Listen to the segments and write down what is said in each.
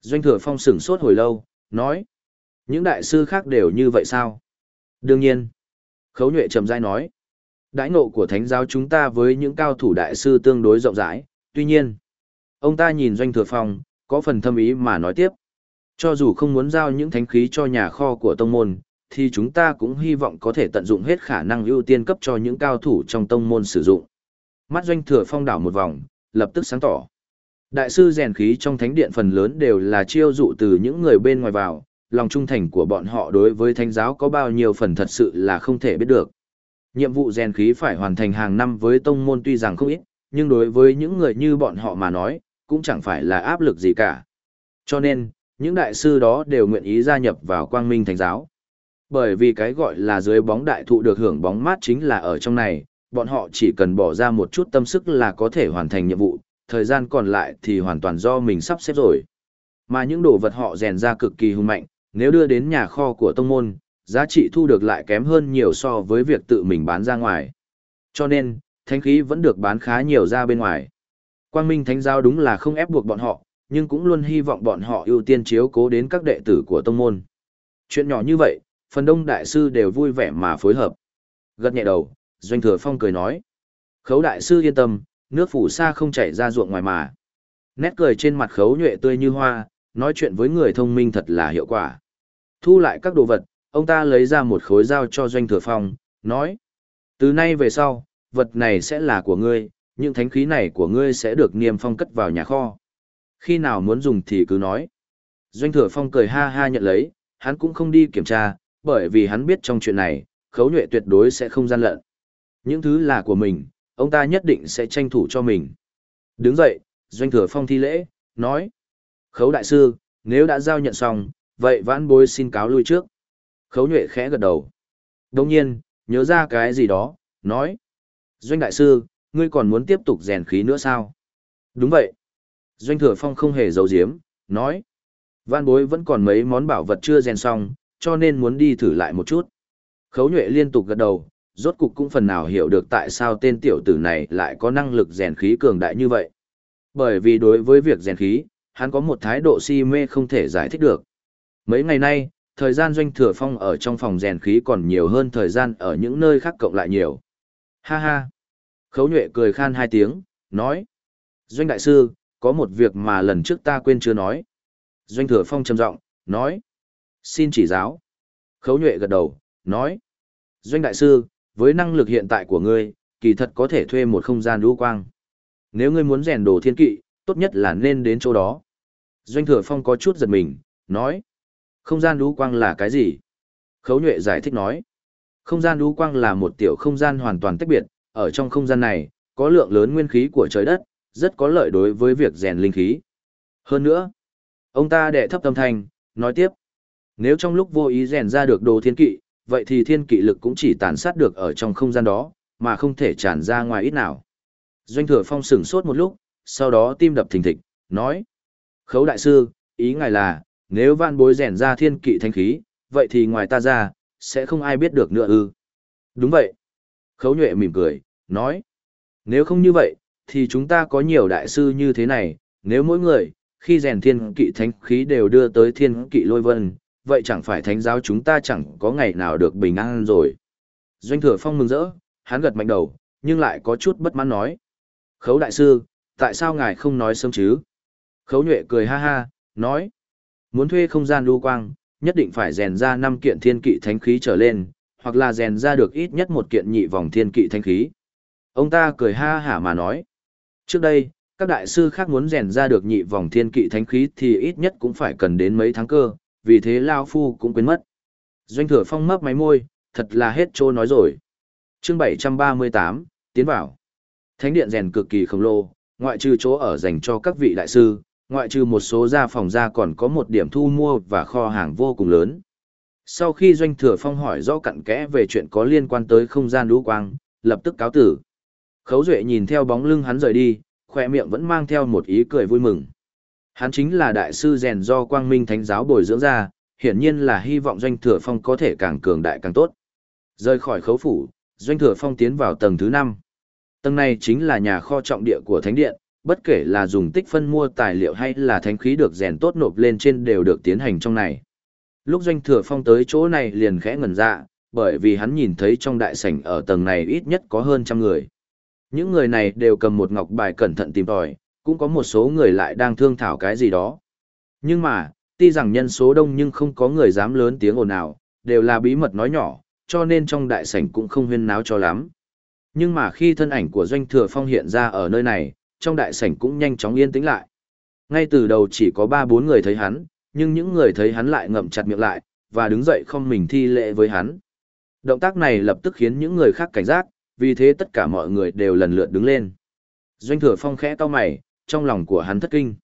Doanh thừa phong sửng sốt hồi lâu, nói. Những đại sư khác đều như vậy sao? Đương nhiên. Khấu nhuệ trầm dai nói. Đãi ngộ của thánh giáo chúng ta với những cao thủ đại sư tương đối rộng rãi, tuy nhiên. Ông ta nhìn doanh thừa phong, có phần thâm ý mà nói tiếp. Cho dù không muốn giao những thánh khí cho nhà kho của tông môn, thì chúng ta cũng hy vọng có thể tận dụng hết khả năng ưu tiên cấp cho những cao thủ trong tông môn sử dụng. Mắt doanh thừa phong đảo một vòng, lập tức sáng tỏ. Đại sư rèn khí trong thánh điện phần lớn đều là chiêu dụ từ những người bên ngoài vào, lòng trung thành của bọn họ đối với thánh giáo có bao nhiêu phần thật sự là không thể biết được. Nhiệm vụ rèn khí phải hoàn thành hàng năm với tông môn tuy rằng không ít, nhưng đối với những người như bọn họ mà nói, cũng chẳng phải là áp lực gì cả. Cho nên, những đại sư đó đều nguyện ý gia nhập vào quang minh thánh giáo. Bởi vì cái gọi là dưới bóng đại thụ được hưởng bóng mát chính là ở trong này, bọn họ chỉ cần bỏ ra một chút tâm sức là có thể hoàn thành nhiệm vụ, thời gian còn lại thì hoàn toàn do mình sắp xếp rồi. Mà những đồ vật họ rèn ra cực kỳ hùng mạnh, nếu đưa đến nhà kho của tông môn, giá trị thu được lại kém hơn nhiều so với việc tự mình bán ra ngoài. Cho nên, thánh khí vẫn được bán khá nhiều ra bên ngoài. Quang Minh Thánh Giáo đúng là không ép buộc bọn họ, nhưng cũng luôn hy vọng bọn họ ưu tiên chiếu cố đến các đệ tử của tông môn. Chuyện nhỏ như vậy, phần đông đại sư đều vui vẻ mà phối hợp. Gật nhẹ đầu, Doanh Thừa Phong cười nói. Khấu đại sư yên tâm, nước phủ xa không chảy ra ruộng ngoài mà. Nét cười trên mặt khấu nhuệ tươi như hoa, nói chuyện với người thông minh thật là hiệu quả. Thu lại các đồ vật, ông ta lấy ra một khối dao cho Doanh Thừa Phong, nói. Từ nay về sau, vật này sẽ là của ngươi, những thánh khí này của ngươi sẽ được niêm phong cất vào nhà kho. Khi nào muốn dùng thì cứ nói. Doanh Thừa Phong cười ha ha nhận lấy, hắn cũng không đi kiểm tra, bởi vì hắn biết trong chuyện này, khấu nhuệ tuyệt đối sẽ không gian lận. Những thứ là của mình, ông ta nhất định sẽ tranh thủ cho mình. Đứng dậy, Doanh Thừa Phong thi lễ, nói. Khấu đại sư, nếu đã giao nhận xong, vậy vãn bối xin cáo lui trước. Khấu nhuệ khẽ gật đầu. Đồng nhiên, nhớ ra cái gì đó, nói. Doanh đại sư, ngươi còn muốn tiếp tục rèn khí nữa sao? Đúng vậy. Doanh thừa phong không hề giấu giếm, nói. Vãn bối vẫn còn mấy món bảo vật chưa rèn xong, cho nên muốn đi thử lại một chút. Khấu nhuệ liên tục gật đầu, rốt cục cũng phần nào hiểu được tại sao tên tiểu tử này lại có năng lực rèn khí cường đại như vậy. Bởi vì đối với việc rèn khí, hắn có một thái độ si mê không thể giải thích được. Mấy ngày nay, thời gian doanh thừa phong ở trong phòng rèn khí còn nhiều hơn thời gian ở những nơi khác cộng lại nhiều. Ha ha! Khấu nhuệ cười khan hai tiếng, nói. Doanh đại sư, có một việc mà lần trước ta quên chưa nói. Doanh thừa phong trầm giọng nói. Xin chỉ giáo. Khấu nhuệ gật đầu, nói. Doanh đại sư, với năng lực hiện tại của ngươi, kỳ thật có thể thuê một không gian lũ quang. Nếu ngươi muốn rèn đồ thiên kỵ, tốt nhất là nên đến chỗ đó. Doanh thừa phong có chút giật mình, nói. Không gian lũ quang là cái gì? Khấu nhuệ giải thích nói. Không gian lũ quang là một tiểu không gian hoàn toàn tách biệt, ở trong không gian này, có lượng lớn nguyên khí của trời đất, rất có lợi đối với việc rèn linh khí. Hơn nữa, ông ta đệ thấp tâm thanh, nói tiếp. Nếu trong lúc vô ý rèn ra được đồ thiên kỵ, vậy thì thiên kỵ lực cũng chỉ tàn sát được ở trong không gian đó, mà không thể tràn ra ngoài ít nào. Doanh thừa phong sửng sốt một lúc, sau đó tim đập thình thịch, nói. Khấu đại sư, ý ngài là, nếu vạn bối rèn ra thiên kỵ thanh khí, vậy thì ngoài ta ra, sẽ không ai biết được nữa ư. Đúng vậy. Khấu nhuệ mỉm cười, nói. Nếu không như vậy, thì chúng ta có nhiều đại sư như thế này, nếu mỗi người, khi rèn thiên kỵ thánh khí đều đưa tới thiên kỵ lôi vân, vậy chẳng phải thánh giáo chúng ta chẳng có ngày nào được bình an rồi. Doanh thừa phong mừng rỡ, hắn gật mạnh đầu, nhưng lại có chút bất mãn nói. Khấu đại sư, tại sao ngài không nói sớm chứ? Khấu nhuệ cười ha ha, nói. Muốn thuê không gian lưu quang, nhất định phải rèn ra năm kiện thiên kỵ thánh khí trở lên, hoặc là rèn ra được ít nhất một kiện nhị vòng thiên kỵ thánh khí. Ông ta cười ha hả mà nói. Trước đây, các đại sư khác muốn rèn ra được nhị vòng thiên kỵ thánh khí thì ít nhất cũng phải cần đến mấy tháng cơ, vì thế Lao Phu cũng quên mất. Doanh thừa phong mấp máy môi, thật là hết trô nói rồi. chương 738, tiến vào. Thánh điện rèn cực kỳ khổng lồ, ngoại trừ chỗ ở dành cho các vị đại sư, ngoại trừ một số gia phòng gia còn có một điểm thu mua và kho hàng vô cùng lớn. Sau khi Doanh Thừa Phong hỏi rõ cặn kẽ về chuyện có liên quan tới không gian lũ quang, lập tức cáo tử. Khấu Duệ nhìn theo bóng lưng hắn rời đi, khoe miệng vẫn mang theo một ý cười vui mừng. Hắn chính là đại sư rèn do Quang Minh Thánh giáo bồi dưỡng ra, hiển nhiên là hy vọng Doanh Thừa Phong có thể càng cường đại càng tốt. Rời khỏi khấu phủ, Doanh Thừa Phong tiến vào tầng thứ 5. Tầng này chính là nhà kho trọng địa của Thánh Điện, bất kể là dùng tích phân mua tài liệu hay là thánh khí được rèn tốt nộp lên trên đều được tiến hành trong này. Lúc doanh thừa phong tới chỗ này liền khẽ ngẩn ra, bởi vì hắn nhìn thấy trong đại sảnh ở tầng này ít nhất có hơn trăm người. Những người này đều cầm một ngọc bài cẩn thận tìm tòi, cũng có một số người lại đang thương thảo cái gì đó. Nhưng mà, tuy rằng nhân số đông nhưng không có người dám lớn tiếng ồn ào, đều là bí mật nói nhỏ, cho nên trong đại sảnh cũng không huyên náo cho lắm. Nhưng mà khi thân ảnh của Doanh Thừa Phong hiện ra ở nơi này, trong đại sảnh cũng nhanh chóng yên tĩnh lại. Ngay từ đầu chỉ có 3-4 người thấy hắn, nhưng những người thấy hắn lại ngậm chặt miệng lại, và đứng dậy không mình thi lễ với hắn. Động tác này lập tức khiến những người khác cảnh giác, vì thế tất cả mọi người đều lần lượt đứng lên. Doanh Thừa Phong khẽ to mày, trong lòng của hắn thất kinh.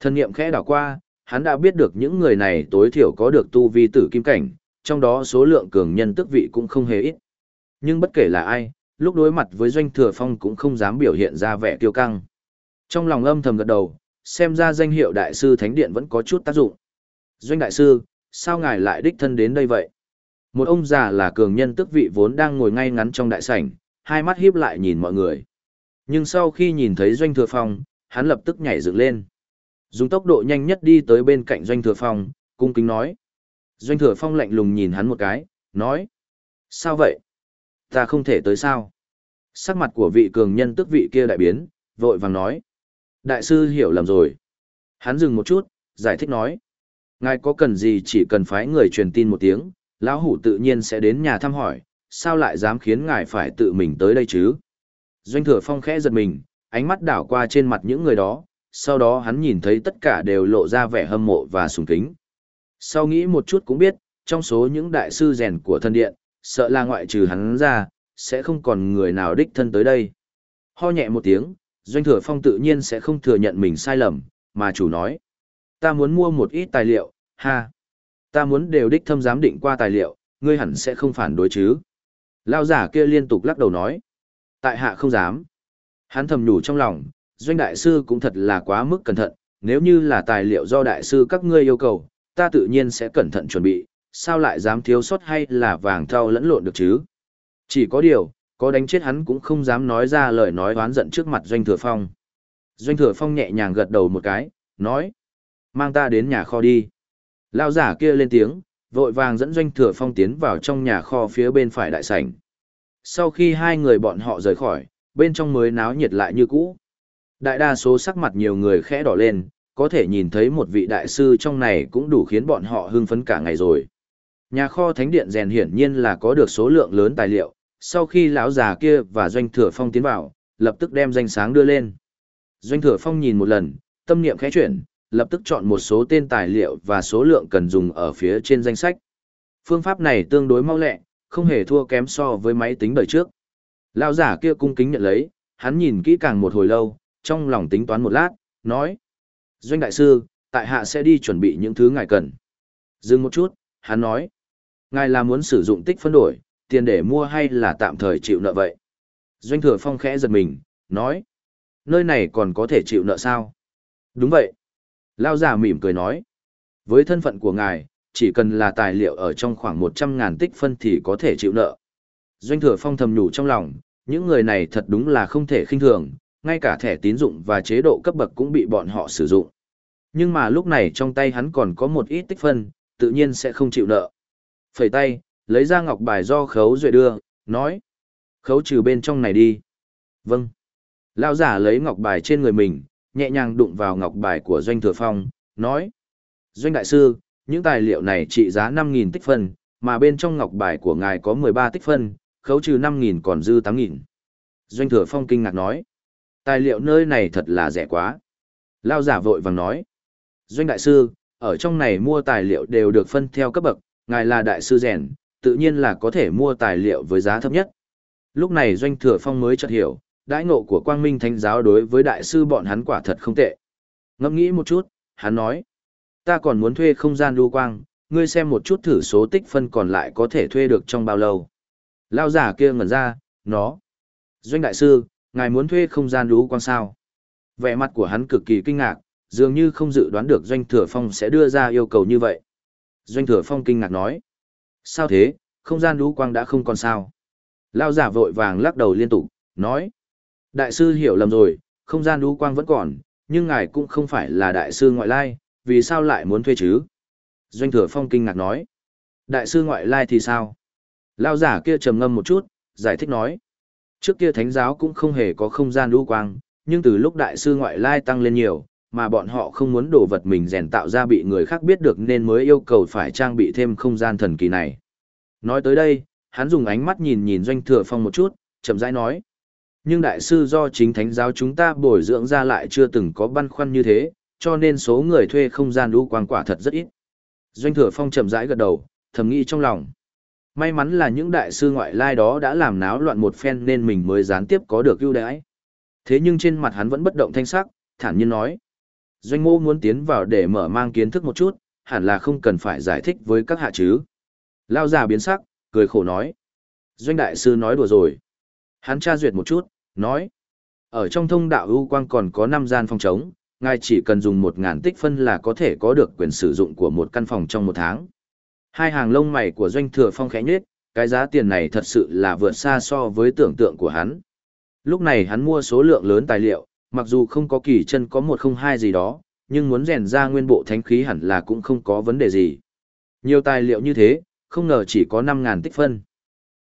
Thân niệm khẽ đảo qua, hắn đã biết được những người này tối thiểu có được tu vi tử kim cảnh, trong đó số lượng cường nhân tức vị cũng không hề ít. Nhưng bất kể là ai, lúc đối mặt với Doanh Thừa Phong cũng không dám biểu hiện ra vẻ kiêu căng. Trong lòng âm thầm gật đầu, xem ra danh hiệu Đại sư Thánh Điện vẫn có chút tác dụng. Doanh Đại sư, sao ngài lại đích thân đến đây vậy? Một ông già là cường nhân tức vị vốn đang ngồi ngay ngắn trong đại sảnh, hai mắt híp lại nhìn mọi người. Nhưng sau khi nhìn thấy Doanh Thừa Phong, hắn lập tức nhảy dựng lên. Dùng tốc độ nhanh nhất đi tới bên cạnh Doanh Thừa Phong, cung kính nói. Doanh Thừa Phong lạnh lùng nhìn hắn một cái, nói. Sao vậy? Ta không thể tới sao? Sắc mặt của vị cường nhân tức vị kia đại biến, vội vàng nói. Đại sư hiểu lầm rồi. Hắn dừng một chút, giải thích nói. Ngài có cần gì chỉ cần phái người truyền tin một tiếng, lão hủ tự nhiên sẽ đến nhà thăm hỏi, sao lại dám khiến ngài phải tự mình tới đây chứ? Doanh thừa phong khẽ giật mình, ánh mắt đảo qua trên mặt những người đó, sau đó hắn nhìn thấy tất cả đều lộ ra vẻ hâm mộ và sùng kính. Sau nghĩ một chút cũng biết, trong số những đại sư rèn của thân điện, sợ là ngoại trừ hắn ra, sẽ không còn người nào đích thân tới đây. Ho nhẹ một tiếng, Doanh Thừa Phong tự nhiên sẽ không thừa nhận mình sai lầm, mà chủ nói. Ta muốn mua một ít tài liệu, ha. Ta muốn đều đích thâm giám định qua tài liệu, ngươi hẳn sẽ không phản đối chứ. Lao giả kia liên tục lắc đầu nói. Tại hạ không dám. Hắn thầm nhủ trong lòng, doanh đại sư cũng thật là quá mức cẩn thận, nếu như là tài liệu do đại sư các ngươi yêu cầu, ta tự nhiên sẽ cẩn thận chuẩn bị, sao lại dám thiếu sót hay là vàng thau lẫn lộn được chứ? Chỉ có điều, có đánh chết hắn cũng không dám nói ra lời nói oán giận trước mặt Doanh Thừa Phong. Doanh Thừa Phong nhẹ nhàng gật đầu một cái, nói, mang ta đến nhà kho đi. Lao giả kia lên tiếng, vội vàng dẫn Doanh Thừa Phong tiến vào trong nhà kho phía bên phải đại sảnh. Sau khi hai người bọn họ rời khỏi, bên trong mới náo nhiệt lại như cũ. Đại đa số sắc mặt nhiều người khẽ đỏ lên, có thể nhìn thấy một vị đại sư trong này cũng đủ khiến bọn họ hưng phấn cả ngày rồi. Nhà kho thánh điện rèn hiển nhiên là có được số lượng lớn tài liệu, sau khi lão già kia và doanh thừa phong tiến vào, lập tức đem danh sáng đưa lên. Doanh thừa phong nhìn một lần, tâm niệm khẽ chuyển, lập tức chọn một số tên tài liệu và số lượng cần dùng ở phía trên danh sách. Phương pháp này tương đối mau lẹ, không hề thua kém so với máy tính đời trước. Lão giả kia cung kính nhận lấy, hắn nhìn kỹ càng một hồi lâu, trong lòng tính toán một lát, nói. Doanh đại sư, tại hạ sẽ đi chuẩn bị những thứ ngài cần. Dừng một chút, hắn nói. Ngài là muốn sử dụng tích phân đổi, tiền để mua hay là tạm thời chịu nợ vậy? Doanh thừa phong khẽ giật mình, nói. Nơi này còn có thể chịu nợ sao? Đúng vậy. Lao giả mỉm cười nói. Với thân phận của ngài, chỉ cần là tài liệu ở trong khoảng 100.000 tích phân thì có thể chịu nợ. Doanh thừa phong thầm nhủ trong lòng, những người này thật đúng là không thể khinh thường, ngay cả thẻ tín dụng và chế độ cấp bậc cũng bị bọn họ sử dụng. Nhưng mà lúc này trong tay hắn còn có một ít tích phân, tự nhiên sẽ không chịu nợ. Phẩy tay, lấy ra ngọc bài do khấu duệ đưa, nói. Khấu trừ bên trong này đi. Vâng. Lão giả lấy ngọc bài trên người mình, nhẹ nhàng đụng vào ngọc bài của Doanh Thừa Phong, nói. Doanh Đại Sư, những tài liệu này trị giá 5.000 tích phân, mà bên trong ngọc bài của ngài có 13 tích phân, khấu trừ 5.000 còn dư 8.000. Doanh Thừa Phong kinh ngạc nói. Tài liệu nơi này thật là rẻ quá. Lao giả vội vàng nói. Doanh Đại Sư, ở trong này mua tài liệu đều được phân theo cấp bậc, ngài là Đại Sư rèn, tự nhiên là có thể mua tài liệu với giá thấp nhất. Lúc này Doanh Thừa Phong mới chợt hiểu, đãi ngộ của Quang Minh Thánh giáo đối với đại sư bọn hắn quả thật không tệ. Ngẫm nghĩ một chút, hắn nói, ta còn muốn thuê không gian lưu quang, ngươi xem một chút thử số tích phân còn lại có thể thuê được trong bao lâu. Lao giả kia ngẩn ra, nó. Doanh đại sư, ngài muốn thuê không gian lũ quang sao? Vẻ mặt của hắn cực kỳ kinh ngạc, dường như không dự đoán được Doanh Thừa Phong sẽ đưa ra yêu cầu như vậy. Doanh Thừa Phong kinh ngạc nói, Sao thế, không gian lũ quang đã không còn sao? Lao giả vội vàng lắc đầu liên tục, nói. Đại sư hiểu lầm rồi, không gian lũ quang vẫn còn, nhưng ngài cũng không phải là đại sư ngoại lai, vì sao lại muốn thuê chứ? Doanh thừa phong kinh ngạc nói. Đại sư ngoại lai thì sao? Lao giả kia trầm ngâm một chút, giải thích nói. Trước kia thánh giáo cũng không hề có không gian đu quang, nhưng từ lúc đại sư ngoại lai tăng lên nhiều, mà bọn họ không muốn đồ vật mình rèn tạo ra bị người khác biết được nên mới yêu cầu phải trang bị thêm không gian thần kỳ này. Nói tới đây, hắn dùng ánh mắt nhìn nhìn doanh thừa phong một chút, chậm rãi nói. Nhưng đại sư do chính thánh giáo chúng ta bồi dưỡng ra lại chưa từng có băn khoăn như thế, cho nên số người thuê không gian đu quang quả thật rất ít. Doanh thừa phong chậm rãi gật đầu, thầm nghĩ trong lòng. May mắn là những đại sư ngoại lai đó đã làm náo loạn một phen nên mình mới gián tiếp có được ưu đãi. Thế nhưng trên mặt hắn vẫn bất động thanh sắc, thản nhiên nói. Doanh mô muốn tiến vào để mở mang kiến thức một chút, hẳn là không cần phải giải thích với các hạ chứ. Lao già biến sắc, cười khổ nói. Doanh đại sư nói đùa rồi. Hắn tra duyệt một chút, nói. Ở trong thông đạo ưu quang còn có 5 gian phòng trống, ngài chỉ cần dùng 1.000 tích phân là có thể có được quyền sử dụng của một căn phòng trong một tháng. Hai hàng lông mày của doanh thừa phong khẽ nhết, cái giá tiền này thật sự là vượt xa so với tưởng tượng của hắn. Lúc này hắn mua số lượng lớn tài liệu, mặc dù không có kỳ chân có một không hai gì đó, nhưng muốn rèn ra nguyên bộ thánh khí hẳn là cũng không có vấn đề gì. Nhiều tài liệu như thế, không ngờ chỉ có 5.000 tích phân.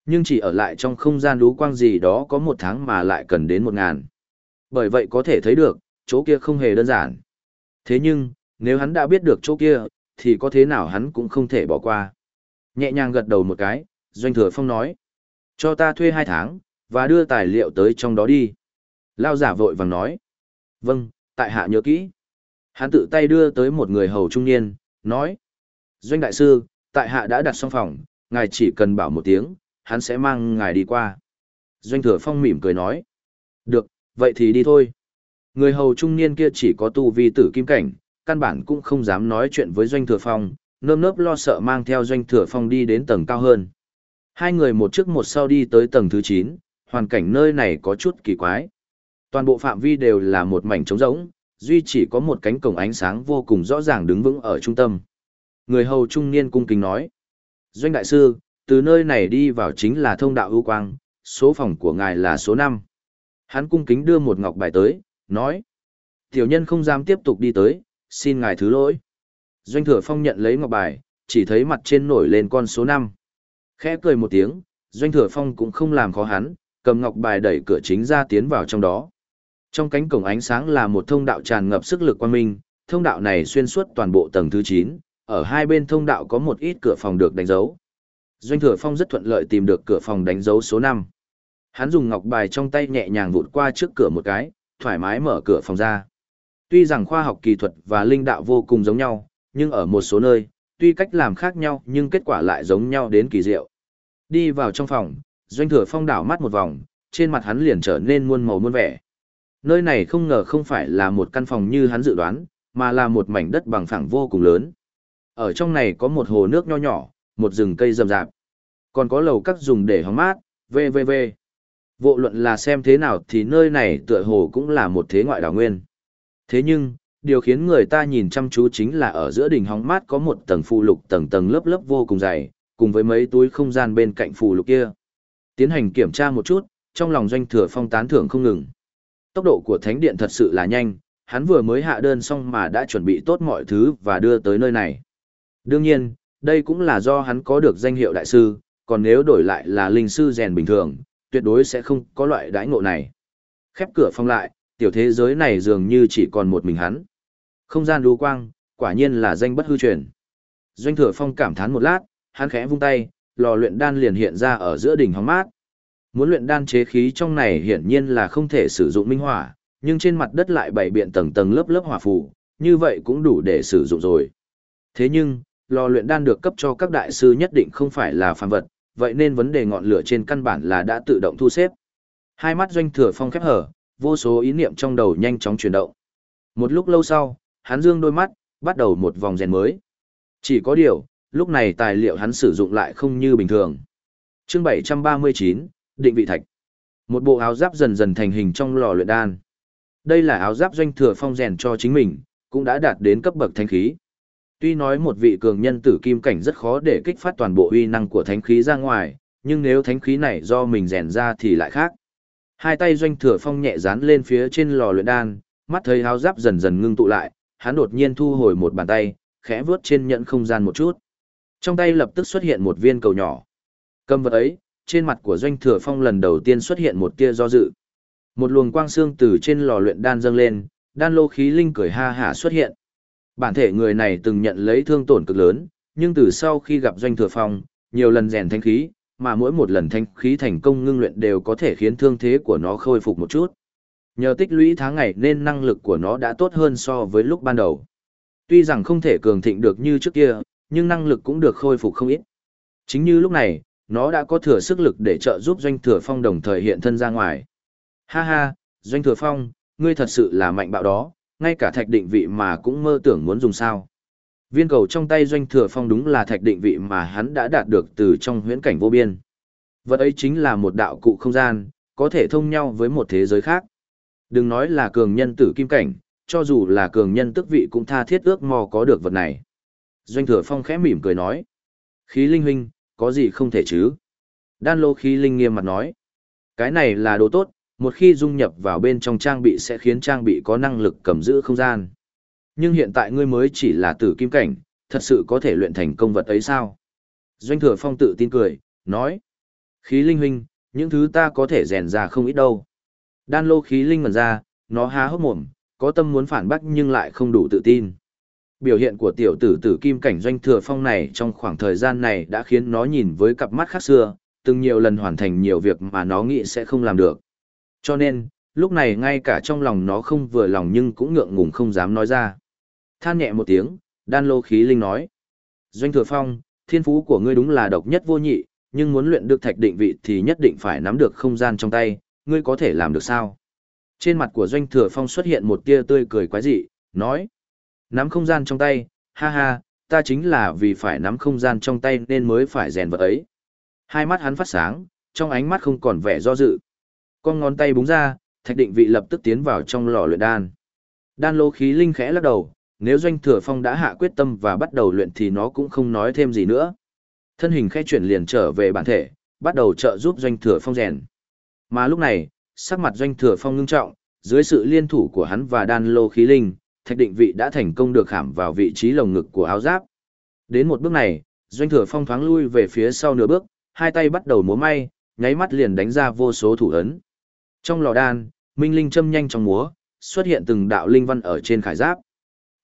Nhưng chỉ ở lại trong không gian đú quang gì đó có một tháng mà lại cần đến 1.000. Bởi vậy có thể thấy được, chỗ kia không hề đơn giản. Thế nhưng, nếu hắn đã biết được chỗ kia, thì có thế nào hắn cũng không thể bỏ qua. Nhẹ nhàng gật đầu một cái, Doanh Thừa Phong nói. Cho ta thuê hai tháng, và đưa tài liệu tới trong đó đi. Lao giả vội vàng nói. Vâng, tại hạ nhớ kỹ. Hắn tự tay đưa tới một người hầu trung niên, nói. Doanh đại sư, tại hạ đã đặt xong phòng, ngài chỉ cần bảo một tiếng, hắn sẽ mang ngài đi qua. Doanh thừa phong mỉm cười nói. Được, vậy thì đi thôi. Người hầu trung niên kia chỉ có tu vi tử kim cảnh, căn bản cũng không dám nói chuyện với doanh thừa phong, nơm nớp lo sợ mang theo doanh thừa phong đi đến tầng cao hơn. Hai người một trước một sau đi tới tầng thứ 9, hoàn cảnh nơi này có chút kỳ quái. Toàn bộ phạm vi đều là một mảnh trống rỗng, duy chỉ có một cánh cổng ánh sáng vô cùng rõ ràng đứng vững ở trung tâm. Người hầu trung niên cung kính nói. Doanh đại sư, từ nơi này đi vào chính là thông đạo ưu quang, số phòng của ngài là số 5. Hắn cung kính đưa một ngọc bài tới, nói. Tiểu nhân không dám tiếp tục đi tới, xin ngài thứ lỗi. Doanh thừa phong nhận lấy ngọc bài, chỉ thấy mặt trên nổi lên con số 5. Khẽ cười một tiếng, Doanh thừa phong cũng không làm khó hắn, cầm ngọc bài đẩy cửa chính ra tiến vào trong đó. Trong cánh cổng ánh sáng là một thông đạo tràn ngập sức lực quan minh, thông đạo này xuyên suốt toàn bộ tầng thứ 9, ở hai bên thông đạo có một ít cửa phòng được đánh dấu. Doanh Thừa Phong rất thuận lợi tìm được cửa phòng đánh dấu số 5. Hắn dùng ngọc bài trong tay nhẹ nhàng vụt qua trước cửa một cái, thoải mái mở cửa phòng ra. Tuy rằng khoa học kỹ thuật và linh đạo vô cùng giống nhau, nhưng ở một số nơi, tuy cách làm khác nhau nhưng kết quả lại giống nhau đến kỳ diệu. Đi vào trong phòng, Doanh Thừa Phong đảo mắt một vòng, trên mặt hắn liền trở nên muôn màu muôn vẻ. Nơi này không ngờ không phải là một căn phòng như hắn dự đoán, mà là một mảnh đất bằng phẳng vô cùng lớn. Ở trong này có một hồ nước nho nhỏ, một rừng cây rậm rạp. Còn có lầu các dùng để hóng mát, V V V. Vô luận là xem thế nào thì nơi này tựa hồ cũng là một thế ngoại đảo nguyên. Thế nhưng, điều khiến người ta nhìn chăm chú chính là ở giữa đỉnh hóng mát có một tầng phù lục tầng tầng lớp lớp vô cùng dày, cùng với mấy túi không gian bên cạnh phù lục kia. Tiến hành kiểm tra một chút, trong lòng doanh thừa phong tán thưởng không ngừng. Tốc độ của thánh điện thật sự là nhanh, hắn vừa mới hạ đơn xong mà đã chuẩn bị tốt mọi thứ và đưa tới nơi này. Đương nhiên, đây cũng là do hắn có được danh hiệu đại sư, còn nếu đổi lại là linh sư rèn bình thường, tuyệt đối sẽ không có loại đãi ngộ này. Khép cửa phong lại, tiểu thế giới này dường như chỉ còn một mình hắn. Không gian lưu quang, quả nhiên là danh bất hư truyền. Doanh thừa phong cảm thán một lát, hắn khẽ vung tay, lò luyện đan liền hiện ra ở giữa đỉnh hóng mát. Muốn luyện đan chế khí trong này hiển nhiên là không thể sử dụng minh hỏa, nhưng trên mặt đất lại bảy biện tầng tầng lớp lớp hỏa phù, như vậy cũng đủ để sử dụng rồi. Thế nhưng, lò luyện đan được cấp cho các đại sư nhất định không phải là phàm vật, vậy nên vấn đề ngọn lửa trên căn bản là đã tự động thu xếp. Hai mắt doanh thừa phong khép hở, vô số ý niệm trong đầu nhanh chóng chuyển động. Một lúc lâu sau, hắn dương đôi mắt, bắt đầu một vòng rèn mới. Chỉ có điều, lúc này tài liệu hắn sử dụng lại không như bình thường. Chương 739, định vị thạch. Một bộ áo giáp dần dần thành hình trong lò luyện đan. Đây là áo giáp doanh thừa phong rèn cho chính mình, cũng đã đạt đến cấp bậc thánh khí. Tuy nói một vị cường nhân tử kim cảnh rất khó để kích phát toàn bộ uy năng của thánh khí ra ngoài, nhưng nếu thánh khí này do mình rèn ra thì lại khác. Hai tay doanh thừa phong nhẹ dán lên phía trên lò luyện đan, mắt thấy háo giáp dần dần ngưng tụ lại, hắn đột nhiên thu hồi một bàn tay, khẽ vướt trên nhận không gian một chút. Trong tay lập tức xuất hiện một viên cầu nhỏ. Cầm vật ấy, trên mặt của doanh thừa phong lần đầu tiên xuất hiện một tia do dự. Một luồng quang xương từ trên lò luyện đan dâng lên, đan lô khí linh cười ha hả xuất hiện. Bản thể người này từng nhận lấy thương tổn cực lớn, nhưng từ sau khi gặp doanh thừa phong, nhiều lần rèn thanh khí, mà mỗi một lần thanh khí thành công ngưng luyện đều có thể khiến thương thế của nó khôi phục một chút. Nhờ tích lũy tháng ngày nên năng lực của nó đã tốt hơn so với lúc ban đầu. Tuy rằng không thể cường thịnh được như trước kia, nhưng năng lực cũng được khôi phục không ít. Chính như lúc này, nó đã có thừa sức lực để trợ giúp Doanh Thừa Phong đồng thời hiện thân ra ngoài. Ha ha, Doanh Thừa Phong, ngươi thật sự là mạnh bạo đó, ngay cả thạch định vị mà cũng mơ tưởng muốn dùng sao. Viên cầu trong tay Doanh Thừa Phong đúng là thạch định vị mà hắn đã đạt được từ trong huyễn cảnh vô biên. Vật ấy chính là một đạo cụ không gian, có thể thông nhau với một thế giới khác. Đừng nói là cường nhân tử kim cảnh, cho dù là cường nhân tức vị cũng tha thiết ước mò có được vật này. Doanh Thừa Phong khẽ mỉm cười nói. Khí linh huynh, có gì không thể chứ? Đan lô khí linh nghiêm mặt nói. Cái này là đồ tốt, một khi dung nhập vào bên trong trang bị sẽ khiến trang bị có năng lực cầm giữ không gian. Nhưng hiện tại ngươi mới chỉ là tử kim cảnh, thật sự có thể luyện thành công vật ấy sao? Doanh thừa phong tự tin cười, nói. Khí linh huynh, những thứ ta có thể rèn ra không ít đâu. Đan lô khí linh ngần ra, nó há hốc mồm, có tâm muốn phản bác nhưng lại không đủ tự tin. Biểu hiện của tiểu tử tử kim cảnh doanh thừa phong này trong khoảng thời gian này đã khiến nó nhìn với cặp mắt khác xưa, từng nhiều lần hoàn thành nhiều việc mà nó nghĩ sẽ không làm được. Cho nên, lúc này ngay cả trong lòng nó không vừa lòng nhưng cũng ngượng ngùng không dám nói ra. Than nhẹ một tiếng, đan lô khí linh nói. Doanh thừa phong, thiên phú của ngươi đúng là độc nhất vô nhị, nhưng muốn luyện được thạch định vị thì nhất định phải nắm được không gian trong tay, ngươi có thể làm được sao? Trên mặt của Doanh Thừa Phong xuất hiện một tia tươi cười quái dị, nói. Nắm không gian trong tay, ha ha, ta chính là vì phải nắm không gian trong tay nên mới phải rèn vật ấy. Hai mắt hắn phát sáng, trong ánh mắt không còn vẻ do dự. Con ngón tay búng ra, thạch định vị lập tức tiến vào trong lò luyện đan. Đan lô khí linh khẽ lắc đầu, nếu doanh thừa phong đã hạ quyết tâm và bắt đầu luyện thì nó cũng không nói thêm gì nữa. Thân hình khẽ chuyển liền trở về bản thể, bắt đầu trợ giúp doanh thừa phong rèn. Mà lúc này, sắc mặt doanh thừa phong ngưng trọng, dưới sự liên thủ của hắn và đan lô khí linh, thạch định vị đã thành công được khảm vào vị trí lồng ngực của áo giáp. Đến một bước này, doanh thừa phong thoáng lui về phía sau nửa bước, hai tay bắt đầu múa may, nháy mắt liền đánh ra vô số thủ ấn. Trong lò đan, minh linh châm nhanh trong múa, xuất hiện từng đạo linh văn ở trên khải giáp.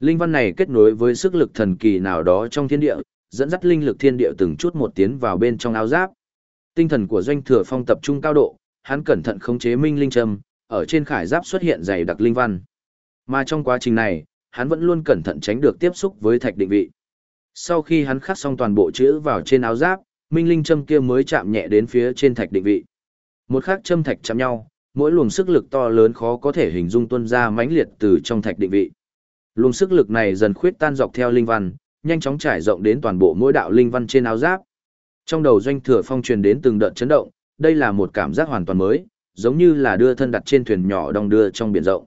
Linh văn này kết nối với sức lực thần kỳ nào đó trong thiên địa, dẫn dắt linh lực thiên địa từng chút một tiến vào bên trong áo giáp. Tinh thần của doanh thừa phong tập trung cao độ, hắn cẩn thận khống chế minh linh Trâm ở trên khải giáp xuất hiện dày đặc linh văn. Mà trong quá trình này, hắn vẫn luôn cẩn thận tránh được tiếp xúc với thạch định vị. Sau khi hắn khắc xong toàn bộ chữ vào trên áo giáp, minh linh châm kia mới chạm nhẹ đến phía trên thạch định vị. Một khắc châm thạch chạm nhau, mỗi luồng sức lực to lớn khó có thể hình dung tuôn ra mãnh liệt từ trong thạch định vị. Luồng sức lực này dần khuyết tan dọc theo linh văn, nhanh chóng trải rộng đến toàn bộ mỗi đạo linh văn trên áo giáp. Trong đầu doanh thừa phong truyền đến từng đợt chấn động, đây là một cảm giác hoàn toàn mới, giống như là đưa thân đặt trên thuyền nhỏ đong đưa trong biển rộng.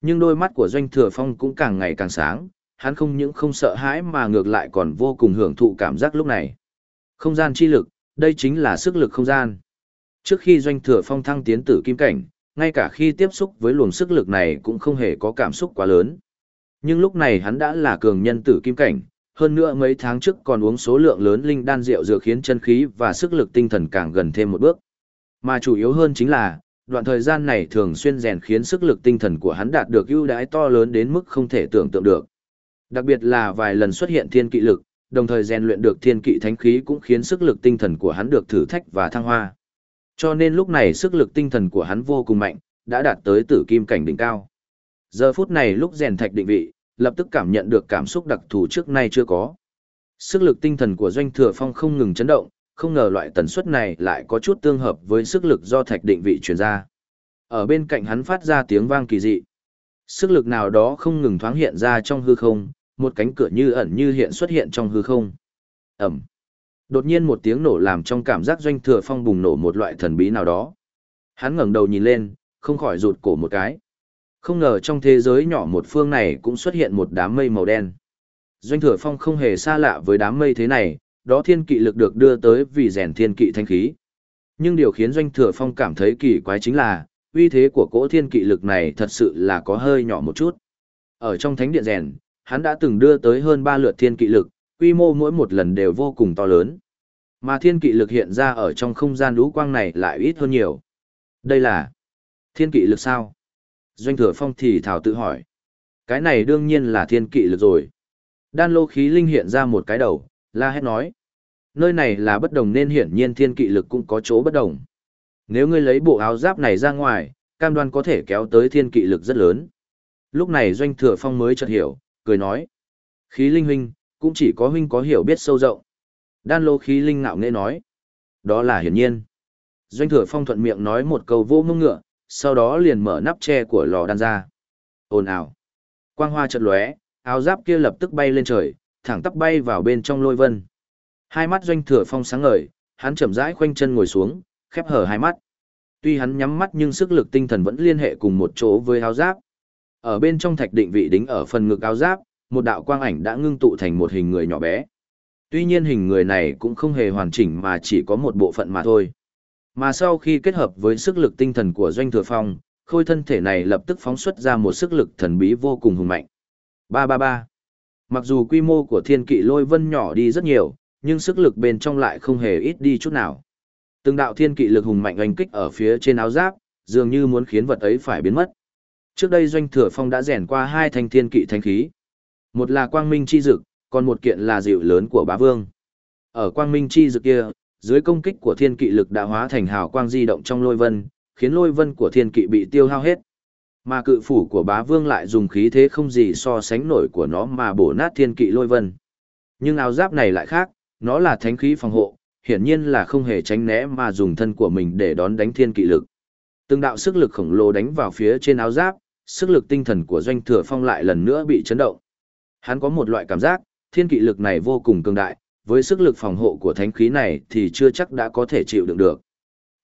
Nhưng đôi mắt của doanh thừa phong cũng càng ngày càng sáng, hắn không những không sợ hãi mà ngược lại còn vô cùng hưởng thụ cảm giác lúc này. Không gian chi lực, đây chính là sức lực không gian. Trước khi doanh thừa phong thăng tiến tử kim cảnh, ngay cả khi tiếp xúc với luồng sức lực này cũng không hề có cảm xúc quá lớn. Nhưng lúc này hắn đã là cường nhân tử kim cảnh, hơn nữa mấy tháng trước còn uống số lượng lớn linh đan rượu dược khiến chân khí và sức lực tinh thần càng gần thêm một bước. Mà chủ yếu hơn chính là, đoạn thời gian này thường xuyên rèn khiến sức lực tinh thần của hắn đạt được ưu đãi to lớn đến mức không thể tưởng tượng được. Đặc biệt là vài lần xuất hiện thiên kỵ lực, đồng thời rèn luyện được thiên kỵ thánh khí cũng khiến sức lực tinh thần của hắn được thử thách và thăng hoa. Cho nên lúc này sức lực tinh thần của hắn vô cùng mạnh, đã đạt tới tử kim cảnh đỉnh cao. Giờ phút này lúc rèn thạch định vị, lập tức cảm nhận được cảm xúc đặc thù trước nay chưa có. Sức lực tinh thần của doanh thừa phong không ngừng chấn động, không ngờ loại tần suất này lại có chút tương hợp với sức lực do thạch định vị truyền ra. Ở bên cạnh hắn phát ra tiếng vang kỳ dị. Sức lực nào đó không ngừng thoáng hiện ra trong hư không, một cánh cửa như ẩn như hiện xuất hiện trong hư không. Ẩm. Đột nhiên một tiếng nổ làm trong cảm giác doanh thừa phong bùng nổ một loại thần bí nào đó. Hắn ngẩng đầu nhìn lên, không khỏi rụt cổ một cái. Không ngờ trong thế giới nhỏ một phương này cũng xuất hiện một đám mây màu đen. Doanh thừa phong không hề xa lạ với đám mây thế này, đó thiên kỵ lực được đưa tới vì rèn thiên kỵ thanh khí. Nhưng điều khiến doanh thừa phong cảm thấy kỳ quái chính là, uy thế của cỗ thiên kỵ lực này thật sự là có hơi nhỏ một chút. Ở trong thánh điện rèn, hắn đã từng đưa tới hơn 3 lượt thiên kỵ lực, quy mô mỗi một lần đều vô cùng to lớn. Mà thiên kỵ lực hiện ra ở trong không gian lũ quang này lại ít hơn nhiều. Đây là thiên kỵ lực sao? Doanh thừa phong thì thảo tự hỏi. Cái này đương nhiên là thiên kỵ lực rồi. Đan lô khí linh hiện ra một cái đầu, la hét nói. Nơi này là bất đồng nên hiển nhiên thiên kỵ lực cũng có chỗ bất đồng. Nếu ngươi lấy bộ áo giáp này ra ngoài, cam đoan có thể kéo tới thiên kỵ lực rất lớn. Lúc này doanh thừa phong mới chợt hiểu, cười nói. Khí linh huynh, cũng chỉ có huynh có hiểu biết sâu rộng. Đan lô khí linh ngạo nghễ nói. Đó là hiển nhiên. Doanh thừa phong thuận miệng nói một câu vô mông ngựa, sau đó liền mở nắp tre của lò đan ra. Ồn ào. Quang hoa chợt lóe, áo giáp kia lập tức bay lên trời, thẳng tắp bay vào bên trong lôi vân. Hai mắt doanh thừa phong sáng ngời, hắn chậm rãi khoanh chân ngồi xuống, khép hở hai mắt. Tuy hắn nhắm mắt nhưng sức lực tinh thần vẫn liên hệ cùng một chỗ với áo giáp. Ở bên trong thạch định vị đính ở phần ngực áo giáp, một đạo quang ảnh đã ngưng tụ thành một hình người nhỏ bé. Tuy nhiên hình người này cũng không hề hoàn chỉnh mà chỉ có một bộ phận mà thôi. Mà sau khi kết hợp với sức lực tinh thần của Doanh Thừa Phong, khôi thân thể này lập tức phóng xuất ra một sức lực thần bí vô cùng hùng mạnh. 333. Mặc dù quy mô của thiên kỵ lôi vân nhỏ đi rất nhiều, nhưng sức lực bên trong lại không hề ít đi chút nào. Từng đạo thiên kỵ lực hùng mạnh oanh kích ở phía trên áo giáp, dường như muốn khiến vật ấy phải biến mất. Trước đây Doanh Thừa Phong đã rèn qua hai thanh thiên kỵ thanh khí. Một là quang minh chi dực, còn một kiện là dịu lớn của bá vương. Ở quang minh chi dực kia, dưới công kích của thiên kỵ lực đã hóa thành hào quang di động trong lôi vân, khiến lôi vân của thiên kỵ bị tiêu hao hết. Mà cự phủ của bá vương lại dùng khí thế không gì so sánh nổi của nó mà bổ nát thiên kỵ lôi vân. Nhưng áo giáp này lại khác, nó là thánh khí phòng hộ, hiển nhiên là không hề tránh né mà dùng thân của mình để đón đánh thiên kỵ lực. Từng đạo sức lực khổng lồ đánh vào phía trên áo giáp, sức lực tinh thần của doanh thừa phong lại lần nữa bị chấn động. Hắn có một loại cảm giác, thiên kỵ lực này vô cùng cường đại, với sức lực phòng hộ của thánh khí này thì chưa chắc đã có thể chịu đựng được.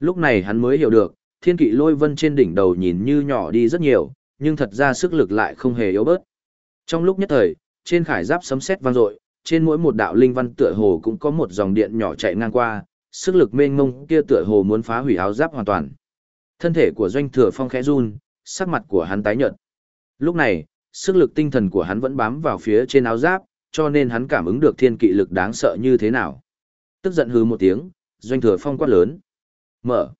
Lúc này hắn mới hiểu được, thiên kỵ lôi vân trên đỉnh đầu nhìn như nhỏ đi rất nhiều, nhưng thật ra sức lực lại không hề yếu bớt. Trong lúc nhất thời, trên khải giáp sấm sét vang dội, trên mỗi một đạo linh văn tựa hồ cũng có một dòng điện nhỏ chạy ngang qua, sức lực mênh mông kia tựa hồ muốn phá hủy áo giáp hoàn toàn. Thân thể của doanh thừa phong khẽ run, sắc mặt của hắn tái nhợt. Lúc này, sức lực tinh thần của hắn vẫn bám vào phía trên áo giáp, cho nên hắn cảm ứng được thiên kỵ lực đáng sợ như thế nào. Tức giận hừ một tiếng, doanh thừa phong quát lớn. Mở.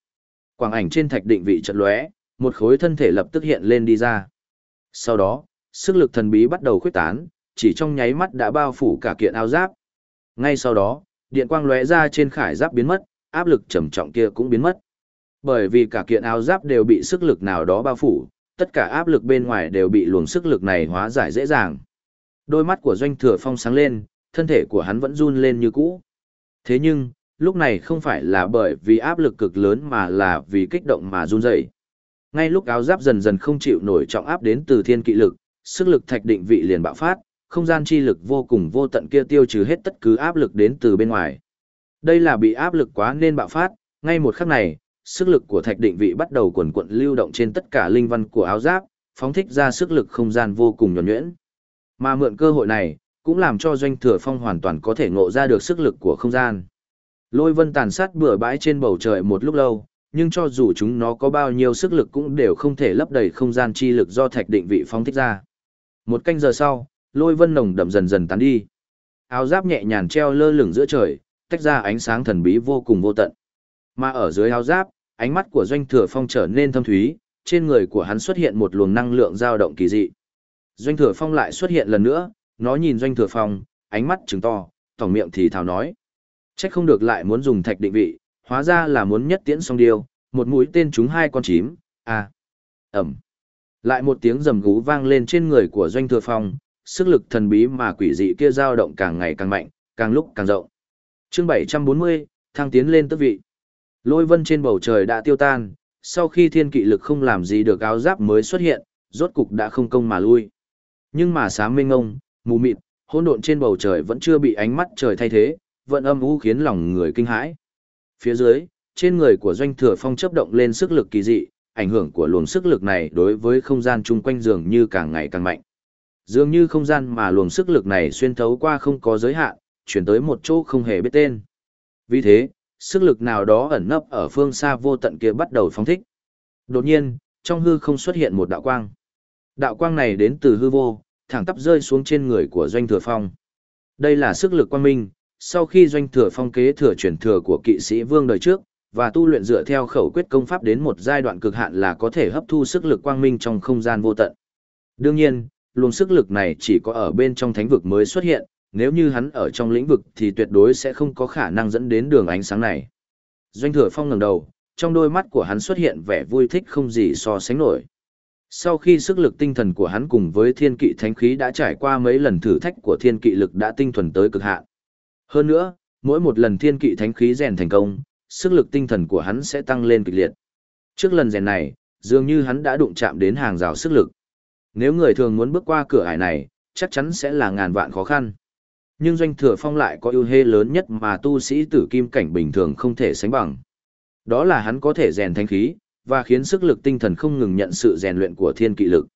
Quảng ảnh trên thạch định vị chợt lóe, một khối thân thể lập tức hiện lên đi ra. Sau đó, sức lực thần bí bắt đầu khuếch tán, chỉ trong nháy mắt đã bao phủ cả kiện áo giáp. Ngay sau đó, điện quang lóe ra trên khải giáp biến mất, áp lực trầm trọng kia cũng biến mất. Bởi vì cả kiện áo giáp đều bị sức lực nào đó bao phủ, tất cả áp lực bên ngoài đều bị luồng sức lực này hóa giải dễ dàng. Đôi mắt của doanh thừa phong sáng lên, thân thể của hắn vẫn run lên như cũ. Thế nhưng, lúc này không phải là bởi vì áp lực cực lớn mà là vì kích động mà run rẩy. Ngay lúc áo giáp dần dần không chịu nổi trọng áp đến từ thiên kỵ lực, sức lực thạch định vị liền bạo phát, không gian chi lực vô cùng vô tận kia tiêu trừ hết tất cứ áp lực đến từ bên ngoài. Đây là bị áp lực quá nên bạo phát, ngay một khắc này, sức lực của thạch định vị bắt đầu quần quận lưu động trên tất cả linh văn của áo giáp, phóng thích ra sức lực không gian vô cùng nhuần nhuyễn. Mà mượn cơ hội này, cũng làm cho doanh thừa phong hoàn toàn có thể ngộ ra được sức lực của không gian. Lôi vân tàn sát bừa bãi trên bầu trời một lúc lâu, nhưng cho dù chúng nó có bao nhiêu sức lực cũng đều không thể lấp đầy không gian chi lực do thạch định vị phóng thích ra. Một canh giờ sau, lôi vân nồng đậm dần dần tán đi. Áo giáp nhẹ nhàng treo lơ lửng giữa trời, tách ra ánh sáng thần bí vô cùng vô tận. Mà ở dưới áo giáp, ánh mắt của doanh thừa phong trở nên thâm thúy, trên người của hắn xuất hiện một luồng năng lượng dao động kỳ dị. Doanh thừa phong lại xuất hiện lần nữa, nó nhìn doanh thừa phong, ánh mắt trừng to, tổng miệng thì thào nói. Trách không được lại muốn dùng thạch định vị, hóa ra là muốn nhất tiễn song điêu, một mũi tên trúng hai con chím, à, ẩm. Lại một tiếng rầm gú vang lên trên người của doanh thừa phong, sức lực thần bí mà quỷ dị kia dao động càng ngày càng mạnh, càng lúc càng rộng. Chương 740, thăng tiến lên tước vị. Lôi vân trên bầu trời đã tiêu tan, sau khi thiên kỵ lực không làm gì được áo giáp mới xuất hiện, rốt cục đã không công mà lui. Nhưng mà sáng minh ngông, mù mịt, hỗn độn trên bầu trời vẫn chưa bị ánh mắt trời thay thế, vẫn âm u khiến lòng người kinh hãi. Phía dưới, trên người của doanh thừa phong chấp động lên sức lực kỳ dị, ảnh hưởng của luồng sức lực này đối với không gian chung quanh dường như càng ngày càng mạnh. Dường như không gian mà luồng sức lực này xuyên thấu qua không có giới hạn, chuyển tới một chỗ không hề biết tên. Vì thế, sức lực nào đó ẩn nấp ở phương xa vô tận kia bắt đầu phóng thích. Đột nhiên, trong hư không xuất hiện một đạo quang. Đạo quang này đến từ hư vô, thẳng tắp rơi xuống trên người của Doanh Thừa Phong. Đây là sức lực quang minh, sau khi Doanh Thừa Phong kế thừa truyền thừa của kỵ sĩ vương đời trước, và tu luyện dựa theo khẩu quyết công pháp đến một giai đoạn cực hạn là có thể hấp thu sức lực quang minh trong không gian vô tận. Đương nhiên, luồng sức lực này chỉ có ở bên trong thánh vực mới xuất hiện, nếu như hắn ở trong lĩnh vực thì tuyệt đối sẽ không có khả năng dẫn đến đường ánh sáng này. Doanh Thừa Phong ngẩng đầu, trong đôi mắt của hắn xuất hiện vẻ vui thích không gì so sánh nổi. Sau khi sức lực tinh thần của hắn cùng với thiên kỵ thánh khí đã trải qua mấy lần thử thách của thiên kỵ lực đã tinh thuần tới cực hạn. Hơn nữa, mỗi một lần thiên kỵ thánh khí rèn thành công, sức lực tinh thần của hắn sẽ tăng lên kịch liệt. Trước lần rèn này, dường như hắn đã đụng chạm đến hàng rào sức lực. Nếu người thường muốn bước qua cửa ải này, chắc chắn sẽ là ngàn vạn khó khăn. Nhưng doanh thừa phong lại có ưu hê lớn nhất mà tu sĩ tử kim cảnh bình thường không thể sánh bằng. Đó là hắn có thể rèn thanh khí, và khiến sức lực tinh thần không ngừng nhận sự rèn luyện của thiên kỵ lực.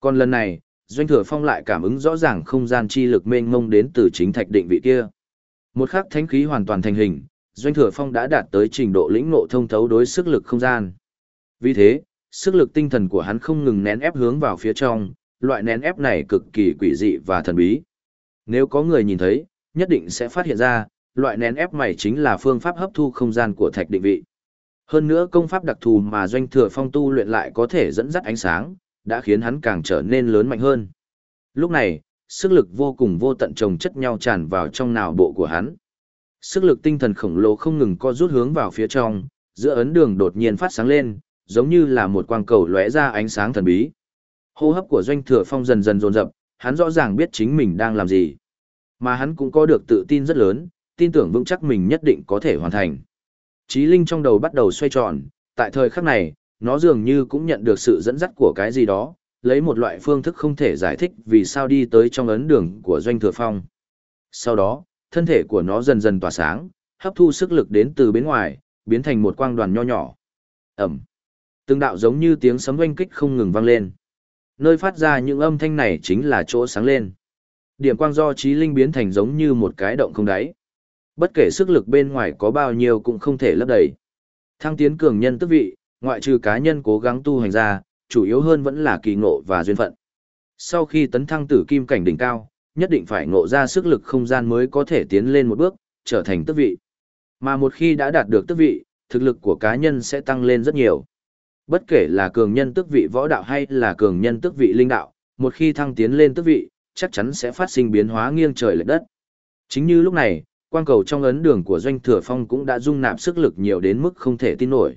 Còn lần này, doanh thừa phong lại cảm ứng rõ ràng không gian chi lực mênh mông đến từ chính thạch định vị kia. Một khắc thánh khí hoàn toàn thành hình, doanh thừa phong đã đạt tới trình độ lĩnh ngộ thông thấu đối sức lực không gian. Vì thế, sức lực tinh thần của hắn không ngừng nén ép hướng vào phía trong, loại nén ép này cực kỳ quỷ dị và thần bí. Nếu có người nhìn thấy, nhất định sẽ phát hiện ra, loại nén ép này chính là phương pháp hấp thu không gian của thạch định vị. Hơn nữa công pháp đặc thù mà doanh thừa phong tu luyện lại có thể dẫn dắt ánh sáng, đã khiến hắn càng trở nên lớn mạnh hơn. Lúc này, sức lực vô cùng vô tận chồng chất nhau tràn vào trong não bộ của hắn. Sức lực tinh thần khổng lồ không ngừng co rút hướng vào phía trong, giữa ấn đường đột nhiên phát sáng lên, giống như là một quang cầu lóe ra ánh sáng thần bí. Hô hấp của doanh thừa phong dần dần dồn dập, hắn rõ ràng biết chính mình đang làm gì. Mà hắn cũng có được tự tin rất lớn, tin tưởng vững chắc mình nhất định có thể hoàn thành. Trí linh trong đầu bắt đầu xoay tròn, tại thời khắc này, nó dường như cũng nhận được sự dẫn dắt của cái gì đó, lấy một loại phương thức không thể giải thích vì sao đi tới trong ấn đường của doanh thừa phong. Sau đó, thân thể của nó dần dần tỏa sáng, hấp thu sức lực đến từ bên ngoài, biến thành một quang đoàn nho nhỏ. Ẩm. Từng đạo giống như tiếng sấm oanh kích không ngừng vang lên. Nơi phát ra những âm thanh này chính là chỗ sáng lên. Điểm quang do trí linh biến thành giống như một cái động không đáy. Bất kể sức lực bên ngoài có bao nhiêu cũng không thể lấp đầy. Thăng tiến cường nhân tức vị, ngoại trừ cá nhân cố gắng tu hành ra, chủ yếu hơn vẫn là kỳ ngộ và duyên phận. Sau khi tấn thăng tử kim cảnh đỉnh cao, nhất định phải ngộ ra sức lực không gian mới có thể tiến lên một bước, trở thành tức vị. Mà một khi đã đạt được tức vị, thực lực của cá nhân sẽ tăng lên rất nhiều. Bất kể là cường nhân tức vị võ đạo hay là cường nhân tức vị linh đạo, một khi thăng tiến lên tức vị, chắc chắn sẽ phát sinh biến hóa nghiêng trời lệch đất. Chính như lúc này, quang cầu trong ấn đường của doanh thừa phong cũng đã dung nạp sức lực nhiều đến mức không thể tin nổi.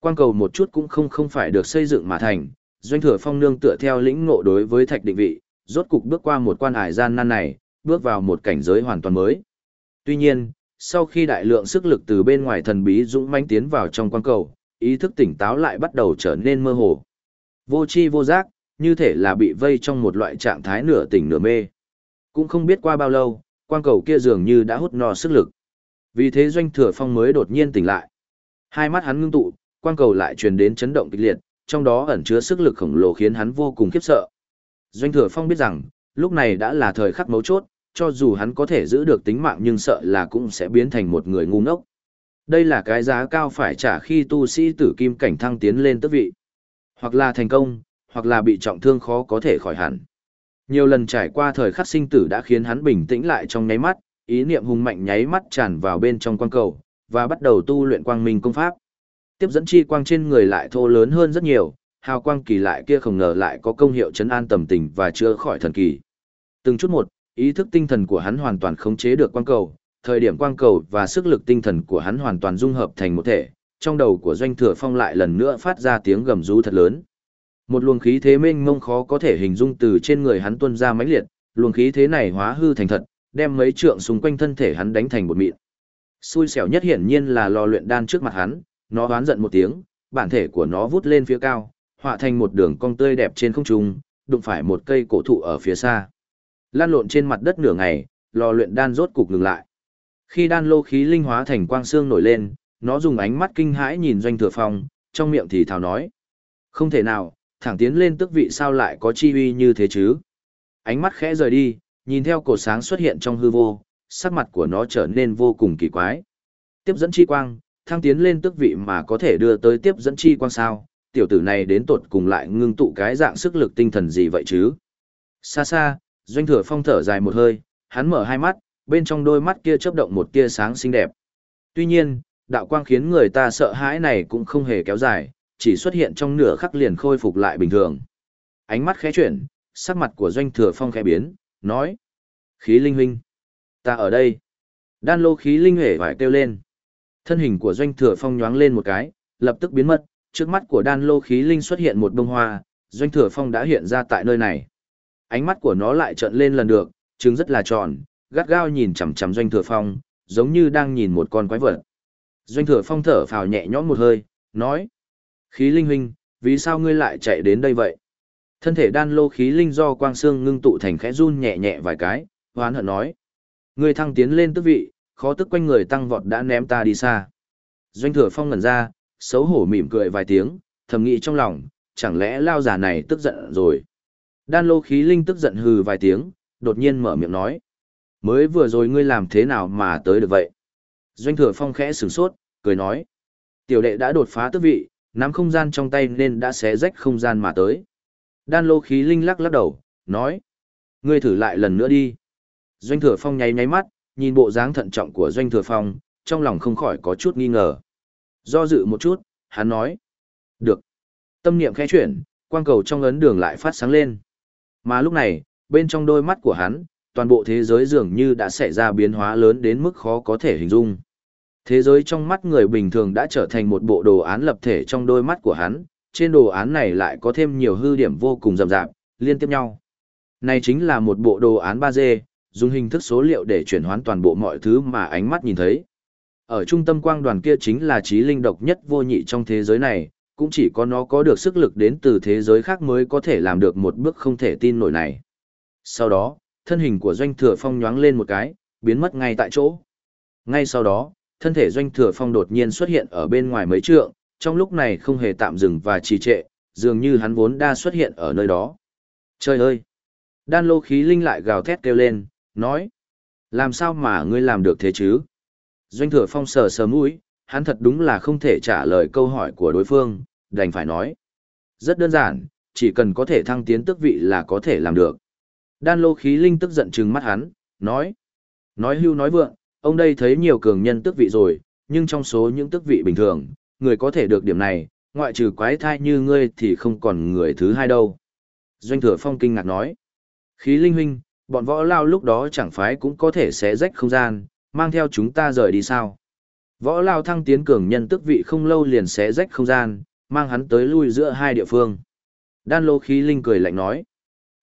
Quang cầu một chút cũng không không phải được xây dựng mà thành, doanh thừa phong nương tựa theo lĩnh ngộ đối với thạch định vị, rốt cục bước qua một quan ải gian nan này, bước vào một cảnh giới hoàn toàn mới. Tuy nhiên, sau khi đại lượng sức lực từ bên ngoài thần bí dũng mãnh tiến vào trong quang cầu, ý thức tỉnh táo lại bắt đầu trở nên mơ hồ. Vô chi vô giác, như thể là bị vây trong một loại trạng thái nửa tỉnh nửa mê. Cũng không biết qua bao lâu, quang cầu kia dường như đã hút no sức lực. Vì thế doanh thừa phong mới đột nhiên tỉnh lại. Hai mắt hắn ngưng tụ, quang cầu lại truyền đến chấn động kịch liệt, trong đó ẩn chứa sức lực khổng lồ khiến hắn vô cùng khiếp sợ. Doanh thừa phong biết rằng, lúc này đã là thời khắc mấu chốt, cho dù hắn có thể giữ được tính mạng nhưng sợ là cũng sẽ biến thành một người ngu ngốc. Đây là cái giá cao phải trả khi tu sĩ tử kim cảnh thăng tiến lên tước vị. Hoặc là thành công, hoặc là bị trọng thương khó có thể khỏi hẳn. Nhiều lần trải qua thời khắc sinh tử đã khiến hắn bình tĩnh lại trong nháy mắt, ý niệm hùng mạnh nháy mắt tràn vào bên trong quang cầu, và bắt đầu tu luyện quang minh công pháp. Tiếp dẫn chi quang trên người lại thô lớn hơn rất nhiều, hào quang kỳ lại kia không ngờ lại có công hiệu chấn an tầm tình và chữa khỏi thần kỳ. Từng chút một, ý thức tinh thần của hắn hoàn toàn khống chế được quang cầu, thời điểm quang cầu và sức lực tinh thần của hắn hoàn toàn dung hợp thành một thể, trong đầu của doanh thừa phong lại lần nữa phát ra tiếng gầm rú thật lớn. Một luồng khí thế mênh mông khó có thể hình dung từ trên người hắn tuôn ra mãnh liệt, luồng khí thế này hóa hư thành thật, đem mấy trượng xung quanh thân thể hắn đánh thành bột mịn. Xui xẻo nhất hiển nhiên là lò luyện đan trước mặt hắn, nó đoán giận một tiếng, bản thể của nó vút lên phía cao, họa thành một đường cong tươi đẹp trên không trung, đụng phải một cây cổ thụ ở phía xa. Lan lộn trên mặt đất nửa ngày, lò luyện đan rốt cục ngừng lại. Khi đan lô khí linh hóa thành quang xương nổi lên, nó dùng ánh mắt kinh hãi nhìn doanh thừa phong, trong miệng thì thào nói. Không thể nào, thẳng tiến lên tức vị sao lại có chi uy như thế chứ. Ánh mắt khẽ rời đi, nhìn theo cổ sáng xuất hiện trong hư vô, sắc mặt của nó trở nên vô cùng kỳ quái. Tiếp dẫn chi quang, thăng tiến lên tức vị mà có thể đưa tới tiếp dẫn chi quang sao, tiểu tử này đến tột cùng lại ngưng tụ cái dạng sức lực tinh thần gì vậy chứ? Xa xa, doanh thừa phong thở dài một hơi, hắn mở hai mắt, bên trong đôi mắt kia chớp động một tia sáng xinh đẹp. Tuy nhiên, đạo quang khiến người ta sợ hãi này cũng không hề kéo dài, chỉ xuất hiện trong nửa khắc liền khôi phục lại bình thường. Ánh mắt khẽ chuyển, sắc mặt của doanh thừa phong khẽ biến, nói. Khí linh huynh. Ta ở đây. Đan lô khí linh hề phải kêu lên. Thân hình của doanh thừa phong nhoáng lên một cái, lập tức biến mất, trước mắt của đan lô khí linh xuất hiện một bông hoa, doanh thừa phong đã hiện ra tại nơi này. Ánh mắt của nó lại trợn lên lần được, trứng rất là tròn, gắt gao nhìn chằm chằm doanh thừa phong, giống như đang nhìn một con quái vật. Doanh thừa phong thở phào nhẹ nhõm một hơi, nói. Khí linh huynh, vì sao ngươi lại chạy đến đây vậy? Thân thể đan lô khí linh do quang xương ngưng tụ thành khẽ run nhẹ nhẹ vài cái, hoán hận nói. Ngươi thăng tiến lên tức vị, khó tức quanh người tăng vọt đã ném ta đi xa. Doanh thừa phong ngẩn ra, xấu hổ mỉm cười vài tiếng, thầm nghĩ trong lòng, chẳng lẽ lao giả này tức giận rồi. Đan lô khí linh tức giận hừ vài tiếng, đột nhiên mở miệng nói. Mới vừa rồi ngươi làm thế nào mà tới được vậy? Doanh thừa phong khẽ sửng sốt, cười nói. Tiểu đệ đã đột phá tước vị, nắm không gian trong tay nên đã xé rách không gian mà tới. Đan lô khí linh lắc lắc đầu, nói. Ngươi thử lại lần nữa đi. Doanh thừa phong nháy nháy mắt, nhìn bộ dáng thận trọng của doanh thừa phong, trong lòng không khỏi có chút nghi ngờ. Do dự một chút, hắn nói. Được. Tâm niệm khẽ chuyển, quang cầu trong ấn đường lại phát sáng lên. Mà lúc này, bên trong đôi mắt của hắn, toàn bộ thế giới dường như đã xảy ra biến hóa lớn đến mức khó có thể hình dung. Thế giới trong mắt người bình thường đã trở thành một bộ đồ án lập thể trong đôi mắt của hắn, trên đồ án này lại có thêm nhiều hư điểm vô cùng rậm rạp, liên tiếp nhau. Này chính là một bộ đồ án 3D, dùng hình thức số liệu để chuyển hoán toàn bộ mọi thứ mà ánh mắt nhìn thấy. Ở trung tâm quang đoàn kia chính là trí linh độc nhất vô nhị trong thế giới này, cũng chỉ có nó có được sức lực đến từ thế giới khác mới có thể làm được một bước không thể tin nổi này. Sau đó, thân hình của doanh thừa phong nhoáng lên một cái, biến mất ngay tại chỗ. Ngay sau đó, thân thể doanh thừa phong đột nhiên xuất hiện ở bên ngoài mấy trượng, trong lúc này không hề tạm dừng và trì trệ, dường như hắn vốn đa xuất hiện ở nơi đó. Trời ơi! Đan lô khí linh lại gào thét kêu lên, nói. Làm sao mà ngươi làm được thế chứ? Doanh thừa phong sờ sờ mũi, hắn thật đúng là không thể trả lời câu hỏi của đối phương, đành phải nói. Rất đơn giản, chỉ cần có thể thăng tiến tước vị là có thể làm được. Đan lô khí linh tức giận trừng mắt hắn, nói. Nói hưu nói vượng, ông đây thấy nhiều cường nhân tước vị rồi, nhưng trong số những tước vị bình thường, người có thể được điểm này, ngoại trừ quái thai như ngươi thì không còn người thứ hai đâu. Doanh thừa phong kinh ngạc nói. Khí linh huynh, bọn võ lao lúc đó chẳng phải cũng có thể xé rách không gian, mang theo chúng ta rời đi sao. Võ lao thăng tiến cường nhân tước vị không lâu liền xé rách không gian, mang hắn tới lui giữa hai địa phương. Đan lô khí linh cười lạnh nói.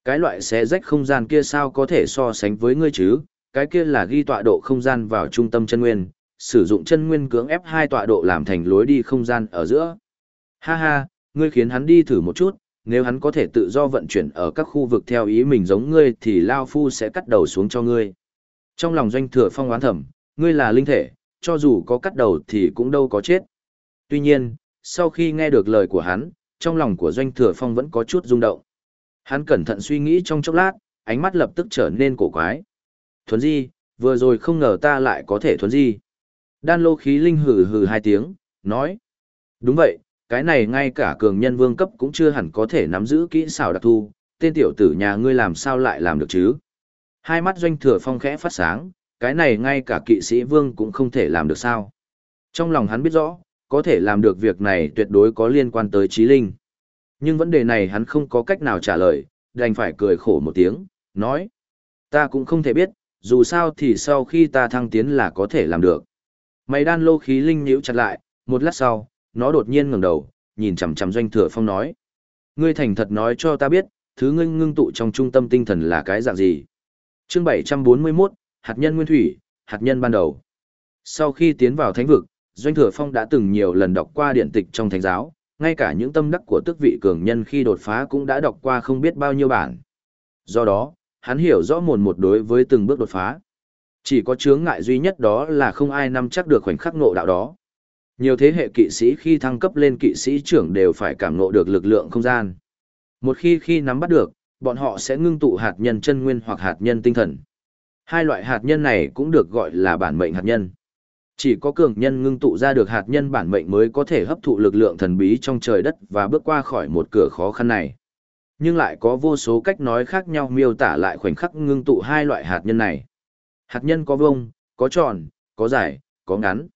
Cái loại xé rách không gian kia sao có thể so sánh với ngươi chứ, cái kia là ghi tọa độ không gian vào trung tâm chân nguyên, sử dụng chân nguyên cưỡng ép hai tọa độ làm thành lối đi không gian ở giữa. Ha ha, ngươi khiến hắn đi thử một chút, nếu hắn có thể tự do vận chuyển ở các khu vực theo ý mình giống ngươi thì Lao Phu sẽ cắt đầu xuống cho ngươi. Trong lòng doanh thừa phong oán thẩm, ngươi là linh thể, cho dù có cắt đầu thì cũng đâu có chết. Tuy nhiên, sau khi nghe được lời của hắn, trong lòng của doanh thừa phong vẫn có chút rung động. Hắn cẩn thận suy nghĩ trong chốc lát, ánh mắt lập tức trở nên cổ quái. Thuấn di, vừa rồi không ngờ ta lại có thể thuấn di. Đan lô khí linh hừ hừ hai tiếng, nói. Đúng vậy, cái này ngay cả cường nhân vương cấp cũng chưa hẳn có thể nắm giữ kỹ xảo đặc thu, tên tiểu tử nhà ngươi làm sao lại làm được chứ? Hai mắt doanh thừa phong khẽ phát sáng, cái này ngay cả kỵ sĩ vương cũng không thể làm được sao. Trong lòng hắn biết rõ, có thể làm được việc này tuyệt đối có liên quan tới trí linh. Nhưng vấn đề này hắn không có cách nào trả lời, đành phải cười khổ một tiếng, nói. Ta cũng không thể biết, dù sao thì sau khi ta thăng tiến là có thể làm được. Mày đan lô khí linh nhíu chặt lại, một lát sau, nó đột nhiên ngẩng đầu, nhìn chằm chằm doanh thừa phong nói. Ngươi thành thật nói cho ta biết, thứ ngươi ngưng tụ trong trung tâm tinh thần là cái dạng gì. Chương 741, hạt nhân nguyên thủy, hạt nhân ban đầu. Sau khi tiến vào thánh vực, Doanh Thừa Phong đã từng nhiều lần đọc qua điện tịch trong thánh giáo, ngay cả những tâm đắc của tức vị cường nhân khi đột phá cũng đã đọc qua không biết bao nhiêu bản. Do đó, hắn hiểu rõ mồn một đối với từng bước đột phá. Chỉ có chướng ngại duy nhất đó là không ai nắm chắc được khoảnh khắc ngộ đạo đó. Nhiều thế hệ kỵ sĩ khi thăng cấp lên kỵ sĩ trưởng đều phải cảm ngộ được lực lượng không gian. Một khi khi nắm bắt được, bọn họ sẽ ngưng tụ hạt nhân chân nguyên hoặc hạt nhân tinh thần. Hai loại hạt nhân này cũng được gọi là bản mệnh hạt nhân. Chỉ có cường nhân ngưng tụ ra được hạt nhân bản mệnh mới có thể hấp thụ lực lượng thần bí trong trời đất và bước qua khỏi một cửa khó khăn này. Nhưng lại có vô số cách nói khác nhau miêu tả lại khoảnh khắc ngưng tụ hai loại hạt nhân này. Hạt nhân có vông, có tròn, có dài, có ngắn.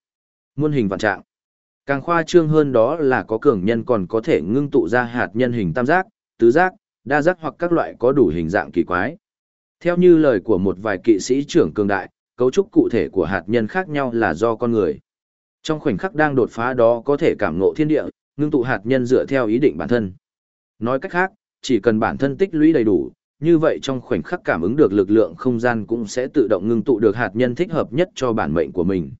Muôn hình vạn trạng. Càng khoa trương hơn đó là có cường nhân còn có thể ngưng tụ ra hạt nhân hình tam giác, tứ giác, đa giác hoặc các loại có đủ hình dạng kỳ quái. Theo như lời của một vài kỵ sĩ trưởng cường đại, cấu trúc cụ thể của hạt nhân khác nhau là do con người. Trong khoảnh khắc đang đột phá đó có thể cảm ngộ thiên địa, ngưng tụ hạt nhân dựa theo ý định bản thân. Nói cách khác, chỉ cần bản thân tích lũy đầy đủ, như vậy trong khoảnh khắc cảm ứng được lực lượng không gian cũng sẽ tự động ngưng tụ được hạt nhân thích hợp nhất cho bản mệnh của mình.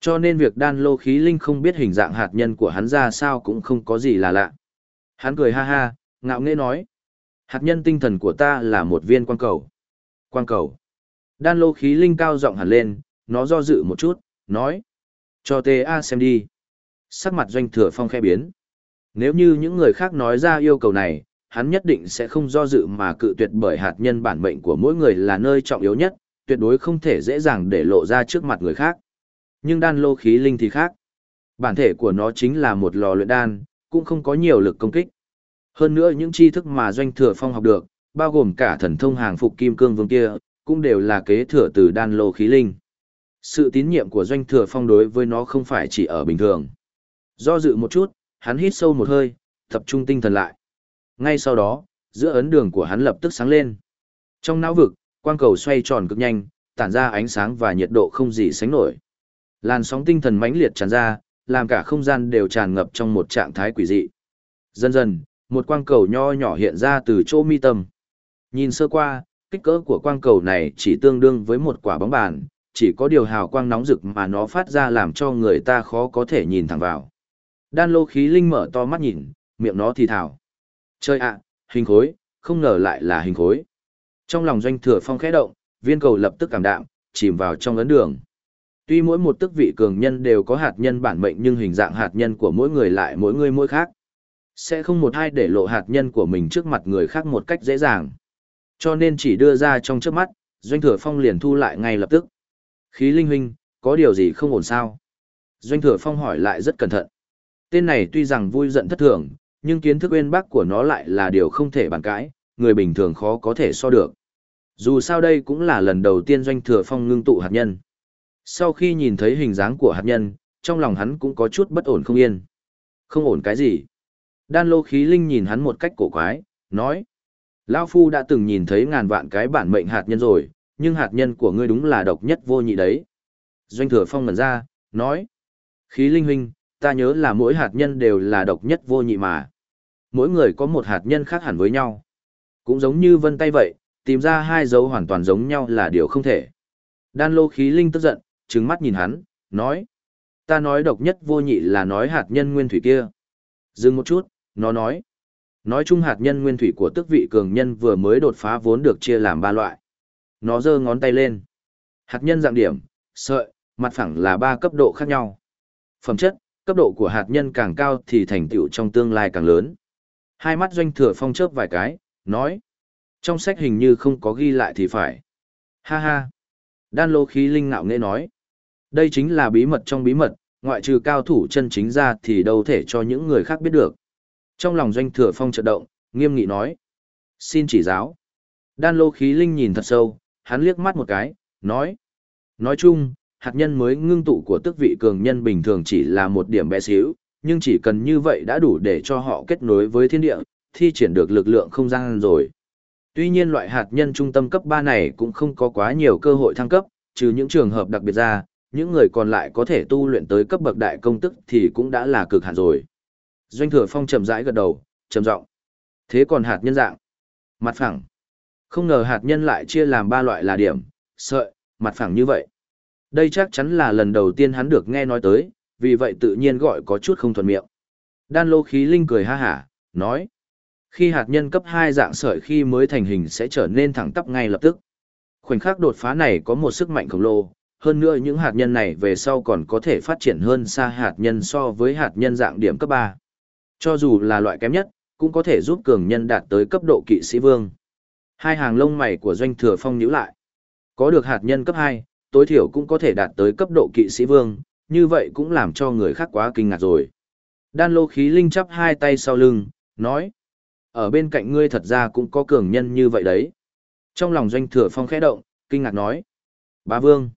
Cho nên việc đan lô khí linh không biết hình dạng hạt nhân của hắn ra sao cũng không có gì là lạ. Hắn cười ha ha, ngạo nghễ nói. Hạt nhân tinh thần của ta là một viên quang cầu. Quang cầu. Đan lô khí linh cao giọng hẳn lên, nó do dự một chút, nói. Cho TA xem đi. Sắc mặt doanh thừa phong khẽ biến. Nếu như những người khác nói ra yêu cầu này, hắn nhất định sẽ không do dự mà cự tuyệt bởi hạt nhân bản mệnh của mỗi người là nơi trọng yếu nhất, tuyệt đối không thể dễ dàng để lộ ra trước mặt người khác. Nhưng đan lô khí linh thì khác. Bản thể của nó chính là một lò luyện đan, cũng không có nhiều lực công kích. Hơn nữa những tri thức mà doanh thừa phong học được, bao gồm cả thần thông hàng phục kim cương vương kia, cũng đều là kế thừa từ đan lô khí linh. Sự tín nhiệm của doanh thừa phong đối với nó không phải chỉ ở bình thường. Do dự một chút, hắn hít sâu một hơi, tập trung tinh thần lại. Ngay sau đó, giữa ấn đường của hắn lập tức sáng lên. Trong não vực, quang cầu xoay tròn cực nhanh, tản ra ánh sáng và nhiệt độ không gì sánh nổi. Làn sóng tinh thần mãnh liệt tràn ra, làm cả không gian đều tràn ngập trong một trạng thái quỷ dị. Dần dần, một quang cầu nho nhỏ hiện ra từ chỗ mi tâm. Nhìn sơ qua, kích cỡ của quang cầu này chỉ tương đương với một quả bóng bàn, chỉ có điều hào quang nóng rực mà nó phát ra làm cho người ta khó có thể nhìn thẳng vào. Đan lô khí linh mở to mắt nhìn, miệng nó thì thào. Chơi ạ, hình khối, không ngờ lại là hình khối. Trong lòng doanh thừa phong khẽ động, viên cầu lập tức cảm đạm, chìm vào trong ấn đường. Tuy mỗi một tức vị cường nhân đều có hạt nhân bản mệnh nhưng hình dạng hạt nhân của mỗi người lại mỗi người mỗi khác. Sẽ không một ai để lộ hạt nhân của mình trước mặt người khác một cách dễ dàng. Cho nên chỉ đưa ra trong trước mắt, Doanh Thừa Phong liền thu lại ngay lập tức. Khí linh huynh, có điều gì không ổn sao? Doanh Thừa Phong hỏi lại rất cẩn thận. Tên này tuy rằng vui giận thất thường, nhưng kiến thức uyên bác của nó lại là điều không thể bàn cãi, người bình thường khó có thể so được. Dù sao đây cũng là lần đầu tiên Doanh Thừa Phong ngưng tụ hạt nhân. Sau khi nhìn thấy hình dáng của hạt nhân, trong lòng hắn cũng có chút bất ổn không yên. Không ổn cái gì? Đan lô khí linh nhìn hắn một cách cổ quái, nói. Lao Phu đã từng nhìn thấy ngàn vạn cái bản mệnh hạt nhân rồi, nhưng hạt nhân của ngươi đúng là độc nhất vô nhị đấy. Doanh thừa phong ngần ra, nói. Khí linh huynh, ta nhớ là mỗi hạt nhân đều là độc nhất vô nhị mà. Mỗi người có một hạt nhân khác hẳn với nhau. Cũng giống như vân tay vậy, tìm ra hai dấu hoàn toàn giống nhau là điều không thể. Đan lô khí linh tức giận, trừng mắt nhìn hắn, nói. Ta nói độc nhất vô nhị là nói hạt nhân nguyên thủy kia. Dừng một chút, nó nói. Nói chung hạt nhân nguyên thủy của tức vị cường nhân vừa mới đột phá vốn được chia làm ba loại. Nó giơ ngón tay lên. Hạt nhân dạng điểm, sợi, mặt phẳng là ba cấp độ khác nhau. Phẩm chất, cấp độ của hạt nhân càng cao thì thành tựu trong tương lai càng lớn. Hai mắt doanh thừa phong chớp vài cái, nói. Trong sách hình như không có ghi lại thì phải. Ha ha. Đan lô khí linh ngạo nghệ nói. Đây chính là bí mật trong bí mật, ngoại trừ cao thủ chân chính ra thì đâu thể cho những người khác biết được. Trong lòng doanh thừa phong chợt động, nghiêm nghị nói. Xin chỉ giáo. Đan lô khí linh nhìn thật sâu, hắn liếc mắt một cái, nói. Nói chung, hạt nhân mới ngưng tụ của tức vị cường nhân bình thường chỉ là một điểm bé xíu, nhưng chỉ cần như vậy đã đủ để cho họ kết nối với thiên địa, thi triển được lực lượng không gian rồi. Tuy nhiên loại hạt nhân trung tâm cấp 3 này cũng không có quá nhiều cơ hội thăng cấp, trừ những trường hợp đặc biệt ra, những người còn lại có thể tu luyện tới cấp bậc đại công tức thì cũng đã là cực hạn rồi. Doanh thừa phong chậm rãi gật đầu, trầm giọng. Thế còn hạt nhân dạng? Mặt phẳng. Không ngờ hạt nhân lại chia làm ba loại là điểm, sợi, mặt phẳng như vậy. Đây chắc chắn là lần đầu tiên hắn được nghe nói tới, vì vậy tự nhiên gọi có chút không thuận miệng. Đan lô khí linh cười ha hả, nói. Khi hạt nhân cấp 2 dạng sợi khi mới thành hình sẽ trở nên thẳng tắp ngay lập tức. Khoảnh khắc đột phá này có một sức mạnh khổng lồ, hơn nữa những hạt nhân này về sau còn có thể phát triển hơn xa hạt nhân so với hạt nhân dạng điểm cấp 3. Cho dù là loại kém nhất, cũng có thể giúp cường nhân đạt tới cấp độ kỵ sĩ vương. Hai hàng lông mày của doanh thừa phong nhíu lại. Có được hạt nhân cấp 2, tối thiểu cũng có thể đạt tới cấp độ kỵ sĩ vương, như vậy cũng làm cho người khác quá kinh ngạc rồi. Đan lô khí linh chắp hai tay sau lưng, nói. Ở bên cạnh ngươi thật ra cũng có cường nhân như vậy đấy. Trong lòng doanh thừa phong khẽ động, kinh ngạc nói. Bá vương.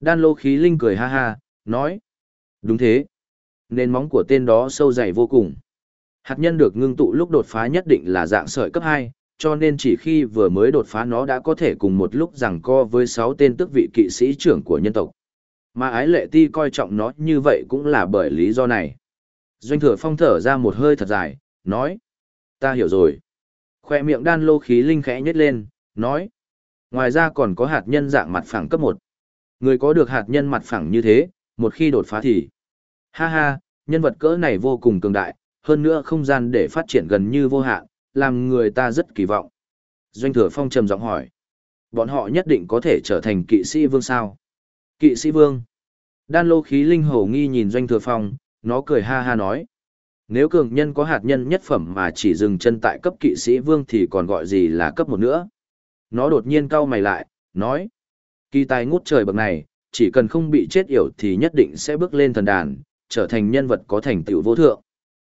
Đan lô khí linh cười ha ha, nói. Đúng thế. Nền móng của tên đó sâu dày vô cùng. Hạt nhân được ngưng tụ lúc đột phá nhất định là dạng sợi cấp 2, cho nên chỉ khi vừa mới đột phá nó đã có thể cùng một lúc rằng co với sáu tên tước vị kỵ sĩ trưởng của nhân tộc. Mà ái lệ ti coi trọng nó như vậy cũng là bởi lý do này. Doanh thừa phong thở ra một hơi thật dài, nói. Ta hiểu rồi. Khoe miệng đan lô khí linh khẽ nhếch lên, nói. Ngoài ra còn có hạt nhân dạng mặt phẳng cấp 1. Người có được hạt nhân mặt phẳng như thế, một khi đột phá thì... Ha ha, nhân vật cỡ này vô cùng cường đại, hơn nữa không gian để phát triển gần như vô hạn, làm người ta rất kỳ vọng. Doanh thừa phong trầm giọng hỏi. Bọn họ nhất định có thể trở thành kỵ sĩ vương sao? Kỵ sĩ vương. Đan lô khí linh hổ nghi nhìn doanh thừa phong, nó cười ha ha nói. Nếu cường nhân có hạt nhân nhất phẩm mà chỉ dừng chân tại cấp kỵ sĩ vương thì còn gọi gì là cấp một nữa. Nó đột nhiên cau mày lại, nói. Kỳ tài ngút trời bậc này, chỉ cần không bị chết yểu thì nhất định sẽ bước lên thần đàn, trở thành nhân vật có thành tựu vô thượng.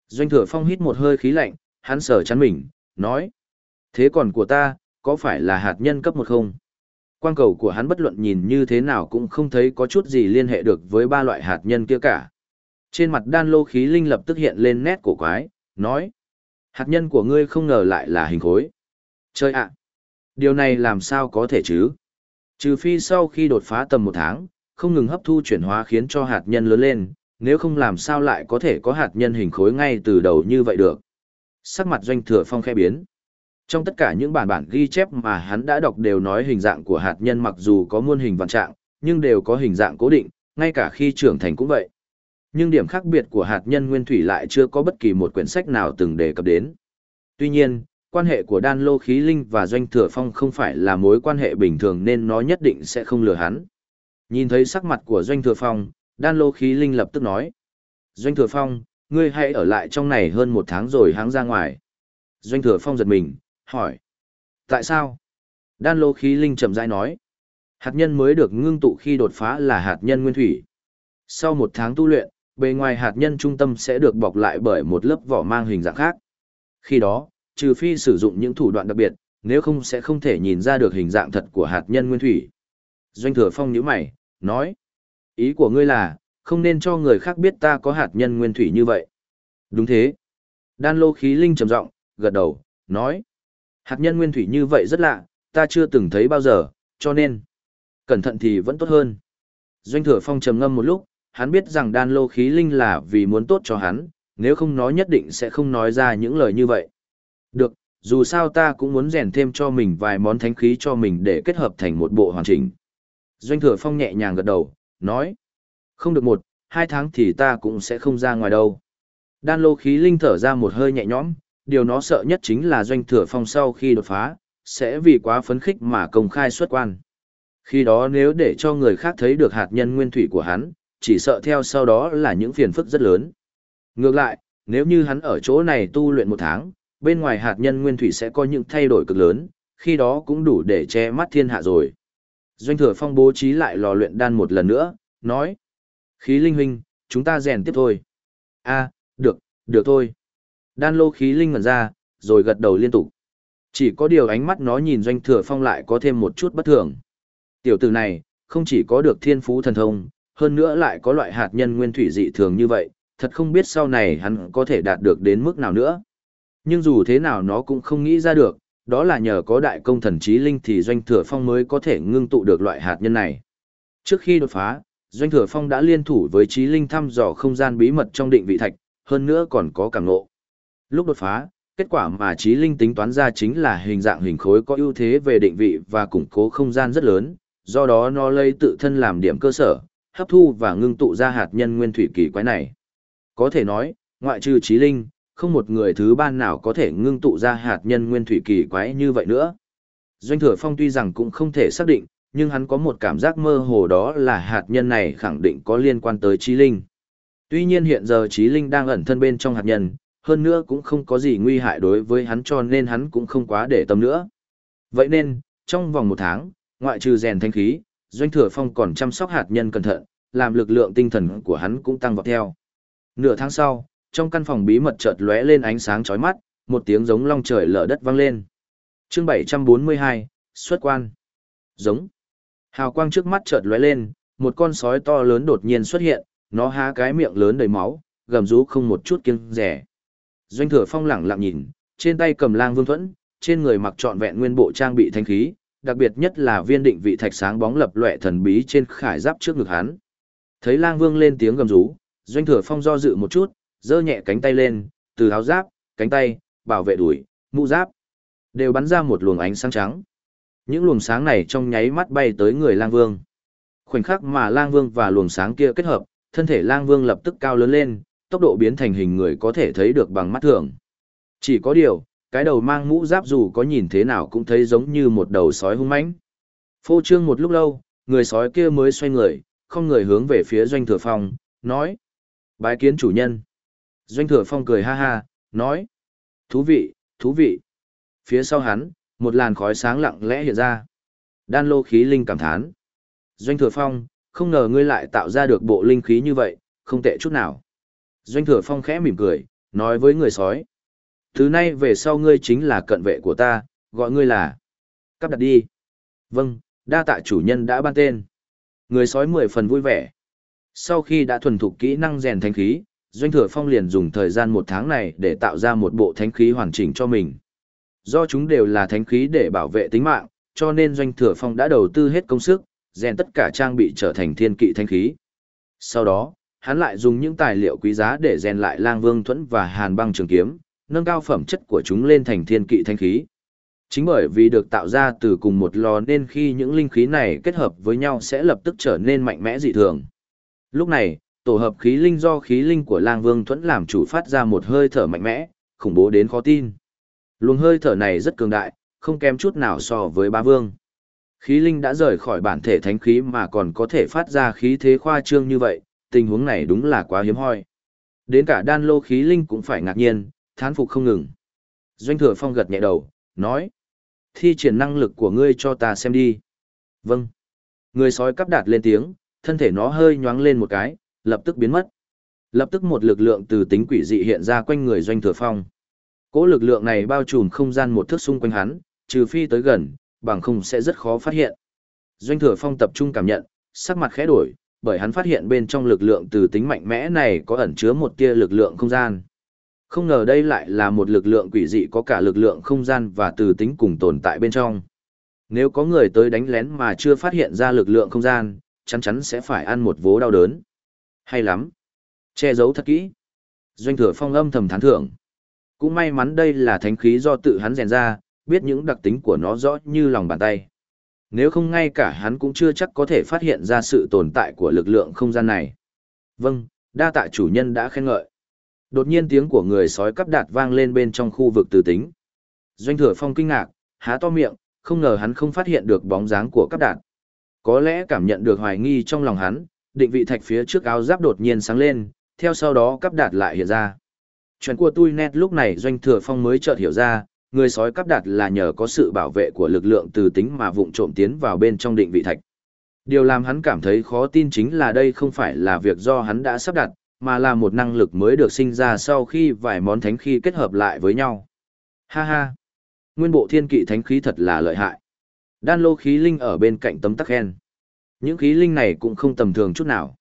Doanh thừa phong hít một hơi khí lạnh, hắn sờ chắn mình, nói. Thế còn của ta, có phải là hạt nhân cấp một không? Quang cầu của hắn bất luận nhìn như thế nào cũng không thấy có chút gì liên hệ được với ba loại hạt nhân kia cả. Trên mặt đan lô khí linh lập tức hiện lên nét cổ quái, nói. Hạt nhân của ngươi không ngờ lại là hình khối. Chơi ạ! Điều này làm sao có thể chứ? Trừ phi sau khi đột phá tầm một tháng, không ngừng hấp thu chuyển hóa khiến cho hạt nhân lớn lên, nếu không làm sao lại có thể có hạt nhân hình khối ngay từ đầu như vậy được. Sắc mặt doanh thừa phong khẽ biến. Trong tất cả những bản bản ghi chép mà hắn đã đọc đều nói hình dạng của hạt nhân mặc dù có muôn hình vạn trạng, nhưng đều có hình dạng cố định, ngay cả khi trưởng thành cũng vậy. Nhưng điểm khác biệt của hạt nhân nguyên thủy lại chưa có bất kỳ một quyển sách nào từng đề cập đến. Tuy nhiên, quan hệ của đan lô khí linh và doanh thừa phong không phải là mối quan hệ bình thường nên nó nhất định sẽ không lừa hắn. Nhìn thấy sắc mặt của doanh thừa phong, đan lô khí linh lập tức nói. Doanh thừa phong, ngươi hãy ở lại trong này hơn một tháng rồi háng ra ngoài. Doanh thừa phong giật mình, hỏi. Tại sao? Đan lô khí linh chậm rãi nói. Hạt nhân mới được ngưng tụ khi đột phá là hạt nhân nguyên thủy. Sau một tháng tu luyện, bề ngoài hạt nhân trung tâm sẽ được bọc lại bởi một lớp vỏ mang hình dạng khác. Khi đó, trừ phi sử dụng những thủ đoạn đặc biệt, nếu không sẽ không thể nhìn ra được hình dạng thật của hạt nhân nguyên thủy. Doanh thừa phong nhíu mày, nói. Ý của ngươi là, không nên cho người khác biết ta có hạt nhân nguyên thủy như vậy. Đúng thế. Đan lô khí linh trầm giọng, gật đầu, nói. Hạt nhân nguyên thủy như vậy rất lạ, ta chưa từng thấy bao giờ, cho nên, cẩn thận thì vẫn tốt hơn. Doanh thừa phong trầm ngâm một lúc, hắn biết rằng đan lô khí linh là vì muốn tốt cho hắn, nếu không nói nhất định sẽ không nói ra những lời như vậy. Được, dù sao ta cũng muốn rèn thêm cho mình vài món thánh khí cho mình để kết hợp thành một bộ hoàn chỉnh. Doanh thừa phong nhẹ nhàng gật đầu, nói. Không được một, hai tháng thì ta cũng sẽ không ra ngoài đâu. Đan lô khí linh thở ra một hơi nhẹ nhõm, điều nó sợ nhất chính là doanh thừa phong sau khi đột phá, sẽ vì quá phấn khích mà công khai xuất quan. Khi đó nếu để cho người khác thấy được hạt nhân nguyên thủy của hắn, chỉ sợ theo sau đó là những phiền phức rất lớn. Ngược lại, nếu như hắn ở chỗ này tu luyện một tháng, bên ngoài hạt nhân nguyên thủy sẽ có những thay đổi cực lớn, khi đó cũng đủ để che mắt thiên hạ rồi. Doanh thừa phong bố trí lại lò luyện đan một lần nữa, nói. Khí linh huynh, chúng ta rèn tiếp thôi. a được, được thôi. Đan lô khí linh ngẩn ra, rồi gật đầu liên tục. Chỉ có điều ánh mắt nó nhìn doanh thừa phong lại có thêm một chút bất thường. Tiểu tử này, không chỉ có được thiên phú thần thông, hơn nữa lại có loại hạt nhân nguyên thủy dị thường như vậy, thật không biết sau này hắn có thể đạt được đến mức nào nữa. Nhưng dù thế nào nó cũng không nghĩ ra được, đó là nhờ có đại công thần trí linh thì doanh thừa phong mới có thể ngưng tụ được loại hạt nhân này. Trước khi đột phá, doanh thừa phong đã liên thủ với Chí linh thăm dò không gian bí mật trong định vị thạch, hơn nữa còn có cảm ngộ. Lúc đột phá, kết quả mà Chí linh tính toán ra chính là hình dạng hình khối có ưu thế về định vị và củng cố không gian rất lớn, do đó nó lấy tự thân làm điểm cơ sở, hấp thu và ngưng tụ ra hạt nhân nguyên thủy kỳ quái này. Có thể nói, ngoại trừ Chí linh, không một người thứ ba nào có thể ngưng tụ ra hạt nhân nguyên thủy kỳ quái như vậy nữa. Doanh thừa phong tuy rằng cũng không thể xác định, nhưng hắn có một cảm giác mơ hồ đó là hạt nhân này khẳng định có liên quan tới trí linh. Tuy nhiên hiện giờ trí linh đang ẩn thân bên trong hạt nhân, hơn nữa cũng không có gì nguy hại đối với hắn cho nên hắn cũng không quá để tâm nữa. Vậy nên, trong vòng một tháng, ngoại trừ rèn thanh khí, doanh thừa phong còn chăm sóc hạt nhân cẩn thận, làm lực lượng tinh thần của hắn cũng tăng vọt theo. Nửa tháng sau, trong căn phòng bí mật chợt lóe lên ánh sáng chói mắt, một tiếng giống long trời lở đất vang lên. Chương 742, xuất quan. Giống. Hào quang trước mắt chợt lóe lên, một con sói to lớn đột nhiên xuất hiện, nó há cái miệng lớn đầy máu, gầm rú không một chút kiêng rẻ. Doanh Thừa Phong lẳng lặng nhìn, trên tay cầm Lang Vương Thuẫn, trên người mặc trọn vẹn nguyên bộ trang bị thanh khí, đặc biệt nhất là viên định vị thạch sáng bóng lập loè thần bí trên khải giáp trước ngực hắn. Thấy Lang Vương lên tiếng gầm rú, Doanh Thừa Phong do dự một chút, giơ nhẹ cánh tay lên, từ áo giáp, cánh tay, bảo vệ đuổi, mũ giáp, đều bắn ra một luồng ánh sáng trắng. Những luồng sáng này trong nháy mắt bay tới người Lang Vương. Khoảnh khắc mà Lang Vương và luồng sáng kia kết hợp, thân thể Lang Vương lập tức cao lớn lên, tốc độ biến thành hình người có thể thấy được bằng mắt thường. Chỉ có điều, cái đầu mang mũ giáp dù có nhìn thế nào cũng thấy giống như một đầu sói hung mãnh. Phô trương một lúc lâu, người sói kia mới xoay người, không người hướng về phía doanh thừa phong, nói. Bái kiến chủ nhân. Doanh thừa phong cười ha ha, nói. Thú vị, thú vị. Phía sau hắn, một làn khói sáng lặng lẽ hiện ra. Đan lô khí linh cảm thán. Doanh thừa phong, không ngờ ngươi lại tạo ra được bộ linh khí như vậy, không tệ chút nào. Doanh thừa phong khẽ mỉm cười, nói với người sói. Thứ nay về sau ngươi chính là cận vệ của ta, gọi ngươi là. Cắp đặt đi. Vâng, đa tạ chủ nhân đã ban tên. Người sói mười phần vui vẻ. Sau khi đã thuần thục kỹ năng rèn thánh khí, Doanh Thừa Phong liền dùng thời gian một tháng này để tạo ra một bộ thánh khí hoàn chỉnh cho mình. Do chúng đều là thánh khí để bảo vệ tính mạng, cho nên Doanh Thừa Phong đã đầu tư hết công sức, rèn tất cả trang bị trở thành thiên kỵ thánh khí. Sau đó, hắn lại dùng những tài liệu quý giá để rèn lại lang vương thuẫn và hàn băng trường kiếm, nâng cao phẩm chất của chúng lên thành thiên kỵ thánh khí. Chính bởi vì được tạo ra từ cùng một lò nên khi những linh khí này kết hợp với nhau sẽ lập tức trở nên mạnh mẽ dị thường. Lúc này, tổ hợp khí linh do khí linh của lang vương thuẫn làm chủ phát ra một hơi thở mạnh mẽ, khủng bố đến khó tin. Luồng hơi thở này rất cường đại, không kém chút nào so với ba vương. Khí linh đã rời khỏi bản thể thánh khí mà còn có thể phát ra khí thế khoa trương như vậy, tình huống này đúng là quá hiếm hoi. Đến cả đan lô khí linh cũng phải ngạc nhiên, thán phục không ngừng. Doanh thừa phong gật nhẹ đầu, nói. Thi triển năng lực của ngươi cho ta xem đi. Vâng. Người sói cắp đạt lên tiếng, thân thể nó hơi nhoáng lên một cái, lập tức biến mất. Lập tức một lực lượng từ tính quỷ dị hiện ra quanh người doanh thừa phong. Cỗ lực lượng này bao trùm không gian một thước xung quanh hắn, trừ phi tới gần, bằng không sẽ rất khó phát hiện. Doanh thừa phong tập trung cảm nhận, sắc mặt khẽ đổi, bởi hắn phát hiện bên trong lực lượng từ tính mạnh mẽ này có ẩn chứa một tia lực lượng không gian. Không ngờ đây lại là một lực lượng quỷ dị có cả lực lượng không gian và từ tính cùng tồn tại bên trong. Nếu có người tới đánh lén mà chưa phát hiện ra lực lượng không gian, chắn chắn sẽ phải ăn một vố đau đớn. Hay lắm. Che giấu thật kỹ. Doanh thừa phong âm thầm thán thưởng. Cũng may mắn đây là thánh khí do tự hắn rèn ra, biết những đặc tính của nó rõ như lòng bàn tay. Nếu không ngay cả hắn cũng chưa chắc có thể phát hiện ra sự tồn tại của lực lượng không gian này. Vâng, đa tạ chủ nhân đã khen ngợi. Đột nhiên tiếng của người sói cắp đạt vang lên bên trong khu vực từ tính. Doanh thừa phong kinh ngạc, há to miệng, không ngờ hắn không phát hiện được bóng dáng của cắp đạt. Có lẽ cảm nhận được hoài nghi trong lòng hắn, định vị thạch phía trước áo giáp đột nhiên sáng lên, theo sau đó cắp đạt lại hiện ra. Chuyện của tôi nét lúc này doanh thừa phong mới chợt hiểu ra, người sói cắp đặt là nhờ có sự bảo vệ của lực lượng từ tính mà vụng trộm tiến vào bên trong định vị thạch. Điều làm hắn cảm thấy khó tin chính là đây không phải là việc do hắn đã sắp đặt, mà là một năng lực mới được sinh ra sau khi vài món thánh khí kết hợp lại với nhau. Ha ha! Nguyên bộ thiên kỵ thánh khí thật là lợi hại. Đan lô khí linh ở bên cạnh tấm tắc khen. Những khí linh này cũng không tầm thường chút nào.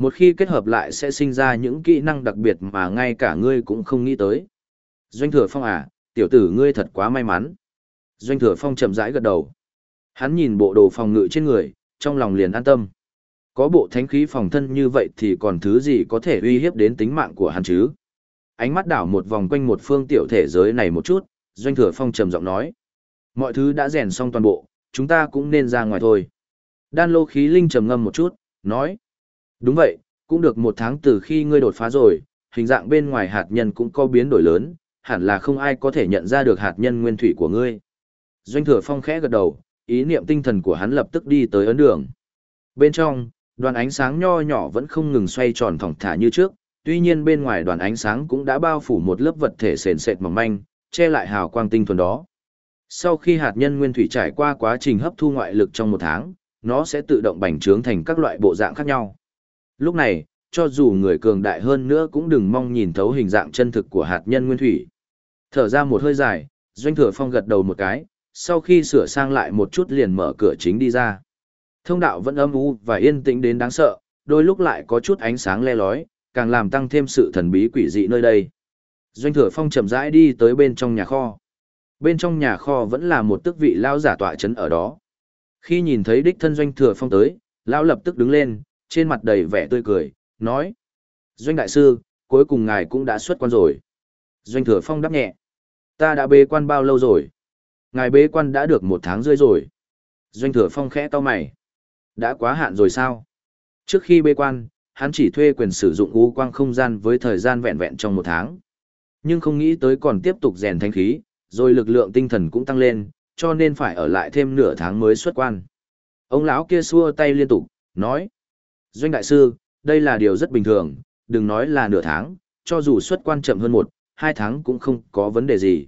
Một khi kết hợp lại sẽ sinh ra những kỹ năng đặc biệt mà ngay cả ngươi cũng không nghĩ tới. Doanh thừa phong à, tiểu tử ngươi thật quá may mắn. Doanh thừa phong chậm rãi gật đầu. Hắn nhìn bộ đồ phòng ngự trên người, trong lòng liền an tâm. Có bộ thánh khí phòng thân như vậy thì còn thứ gì có thể uy hiếp đến tính mạng của hắn chứ? Ánh mắt đảo một vòng quanh một phương tiểu thể giới này một chút, Doanh Thừa Phong trầm giọng nói. Mọi thứ đã rèn xong toàn bộ, chúng ta cũng nên ra ngoài thôi. Đan lô khí linh trầm ngâm một chút, nói. Đúng vậy, cũng được một tháng từ khi ngươi đột phá rồi, hình dạng bên ngoài hạt nhân cũng có biến đổi lớn, hẳn là không ai có thể nhận ra được hạt nhân nguyên thủy của ngươi. Doanh Thừa Phong khẽ gật đầu, ý niệm tinh thần của hắn lập tức đi tới ấn đường. Bên trong, đoàn ánh sáng nho nhỏ vẫn không ngừng xoay tròn thỏng thả như trước, tuy nhiên bên ngoài đoàn ánh sáng cũng đã bao phủ một lớp vật thể sền sệt mỏng manh, che lại hào quang tinh thuần đó. Sau khi hạt nhân nguyên thủy trải qua quá trình hấp thu ngoại lực trong một tháng, nó sẽ tự động bành trướng thành các loại bộ dạng khác nhau. Lúc này, cho dù người cường đại hơn nữa cũng đừng mong nhìn thấu hình dạng chân thực của hạt nhân nguyên thủy. Thở ra một hơi dài, Doanh Thừa Phong gật đầu một cái, sau khi sửa sang lại một chút liền mở cửa chính đi ra. Thông đạo vẫn âm u và yên tĩnh đến đáng sợ, đôi lúc lại có chút ánh sáng le lói, càng làm tăng thêm sự thần bí quỷ dị nơi đây. Doanh Thừa Phong chậm rãi đi tới bên trong nhà kho. Bên trong nhà kho vẫn là một tước vị lao giả tọa chấn ở đó. Khi nhìn thấy đích thân Doanh Thừa Phong tới, lão lập tức đứng lên, trên mặt đầy vẻ tươi cười, nói: "Doanh đại sư, cuối cùng ngài cũng đã xuất quan rồi." Doanh Thừa Phong đáp nhẹ: "Ta đã bế quan bao lâu rồi?" "Ngài bế quan đã được một tháng rưỡi rồi." Doanh Thừa Phong khẽ to mày: "Đã quá hạn rồi sao?" Trước khi bế quan, hắn chỉ thuê quyền sử dụng u quang không gian với thời gian vẹn vẹn trong một tháng. Nhưng không nghĩ tới còn tiếp tục rèn thanh khí, rồi lực lượng tinh thần cũng tăng lên, cho nên phải ở lại thêm nửa tháng mới xuất quan. Ông lão kia xua tay liên tục, nói: "Doanh đại sư, đây là điều rất bình thường, đừng nói là nửa tháng, cho dù xuất quan chậm hơn một, hai tháng cũng không có vấn đề gì."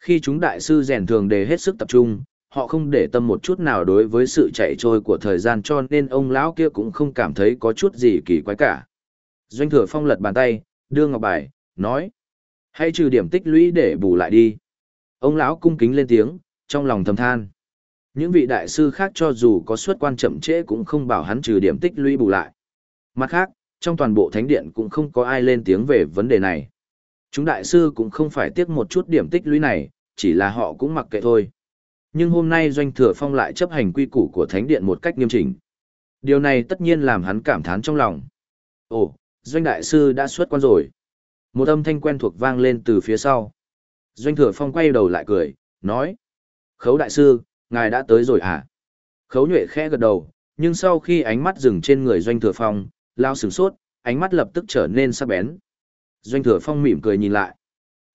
Khi chúng đại sư rèn thường đề hết sức tập trung, họ không để tâm một chút nào đối với sự chạy trôi của thời gian cho nên ông lão kia cũng không cảm thấy có chút gì kỳ quái cả. Doanh thừa phong lật bàn tay, đưa ngọc bài, nói. Hãy trừ điểm tích lũy để bù lại đi. Ông lão cung kính lên tiếng, trong lòng thầm than. Những vị đại sư khác cho dù có suất quan chậm trễ cũng không bảo hắn trừ điểm tích lũy bù lại. Mặt khác, trong toàn bộ thánh điện cũng không có ai lên tiếng về vấn đề này. Chúng đại sư cũng không phải tiếc một chút điểm tích lũy này, chỉ là họ cũng mặc kệ thôi. Nhưng hôm nay Doanh Thừa Phong lại chấp hành quy củ của Thánh Điện một cách nghiêm chỉnh. Điều này tất nhiên làm hắn cảm thán trong lòng. Ồ, Doanh Đại Sư đã xuất quan rồi. Một âm thanh quen thuộc vang lên từ phía sau. Doanh Thừa Phong quay đầu lại cười, nói. Khấu Đại Sư, ngài đã tới rồi à? Khấu nhuệ khẽ gật đầu, nhưng sau khi ánh mắt dừng trên người Doanh Thừa Phong, lao sửng sốt, ánh mắt lập tức trở nên sắc bén. Doanh Thừa Phong mỉm cười nhìn lại.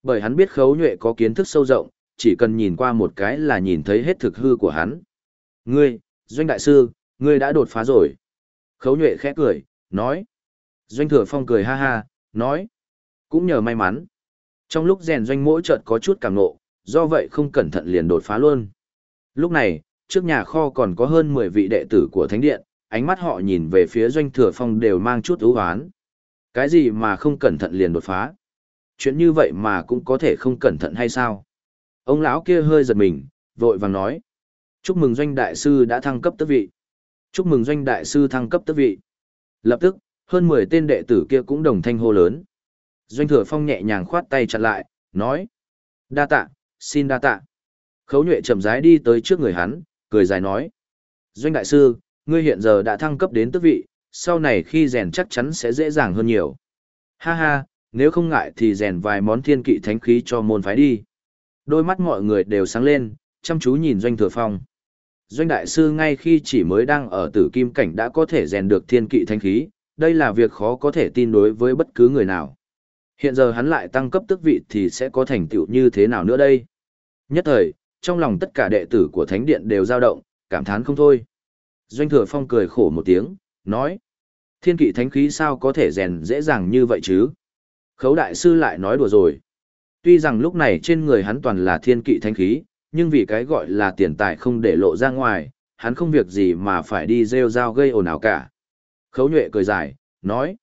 Bởi hắn biết khấu nhuệ có kiến thức sâu rộng, chỉ cần nhìn qua một cái là nhìn thấy hết thực hư của hắn. Ngươi, Doanh Đại Sư, ngươi đã đột phá rồi. Khấu nhuệ khẽ cười, nói. Doanh Thừa Phong cười ha ha, nói. Cũng nhờ may mắn. Trong lúc rèn doanh mỗi chợt có chút cảm nộ, do vậy không cẩn thận liền đột phá luôn. Lúc này, trước nhà kho còn có hơn 10 vị đệ tử của Thánh Điện, ánh mắt họ nhìn về phía Doanh Thừa Phong đều mang chút ưu hoán. Cái gì mà không cẩn thận liền đột phá? Chuyện như vậy mà cũng có thể không cẩn thận hay sao? Ông lão kia hơi giật mình, vội vàng nói. Chúc mừng doanh đại sư đã thăng cấp tước vị. Chúc mừng doanh đại sư thăng cấp tước vị. Lập tức, hơn 10 tên đệ tử kia cũng đồng thanh hô lớn. Doanh thừa phong nhẹ nhàng khoát tay chặn lại, nói. Đa tạ, xin đa tạ. Khấu nhuệ chậm rãi đi tới trước người hắn, cười dài nói. Doanh đại sư, ngươi hiện giờ đã thăng cấp đến tước vị, sau này khi rèn chắc chắn sẽ dễ dàng hơn nhiều. Ha ha, nếu không ngại thì rèn vài món thiên kỵ thánh khí cho môn phái đi. Đôi mắt mọi người đều sáng lên, chăm chú nhìn Doanh Thừa Phong. Doanh Đại Sư ngay khi chỉ mới đang ở tử kim cảnh đã có thể rèn được thiên kỵ thánh khí, đây là việc khó có thể tin đối với bất cứ người nào. Hiện giờ hắn lại tăng cấp tước vị thì sẽ có thành tựu như thế nào nữa đây? Nhất thời, trong lòng tất cả đệ tử của Thánh Điện đều dao động, cảm thán không thôi. Doanh Thừa Phong cười khổ một tiếng, nói. Thiên kỵ thánh khí sao có thể rèn dễ dàng như vậy chứ? Khấu Đại Sư lại nói đùa rồi. Tuy rằng lúc này trên người hắn toàn là thiên kỵ thánh khí, nhưng vì cái gọi là tiền tài không để lộ ra ngoài, hắn không việc gì mà phải đi rêu rao gây ồn ào cả. Khấu nhuệ cười dài, nói.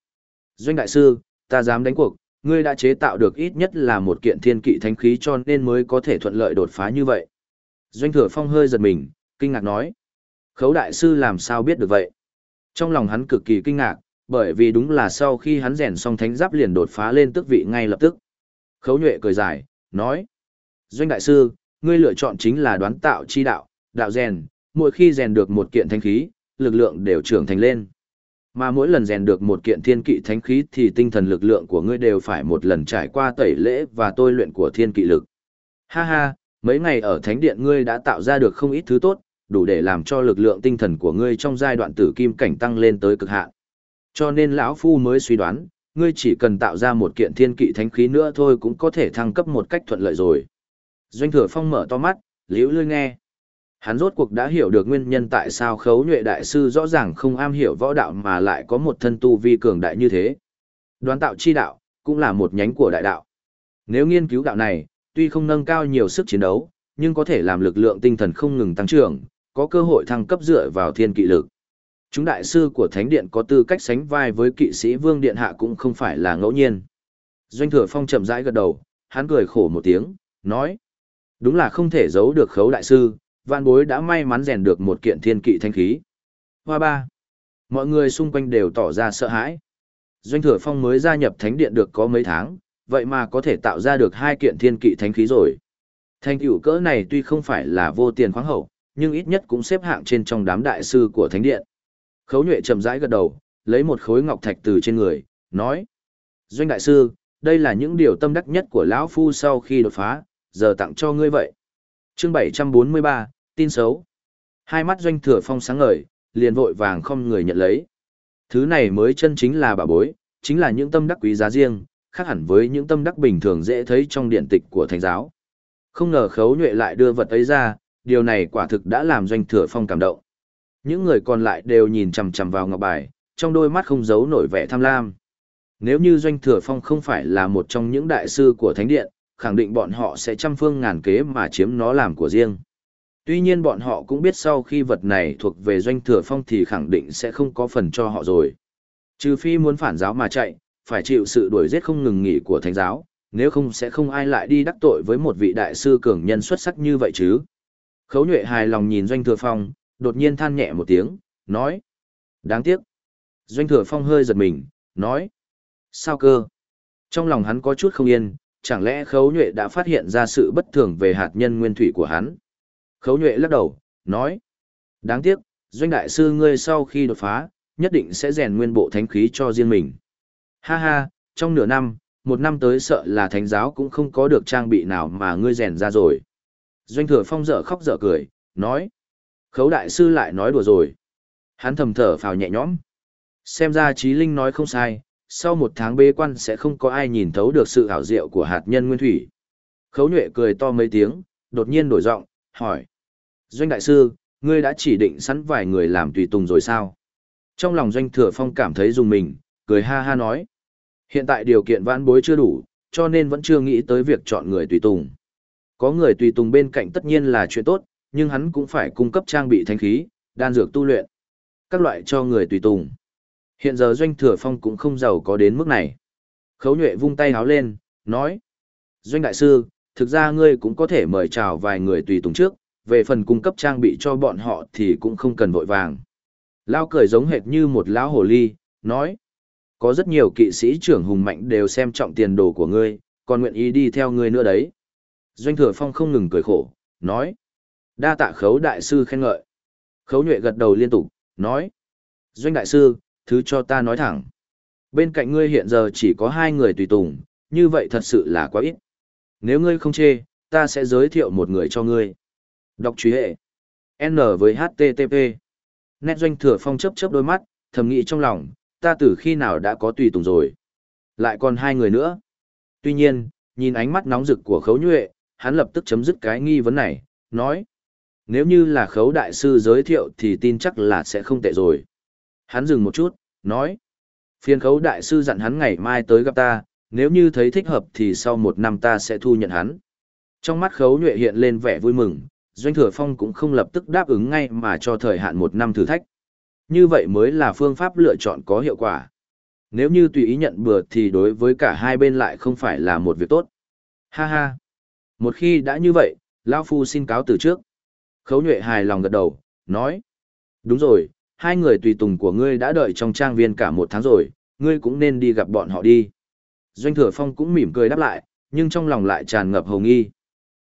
Doanh đại sư, ta dám đánh cuộc, ngươi đã chế tạo được ít nhất là một kiện thiên kỵ thánh khí cho nên mới có thể thuận lợi đột phá như vậy. Doanh thừa phong hơi giật mình, kinh ngạc nói. Khấu đại sư làm sao biết được vậy? Trong lòng hắn cực kỳ kinh ngạc, bởi vì đúng là sau khi hắn rèn xong thánh giáp liền đột phá lên tước vị ngay lập tức. Khấu nhuệ cười dài, nói. Doanh đại sư, ngươi lựa chọn chính là đoán tạo chi đạo, đạo rèn, mỗi khi rèn được một kiện thanh khí, lực lượng đều trưởng thành lên. Mà mỗi lần rèn được một kiện thiên kỵ thánh khí thì tinh thần lực lượng của ngươi đều phải một lần trải qua tẩy lễ và tôi luyện của thiên kỵ lực. Ha ha, mấy ngày ở thánh điện ngươi đã tạo ra được không ít thứ tốt, đủ để làm cho lực lượng tinh thần của ngươi trong giai đoạn tử kim cảnh tăng lên tới cực hạn. Cho nên lão phu mới suy đoán, ngươi chỉ cần tạo ra một kiện thiên kỵ thánh khí nữa thôi cũng có thể thăng cấp một cách thuận lợi rồi. Doanh thừa phong mở to mắt, liễu lươi nghe. Hắn rốt cuộc đã hiểu được nguyên nhân tại sao khấu nhuệ đại sư rõ ràng không am hiểu võ đạo mà lại có một thân tu vi cường đại như thế. Đoán tạo chi đạo, cũng là một nhánh của đại đạo. Nếu nghiên cứu đạo này, tuy không nâng cao nhiều sức chiến đấu, nhưng có thể làm lực lượng tinh thần không ngừng tăng trưởng, có cơ hội thăng cấp dựa vào thiên kỵ lực. Chúng đại sư của Thánh Điện có tư cách sánh vai với kỵ sĩ Vương Điện Hạ cũng không phải là ngẫu nhiên. Doanh thừa phong chậm rãi gật đầu, hắn cười khổ một tiếng, nói. Đúng là không thể giấu được khấu đại sư, vạn bối đã may mắn rèn được một kiện thiên kỵ thanh khí. Hoa ba. Mọi người xung quanh đều tỏ ra sợ hãi. Doanh thừa phong mới gia nhập thánh điện được có mấy tháng, vậy mà có thể tạo ra được hai kiện thiên kỵ thánh khí rồi. Thanh tựu cỡ này tuy không phải là vô tiền khoáng hậu, nhưng ít nhất cũng xếp hạng trên trong đám đại sư của thánh điện. Khấu nhuệ chậm rãi gật đầu, lấy một khối ngọc thạch từ trên người, nói. Doanh đại sư, đây là những điều tâm đắc nhất của lão Phu sau khi đột phá, giờ tặng cho ngươi vậy chương 743, tin xấu. Hai mắt doanh thừa phong sáng ngời, liền vội vàng không người nhận lấy. Thứ này mới chân chính là bà bối, chính là những tâm đắc quý giá riêng, khác hẳn với những tâm đắc bình thường dễ thấy trong điện tịch của thánh giáo. Không ngờ khấu nhuệ lại đưa vật ấy ra, điều này quả thực đã làm doanh thừa phong cảm động. Những người còn lại đều nhìn chằm chằm vào ngọc bài, trong đôi mắt không giấu nổi vẻ tham lam. Nếu như doanh thừa phong không phải là một trong những đại sư của thánh điện, khẳng định bọn họ sẽ trăm phương ngàn kế mà chiếm nó làm của riêng. Tuy nhiên bọn họ cũng biết sau khi vật này thuộc về doanh thừa phong thì khẳng định sẽ không có phần cho họ rồi. Trừ phi muốn phản giáo mà chạy, phải chịu sự đuổi giết không ngừng nghỉ của thánh giáo, nếu không sẽ không ai lại đi đắc tội với một vị đại sư cường nhân xuất sắc như vậy chứ. Khấu nhuệ hài lòng nhìn doanh thừa phong, đột nhiên than nhẹ một tiếng, nói. Đáng tiếc. Doanh thừa phong hơi giật mình, nói. Sao cơ? Trong lòng hắn có chút không yên, chẳng lẽ khấu nhuệ đã phát hiện ra sự bất thường về hạt nhân nguyên thủy của hắn? Khấu nhuệ lắc đầu, nói. Đáng tiếc, doanh đại sư ngươi sau khi đột phá, nhất định sẽ rèn nguyên bộ thánh khí cho riêng mình. Ha ha, trong nửa năm, một năm tới sợ là thánh giáo cũng không có được trang bị nào mà ngươi rèn ra rồi. Doanh thừa phong dở khóc dở cười, nói. Khấu đại sư lại nói đùa rồi. Hắn thầm thở phào nhẹ nhõm. Xem ra trí linh nói không sai, sau một tháng bế quan sẽ không có ai nhìn thấu được sự ảo diệu của hạt nhân nguyên thủy. Khấu nhuệ cười to mấy tiếng, đột nhiên đổi giọng, hỏi. Doanh đại sư, ngươi đã chỉ định sẵn vài người làm tùy tùng rồi sao? Trong lòng doanh thừa phong cảm thấy dùng mình, cười ha ha nói. Hiện tại điều kiện vãn bối chưa đủ, cho nên vẫn chưa nghĩ tới việc chọn người tùy tùng. Có người tùy tùng bên cạnh tất nhiên là chuyện tốt, nhưng hắn cũng phải cung cấp trang bị thanh khí, đan dược tu luyện. Các loại cho người tùy tùng. Hiện giờ doanh thừa phong cũng không giàu có đến mức này. Khấu nhuệ vung tay háo lên, nói. Doanh đại sư, thực ra ngươi cũng có thể mời chào vài người tùy tùng trước, về phần cung cấp trang bị cho bọn họ thì cũng không cần vội vàng. Lao cười giống hệt như một lão hồ ly, nói. Có rất nhiều kỵ sĩ trưởng hùng mạnh đều xem trọng tiền đồ của ngươi, còn nguyện ý đi theo ngươi nữa đấy. Doanh thừa phong không ngừng cười khổ, nói. Đa tạ khấu đại sư khen ngợi. Khấu nhuệ gật đầu liên tục, nói. Doanh đại sư, thứ cho ta nói thẳng. Bên cạnh ngươi hiện giờ chỉ có hai người tùy tùng, như vậy thật sự là quá ít. Nếu ngươi không chê, ta sẽ giới thiệu một người cho ngươi. Đọc truy hệ. N với HTTP. Nét doanh thừa phong chấp chấp đôi mắt, thầm nghĩ trong lòng, ta từ khi nào đã có tùy tùng rồi. Lại còn hai người nữa. Tuy nhiên, nhìn ánh mắt nóng rực của khấu nhuệ, hắn lập tức chấm dứt cái nghi vấn này, nói. Nếu như là khấu đại sư giới thiệu thì tin chắc là sẽ không tệ rồi. Hắn dừng một chút, nói. Phiên khấu đại sư dặn hắn ngày mai tới gặp ta, nếu như thấy thích hợp thì sau một năm ta sẽ thu nhận hắn. Trong mắt khấu nhuệ hiện lên vẻ vui mừng, Doanh Thừa Phong cũng không lập tức đáp ứng ngay mà cho thời hạn một năm thử thách. Như vậy mới là phương pháp lựa chọn có hiệu quả. Nếu như tùy ý nhận bừa thì đối với cả hai bên lại không phải là một việc tốt. Ha ha. Một khi đã như vậy, Lao Phu xin cáo từ trước. Khấu nhuệ hài lòng gật đầu, nói. Đúng rồi, hai người tùy tùng của ngươi đã đợi trong trang viên cả một tháng rồi, ngươi cũng nên đi gặp bọn họ đi. Doanh thừa phong cũng mỉm cười đáp lại, nhưng trong lòng lại tràn ngập hồng nghi.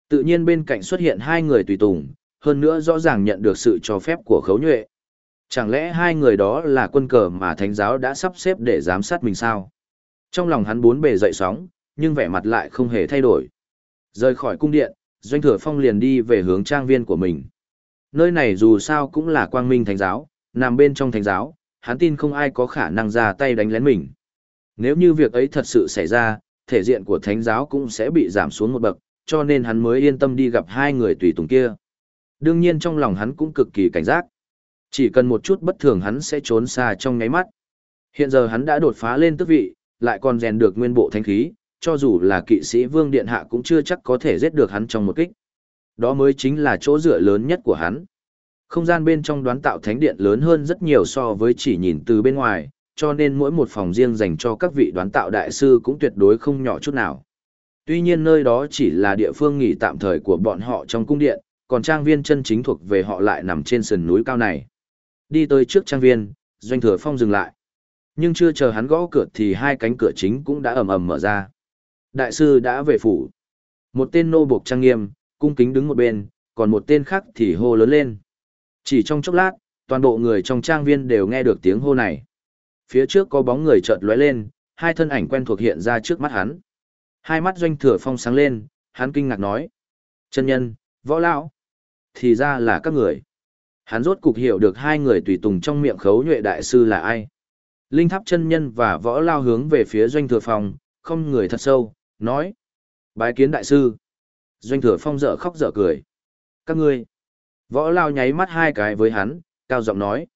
Tự nhiên bên cạnh xuất hiện hai người tùy tùng, hơn nữa rõ ràng nhận được sự cho phép của khấu nhuệ. Chẳng lẽ hai người đó là quân cờ mà thánh giáo đã sắp xếp để giám sát mình sao? Trong lòng hắn bốn bề dậy sóng, nhưng vẻ mặt lại không hề thay đổi. Rời khỏi cung điện, Doanh Thừa Phong liền đi về hướng trang viên của mình. Nơi này dù sao cũng là quang minh thánh giáo, nằm bên trong thánh giáo, hắn tin không ai có khả năng ra tay đánh lén mình. Nếu như việc ấy thật sự xảy ra, thể diện của thánh giáo cũng sẽ bị giảm xuống một bậc, cho nên hắn mới yên tâm đi gặp hai người tùy tùng kia. Đương nhiên trong lòng hắn cũng cực kỳ cảnh giác. Chỉ cần một chút bất thường hắn sẽ trốn xa trong nháy mắt. Hiện giờ hắn đã đột phá lên tước vị, lại còn rèn được nguyên bộ thánh khí, cho dù là kỵ sĩ vương điện hạ cũng chưa chắc có thể giết được hắn trong một kích. Đó mới chính là chỗ dựa lớn nhất của hắn. Không gian bên trong đoán tạo thánh điện lớn hơn rất nhiều so với chỉ nhìn từ bên ngoài, cho nên mỗi một phòng riêng dành cho các vị đoán tạo đại sư cũng tuyệt đối không nhỏ chút nào. Tuy nhiên nơi đó chỉ là địa phương nghỉ tạm thời của bọn họ trong cung điện, còn trang viên chân chính thuộc về họ lại nằm trên sườn núi cao này. Đi tới trước trang viên, Doanh Thừa Phong dừng lại. Nhưng chưa chờ hắn gõ cửa thì hai cánh cửa chính cũng đã ầm ầm mở ra. Đại sư đã về phủ. Một tên nô buộc trang nghiêm, cung kính đứng một bên, còn một tên khác thì hô lớn lên. Chỉ trong chốc lát, toàn bộ người trong trang viên đều nghe được tiếng hô này. Phía trước có bóng người chợt lóe lên, hai thân ảnh quen thuộc hiện ra trước mắt hắn. Hai mắt doanh thừa phong sáng lên, hắn kinh ngạc nói. Chân nhân, võ lão Thì ra là các người. Hắn rốt cục hiểu được hai người tùy tùng trong miệng khấu nhuệ đại sư là ai. Linh tháp chân nhân và võ lao hướng về phía doanh thừa phong, không người thật sâu, nói. Bái kiến đại sư. Doanh thừa phong dở khóc dở cười. Các ngươi. Võ lao nháy mắt hai cái với hắn, cao giọng nói.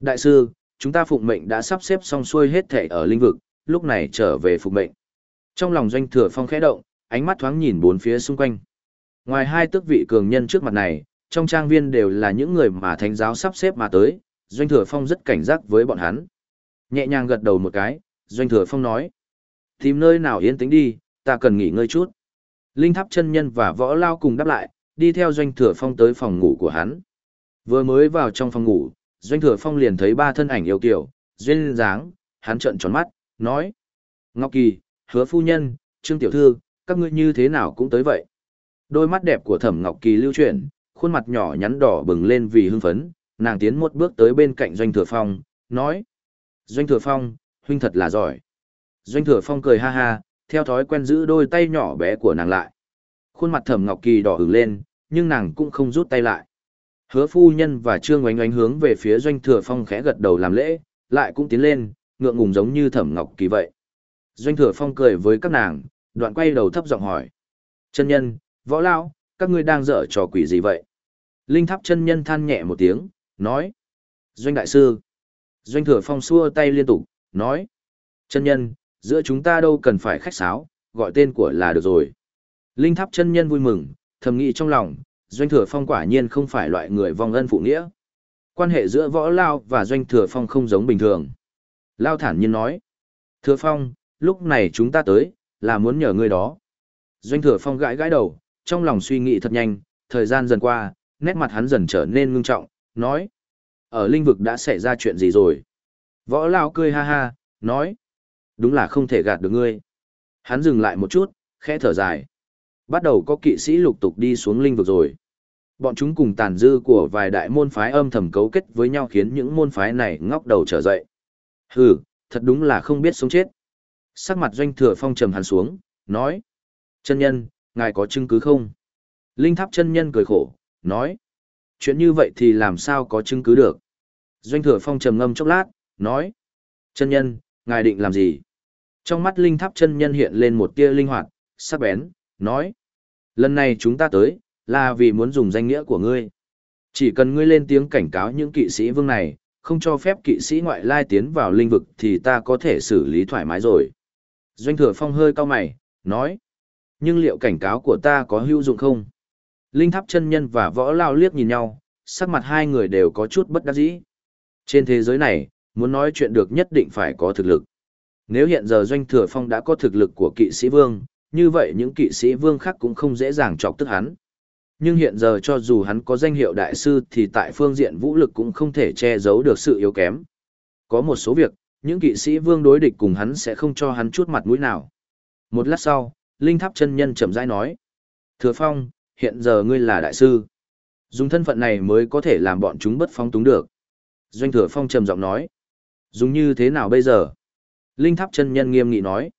Đại sư, chúng ta phụng mệnh đã sắp xếp xong xuôi hết thể ở linh vực, lúc này trở về phục mệnh. Trong lòng doanh thừa phong khẽ động, ánh mắt thoáng nhìn bốn phía xung quanh. Ngoài hai tước vị cường nhân trước mặt này, trong trang viên đều là những người mà thánh giáo sắp xếp mà tới, doanh thừa phong rất cảnh giác với bọn hắn. Nhẹ nhàng gật đầu một cái, doanh thừa phong nói. Tìm nơi nào yên tĩnh đi, ta cần nghỉ ngơi chút. Linh tháp chân nhân và võ lao cùng đáp lại, đi theo doanh thừa phong tới phòng ngủ của hắn. Vừa mới vào trong phòng ngủ, doanh thừa phong liền thấy ba thân ảnh yêu kiểu, duyên dáng, hắn trợn tròn mắt, nói. Ngọc Kỳ, hứa phu nhân, trương tiểu thư, các ngươi như thế nào cũng tới vậy. Đôi mắt đẹp của thẩm Ngọc Kỳ lưu chuyển, khuôn mặt nhỏ nhắn đỏ bừng lên vì hưng phấn, nàng tiến một bước tới bên cạnh doanh thừa phong, nói. Doanh thừa phong, huynh thật là giỏi. Doanh thừa phong cười ha ha, theo thói quen giữ đôi tay nhỏ bé của nàng lại. Khuôn mặt thẩm Ngọc Kỳ đỏ hửng lên, nhưng nàng cũng không rút tay lại. Hứa phu nhân và Trương Oánh Oánh hướng về phía Doanh Thừa Phong khẽ gật đầu làm lễ, lại cũng tiến lên, ngượng ngùng giống như Thẩm Ngọc Kỳ vậy. Doanh Thừa Phong cười với các nàng, đoạn quay đầu thấp giọng hỏi: "Chân nhân, võ lão, các ngươi đang dở trò quỷ gì vậy?" Linh Tháp chân nhân than nhẹ một tiếng, nói: "Doanh đại sư." Doanh Thừa Phong xua tay liên tục, nói: "Chân nhân, giữa chúng ta đâu cần phải khách sáo, gọi tên của là được rồi." Linh Tháp chân nhân vui mừng, thầm nghĩ trong lòng, Doanh Thừa Phong quả nhiên không phải loại người vong ân phụ nghĩa. Quan hệ giữa võ Lao và Doanh Thừa Phong không giống bình thường. Lao thản nhiên nói, Thừa Phong, lúc này chúng ta tới, là muốn nhờ ngươi đó. Doanh Thừa Phong gãi gãi đầu, trong lòng suy nghĩ thật nhanh, thời gian dần qua, nét mặt hắn dần trở nên ngưng trọng, nói, ở linh vực đã xảy ra chuyện gì rồi? Võ Lao cười ha ha, nói, đúng là không thể gạt được ngươi. Hắn dừng lại một chút, khẽ thở dài. Bắt đầu có kỵ sĩ lục tục đi xuống linh vực rồi. Bọn chúng cùng tàn dư của vài đại môn phái âm thầm cấu kết với nhau khiến những môn phái này ngóc đầu trở dậy. Hừ, thật đúng là không biết sống chết. Sắc mặt doanh thừa phong trầm hẳn xuống, nói. Chân nhân, ngài có chứng cứ không? Linh tháp chân nhân cười khổ, nói. Chuyện như vậy thì làm sao có chứng cứ được? Doanh thừa phong trầm ngâm chốc lát, nói. Chân nhân, ngài định làm gì? Trong mắt linh tháp chân nhân hiện lên một tia linh hoạt, sắc bén, nói. Lần này chúng ta tới, là vì muốn dùng danh nghĩa của ngươi. Chỉ cần ngươi lên tiếng cảnh cáo những kỵ sĩ vương này, không cho phép kỵ sĩ ngoại lai tiến vào linh vực thì ta có thể xử lý thoải mái rồi. Doanh thừa phong hơi cao mày, nói. Nhưng liệu cảnh cáo của ta có hữu dụng không? Linh tháp chân nhân và võ lao liếc nhìn nhau, sắc mặt hai người đều có chút bất đắc dĩ. Trên thế giới này, muốn nói chuyện được nhất định phải có thực lực. Nếu hiện giờ doanh thừa phong đã có thực lực của kỵ sĩ vương, như vậy những kỵ sĩ vương khác cũng không dễ dàng chọc tức hắn. Nhưng hiện giờ cho dù hắn có danh hiệu đại sư thì tại phương diện vũ lực cũng không thể che giấu được sự yếu kém. Có một số việc, những kỵ sĩ vương đối địch cùng hắn sẽ không cho hắn chút mặt mũi nào. Một lát sau, Linh Tháp chân nhân chậm rãi nói. Thừa Phong, hiện giờ ngươi là đại sư. Dùng thân phận này mới có thể làm bọn chúng bất phong túng được. Doanh Thừa Phong trầm giọng nói. Dùng như thế nào bây giờ? Linh Tháp chân nhân nghiêm nghị nói.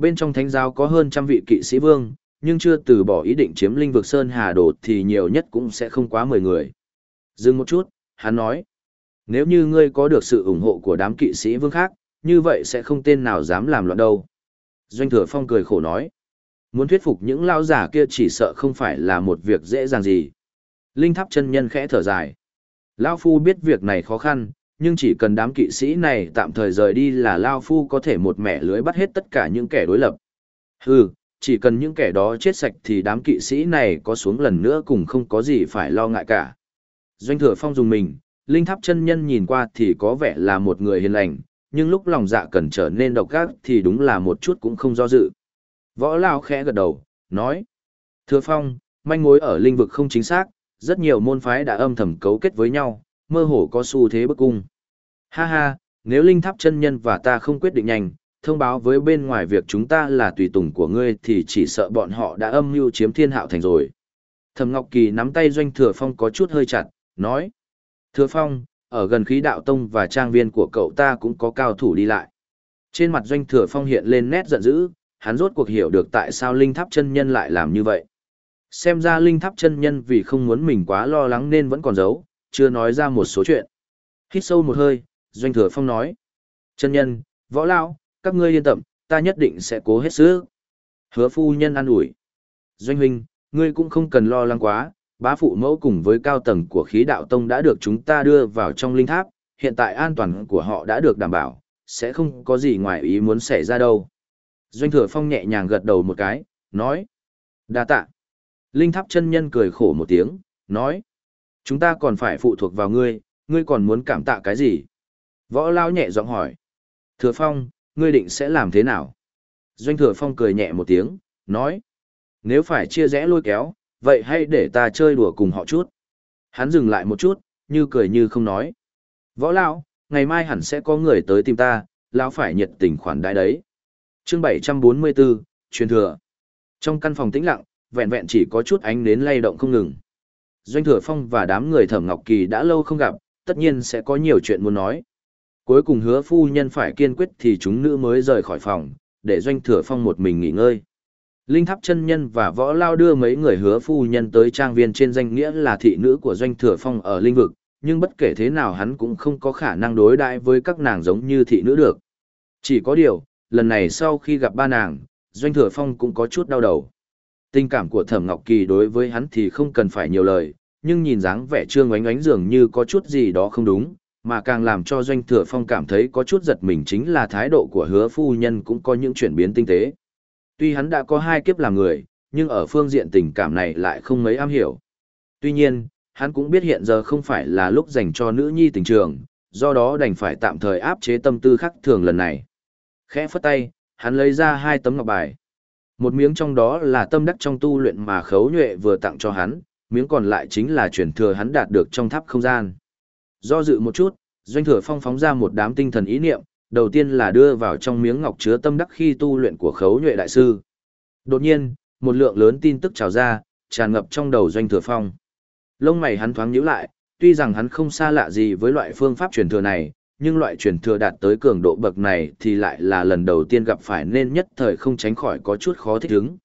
Bên trong thánh giáo có hơn trăm vị kỵ sĩ vương, nhưng chưa từ bỏ ý định chiếm linh vực Sơn Hà Đồ thì nhiều nhất cũng sẽ không quá 10 người. Dừng một chút, hắn nói. Nếu như ngươi có được sự ủng hộ của đám kỵ sĩ vương khác, như vậy sẽ không tên nào dám làm loạn đâu. Doanh thừa phong cười khổ nói. Muốn thuyết phục những lao giả kia chỉ sợ không phải là một việc dễ dàng gì. Linh tháp chân nhân khẽ thở dài. Lao phu biết việc này khó khăn, nhưng chỉ cần đám kỵ sĩ này tạm thời rời đi là Lao Phu có thể một mẻ lưới bắt hết tất cả những kẻ đối lập. Hừ, chỉ cần những kẻ đó chết sạch thì đám kỵ sĩ này có xuống lần nữa cũng không có gì phải lo ngại cả. Doanh thừa phong dùng mình, linh tháp chân nhân nhìn qua thì có vẻ là một người hiền lành, nhưng lúc lòng dạ cần trở nên độc ác thì đúng là một chút cũng không do dự. Võ Lao khẽ gật đầu, nói. Thừa phong, manh mối ở linh vực không chính xác, rất nhiều môn phái đã âm thầm cấu kết với nhau, mơ hồ có xu thế bức cung. Ha ha, nếu linh tháp chân nhân và ta không quyết định nhanh, thông báo với bên ngoài việc chúng ta là tùy tùng của ngươi thì chỉ sợ bọn họ đã âm mưu chiếm thiên hạo thành rồi. Thẩm Ngọc Kỳ nắm tay Doanh Thừa Phong có chút hơi chặt, nói. Thừa Phong, ở gần khí đạo tông và trang viên của cậu ta cũng có cao thủ đi lại. Trên mặt Doanh Thừa Phong hiện lên nét giận dữ, hắn rốt cuộc hiểu được tại sao Linh Tháp chân nhân lại làm như vậy. Xem ra Linh Tháp chân nhân vì không muốn mình quá lo lắng nên vẫn còn giấu, chưa nói ra một số chuyện. Hít sâu một hơi, Doanh Thừa Phong nói. Chân nhân, võ lao, các ngươi yên tâm, ta nhất định sẽ cố hết sức. Hứa phu nhân an ủi. Doanh huynh, ngươi cũng không cần lo lắng quá, bá phụ mẫu cùng với cao tầng của khí đạo tông đã được chúng ta đưa vào trong linh tháp, hiện tại an toàn của họ đã được đảm bảo, sẽ không có gì ngoài ý muốn xảy ra đâu. Doanh thừa phong nhẹ nhàng gật đầu một cái, nói. đa tạ. Linh tháp chân nhân cười khổ một tiếng, nói. Chúng ta còn phải phụ thuộc vào ngươi, ngươi còn muốn cảm tạ cái gì? Võ lao nhẹ giọng hỏi. Thừa phong, ngươi định sẽ làm thế nào? Doanh thừa phong cười nhẹ một tiếng, nói. Nếu phải chia rẽ lôi kéo, vậy hãy để ta chơi đùa cùng họ chút. Hắn dừng lại một chút, như cười như không nói. Võ lão, ngày mai hẳn sẽ có người tới tìm ta, lão phải nhiệt tình khoản đại đấy. Chương 744, truyền thừa. Trong căn phòng tĩnh lặng, vẹn vẹn chỉ có chút ánh nến lay động không ngừng. Doanh Thừa Phong và đám người Thẩm Ngọc Kỳ đã lâu không gặp, tất nhiên sẽ có nhiều chuyện muốn nói. Cuối cùng hứa phu nhân phải kiên quyết thì chúng nữ mới rời khỏi phòng, để Doanh Thừa Phong một mình nghỉ ngơi. Linh Tháp chân nhân và võ lao đưa mấy người hứa phu nhân tới trang viên trên danh nghĩa là thị nữ của Doanh Thừa Phong ở linh vực, nhưng bất kể thế nào hắn cũng không có khả năng đối đãi với các nàng giống như thị nữ được. Chỉ có điều, lần này sau khi gặp ba nàng, Doanh Thừa Phong cũng có chút đau đầu. Tình cảm của Thẩm Ngọc Kỳ đối với hắn thì không cần phải nhiều lời, nhưng nhìn dáng vẻ trương oánh oánh dường như có chút gì đó không đúng, mà càng làm cho Doanh Thừa Phong cảm thấy có chút giật mình chính là thái độ của hứa phu nhân cũng có những chuyển biến tinh tế. Tuy hắn đã có hai kiếp làm người, nhưng ở phương diện tình cảm này lại không mấy am hiểu. Tuy nhiên, hắn cũng biết hiện giờ không phải là lúc dành cho nữ nhi tình trường, do đó đành phải tạm thời áp chế tâm tư khắc thường lần này. Khẽ phất tay, hắn lấy ra hai tấm ngọc bài. Một miếng trong đó là tâm đắc trong tu luyện mà khấu nhuệ vừa tặng cho hắn, miếng còn lại chính là chuyển thừa hắn đạt được trong tháp không gian. Do dự một chút, doanh thừa phong phóng ra một đám tinh thần ý niệm, đầu tiên là đưa vào trong miếng ngọc chứa tâm đắc khi tu luyện của khấu nhuệ đại sư. Đột nhiên, một lượng lớn tin tức trào ra, tràn ngập trong đầu doanh thừa phong. Lông mày hắn thoáng nhíu lại, tuy rằng hắn không xa lạ gì với loại phương pháp truyền thừa này, nhưng loại truyền thừa đạt tới cường độ bậc này thì lại là lần đầu tiên gặp phải nên nhất thời không tránh khỏi có chút khó thích ứng.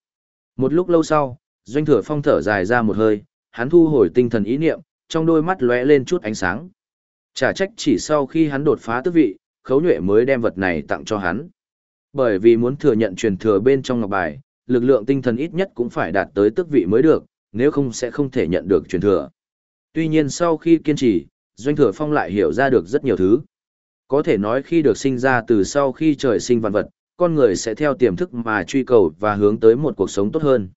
Một lúc lâu sau, doanh thừa phong thở dài ra một hơi, hắn thu hồi tinh thần ý niệm, trong đôi mắt lóe lên chút ánh sáng. Chả trách chỉ sau khi hắn đột phá tước vị, khấu nhuệ mới đem vật này tặng cho hắn. Bởi vì muốn thừa nhận truyền thừa bên trong ngọc bài, lực lượng tinh thần ít nhất cũng phải đạt tới tước vị mới được, nếu không sẽ không thể nhận được truyền thừa. Tuy nhiên sau khi kiên trì, Doanh Thừa Phong lại hiểu ra được rất nhiều thứ. Có thể nói khi được sinh ra từ sau khi trời sinh vạn vật, con người sẽ theo tiềm thức mà truy cầu và hướng tới một cuộc sống tốt hơn.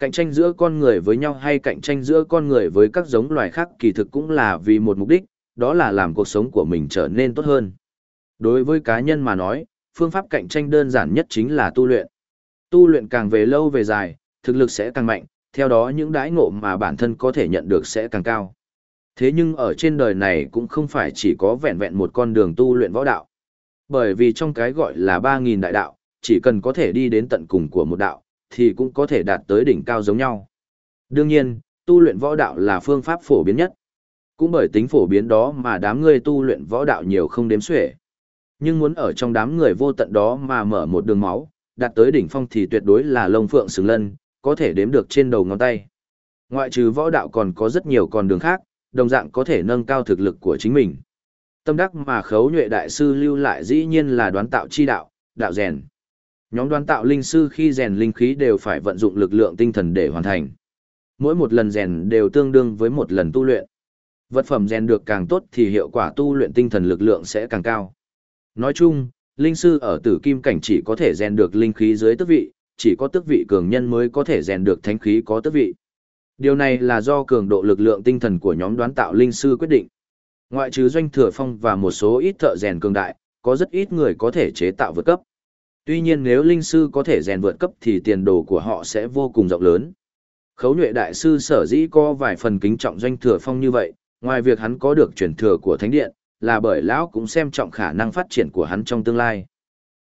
Cạnh tranh giữa con người với nhau hay cạnh tranh giữa con người với các giống loài khác kỳ thực cũng là vì một mục đích, đó là làm cuộc sống của mình trở nên tốt hơn. Đối với cá nhân mà nói, phương pháp cạnh tranh đơn giản nhất chính là tu luyện. Tu luyện càng về lâu về dài, thực lực sẽ càng mạnh, theo đó những đãi ngộ mà bản thân có thể nhận được sẽ càng cao. Thế nhưng ở trên đời này cũng không phải chỉ có vẹn vẹn một con đường tu luyện võ đạo. Bởi vì trong cái gọi là 3.000 đại đạo, chỉ cần có thể đi đến tận cùng của một đạo, thì cũng có thể đạt tới đỉnh cao giống nhau. Đương nhiên, tu luyện võ đạo là phương pháp phổ biến nhất. Cũng bởi tính phổ biến đó mà đám người tu luyện võ đạo nhiều không đếm xuể. Nhưng muốn ở trong đám người vô tận đó mà mở một đường máu, đạt tới đỉnh phong thì tuyệt đối là lông phượng xứng lân, có thể đếm được trên đầu ngón tay. Ngoại trừ võ đạo còn có rất nhiều con đường khác, đồng dạng có thể nâng cao thực lực của chính mình. Tâm đắc mà khấu nhuệ đại sư lưu lại dĩ nhiên là đoán tạo chi đạo, đạo rèn. Nhóm đoán tạo linh sư khi rèn linh khí đều phải vận dụng lực lượng tinh thần để hoàn thành. Mỗi một lần rèn đều tương đương với một lần tu luyện. Vật phẩm rèn được càng tốt thì hiệu quả tu luyện tinh thần lực lượng sẽ càng cao. Nói chung, linh sư ở tử kim cảnh chỉ có thể rèn được linh khí dưới tước vị, chỉ có tước vị cường nhân mới có thể rèn được thánh khí có tước vị. Điều này là do cường độ lực lượng tinh thần của nhóm đoán tạo linh sư quyết định. Ngoại trừ doanh thừa phong và một số ít thợ rèn cường đại, có rất ít người có thể chế tạo vượt cấp. Tuy nhiên nếu linh sư có thể rèn vượt cấp thì tiền đồ của họ sẽ vô cùng rộng lớn. Khấu nhuệ đại sư sở dĩ có vài phần kính trọng doanh thừa phong như vậy, ngoài việc hắn có được truyền thừa của thánh điện, là bởi lão cũng xem trọng khả năng phát triển của hắn trong tương lai.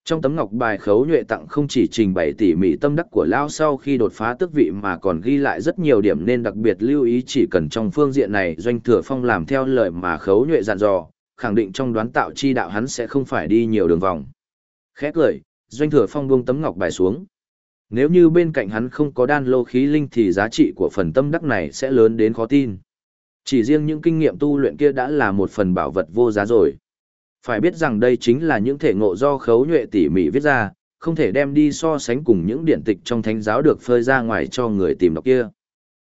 Trong tấm ngọc bài khấu nhuệ tặng không chỉ trình bày tỉ mỉ tâm đắc của lão sau khi đột phá tước vị mà còn ghi lại rất nhiều điểm nên đặc biệt lưu ý chỉ cần trong phương diện này doanh thừa phong làm theo lời mà khấu nhuệ dặn dò, khẳng định trong đoán tạo chi đạo hắn sẽ không phải đi nhiều đường vòng. Khét lời, doanh thừa phong buông tấm ngọc bài xuống. Nếu như bên cạnh hắn không có đan lô khí linh thì giá trị của phần tâm đắc này sẽ lớn đến khó tin. Chỉ riêng những kinh nghiệm tu luyện kia đã là một phần bảo vật vô giá rồi. Phải biết rằng đây chính là những thể ngộ do khấu nhuệ tỉ mỉ viết ra, không thể đem đi so sánh cùng những điển tịch trong thánh giáo được phơi ra ngoài cho người tìm đọc kia.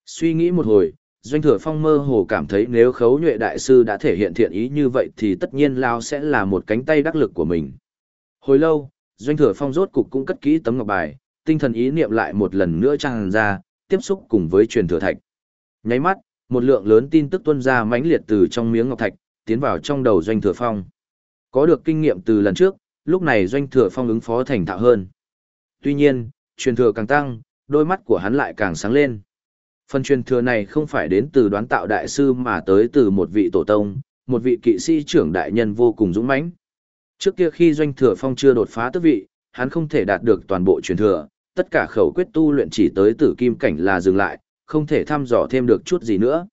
Suy nghĩ một hồi, Doanh Thừa Phong mơ hồ cảm thấy nếu khấu nhuệ đại sư đã thể hiện thiện ý như vậy thì tất nhiên Lao sẽ là một cánh tay đắc lực của mình. Hồi lâu, Doanh Thừa Phong rốt cục cũng cất kỹ tấm ngọc bài, tinh thần ý niệm lại một lần nữa tràn ra, tiếp xúc cùng với truyền thừa thạch. Nháy mắt, một lượng lớn tin tức tuôn ra mãnh liệt từ trong miếng ngọc thạch, tiến vào trong đầu Doanh Thừa Phong. Có được kinh nghiệm từ lần trước, lúc này Doanh Thừa Phong ứng phó thành thạo hơn. Tuy nhiên, truyền thừa càng tăng, đôi mắt của hắn lại càng sáng lên. Phần truyền thừa này không phải đến từ đoán tạo đại sư mà tới từ một vị tổ tông, một vị kỵ sĩ trưởng đại nhân vô cùng dũng mãnh. Trước kia khi Doanh Thừa Phong chưa đột phá tước vị, hắn không thể đạt được toàn bộ truyền thừa, tất cả khẩu quyết tu luyện chỉ tới tử kim cảnh là dừng lại, không thể thăm dò thêm được chút gì nữa.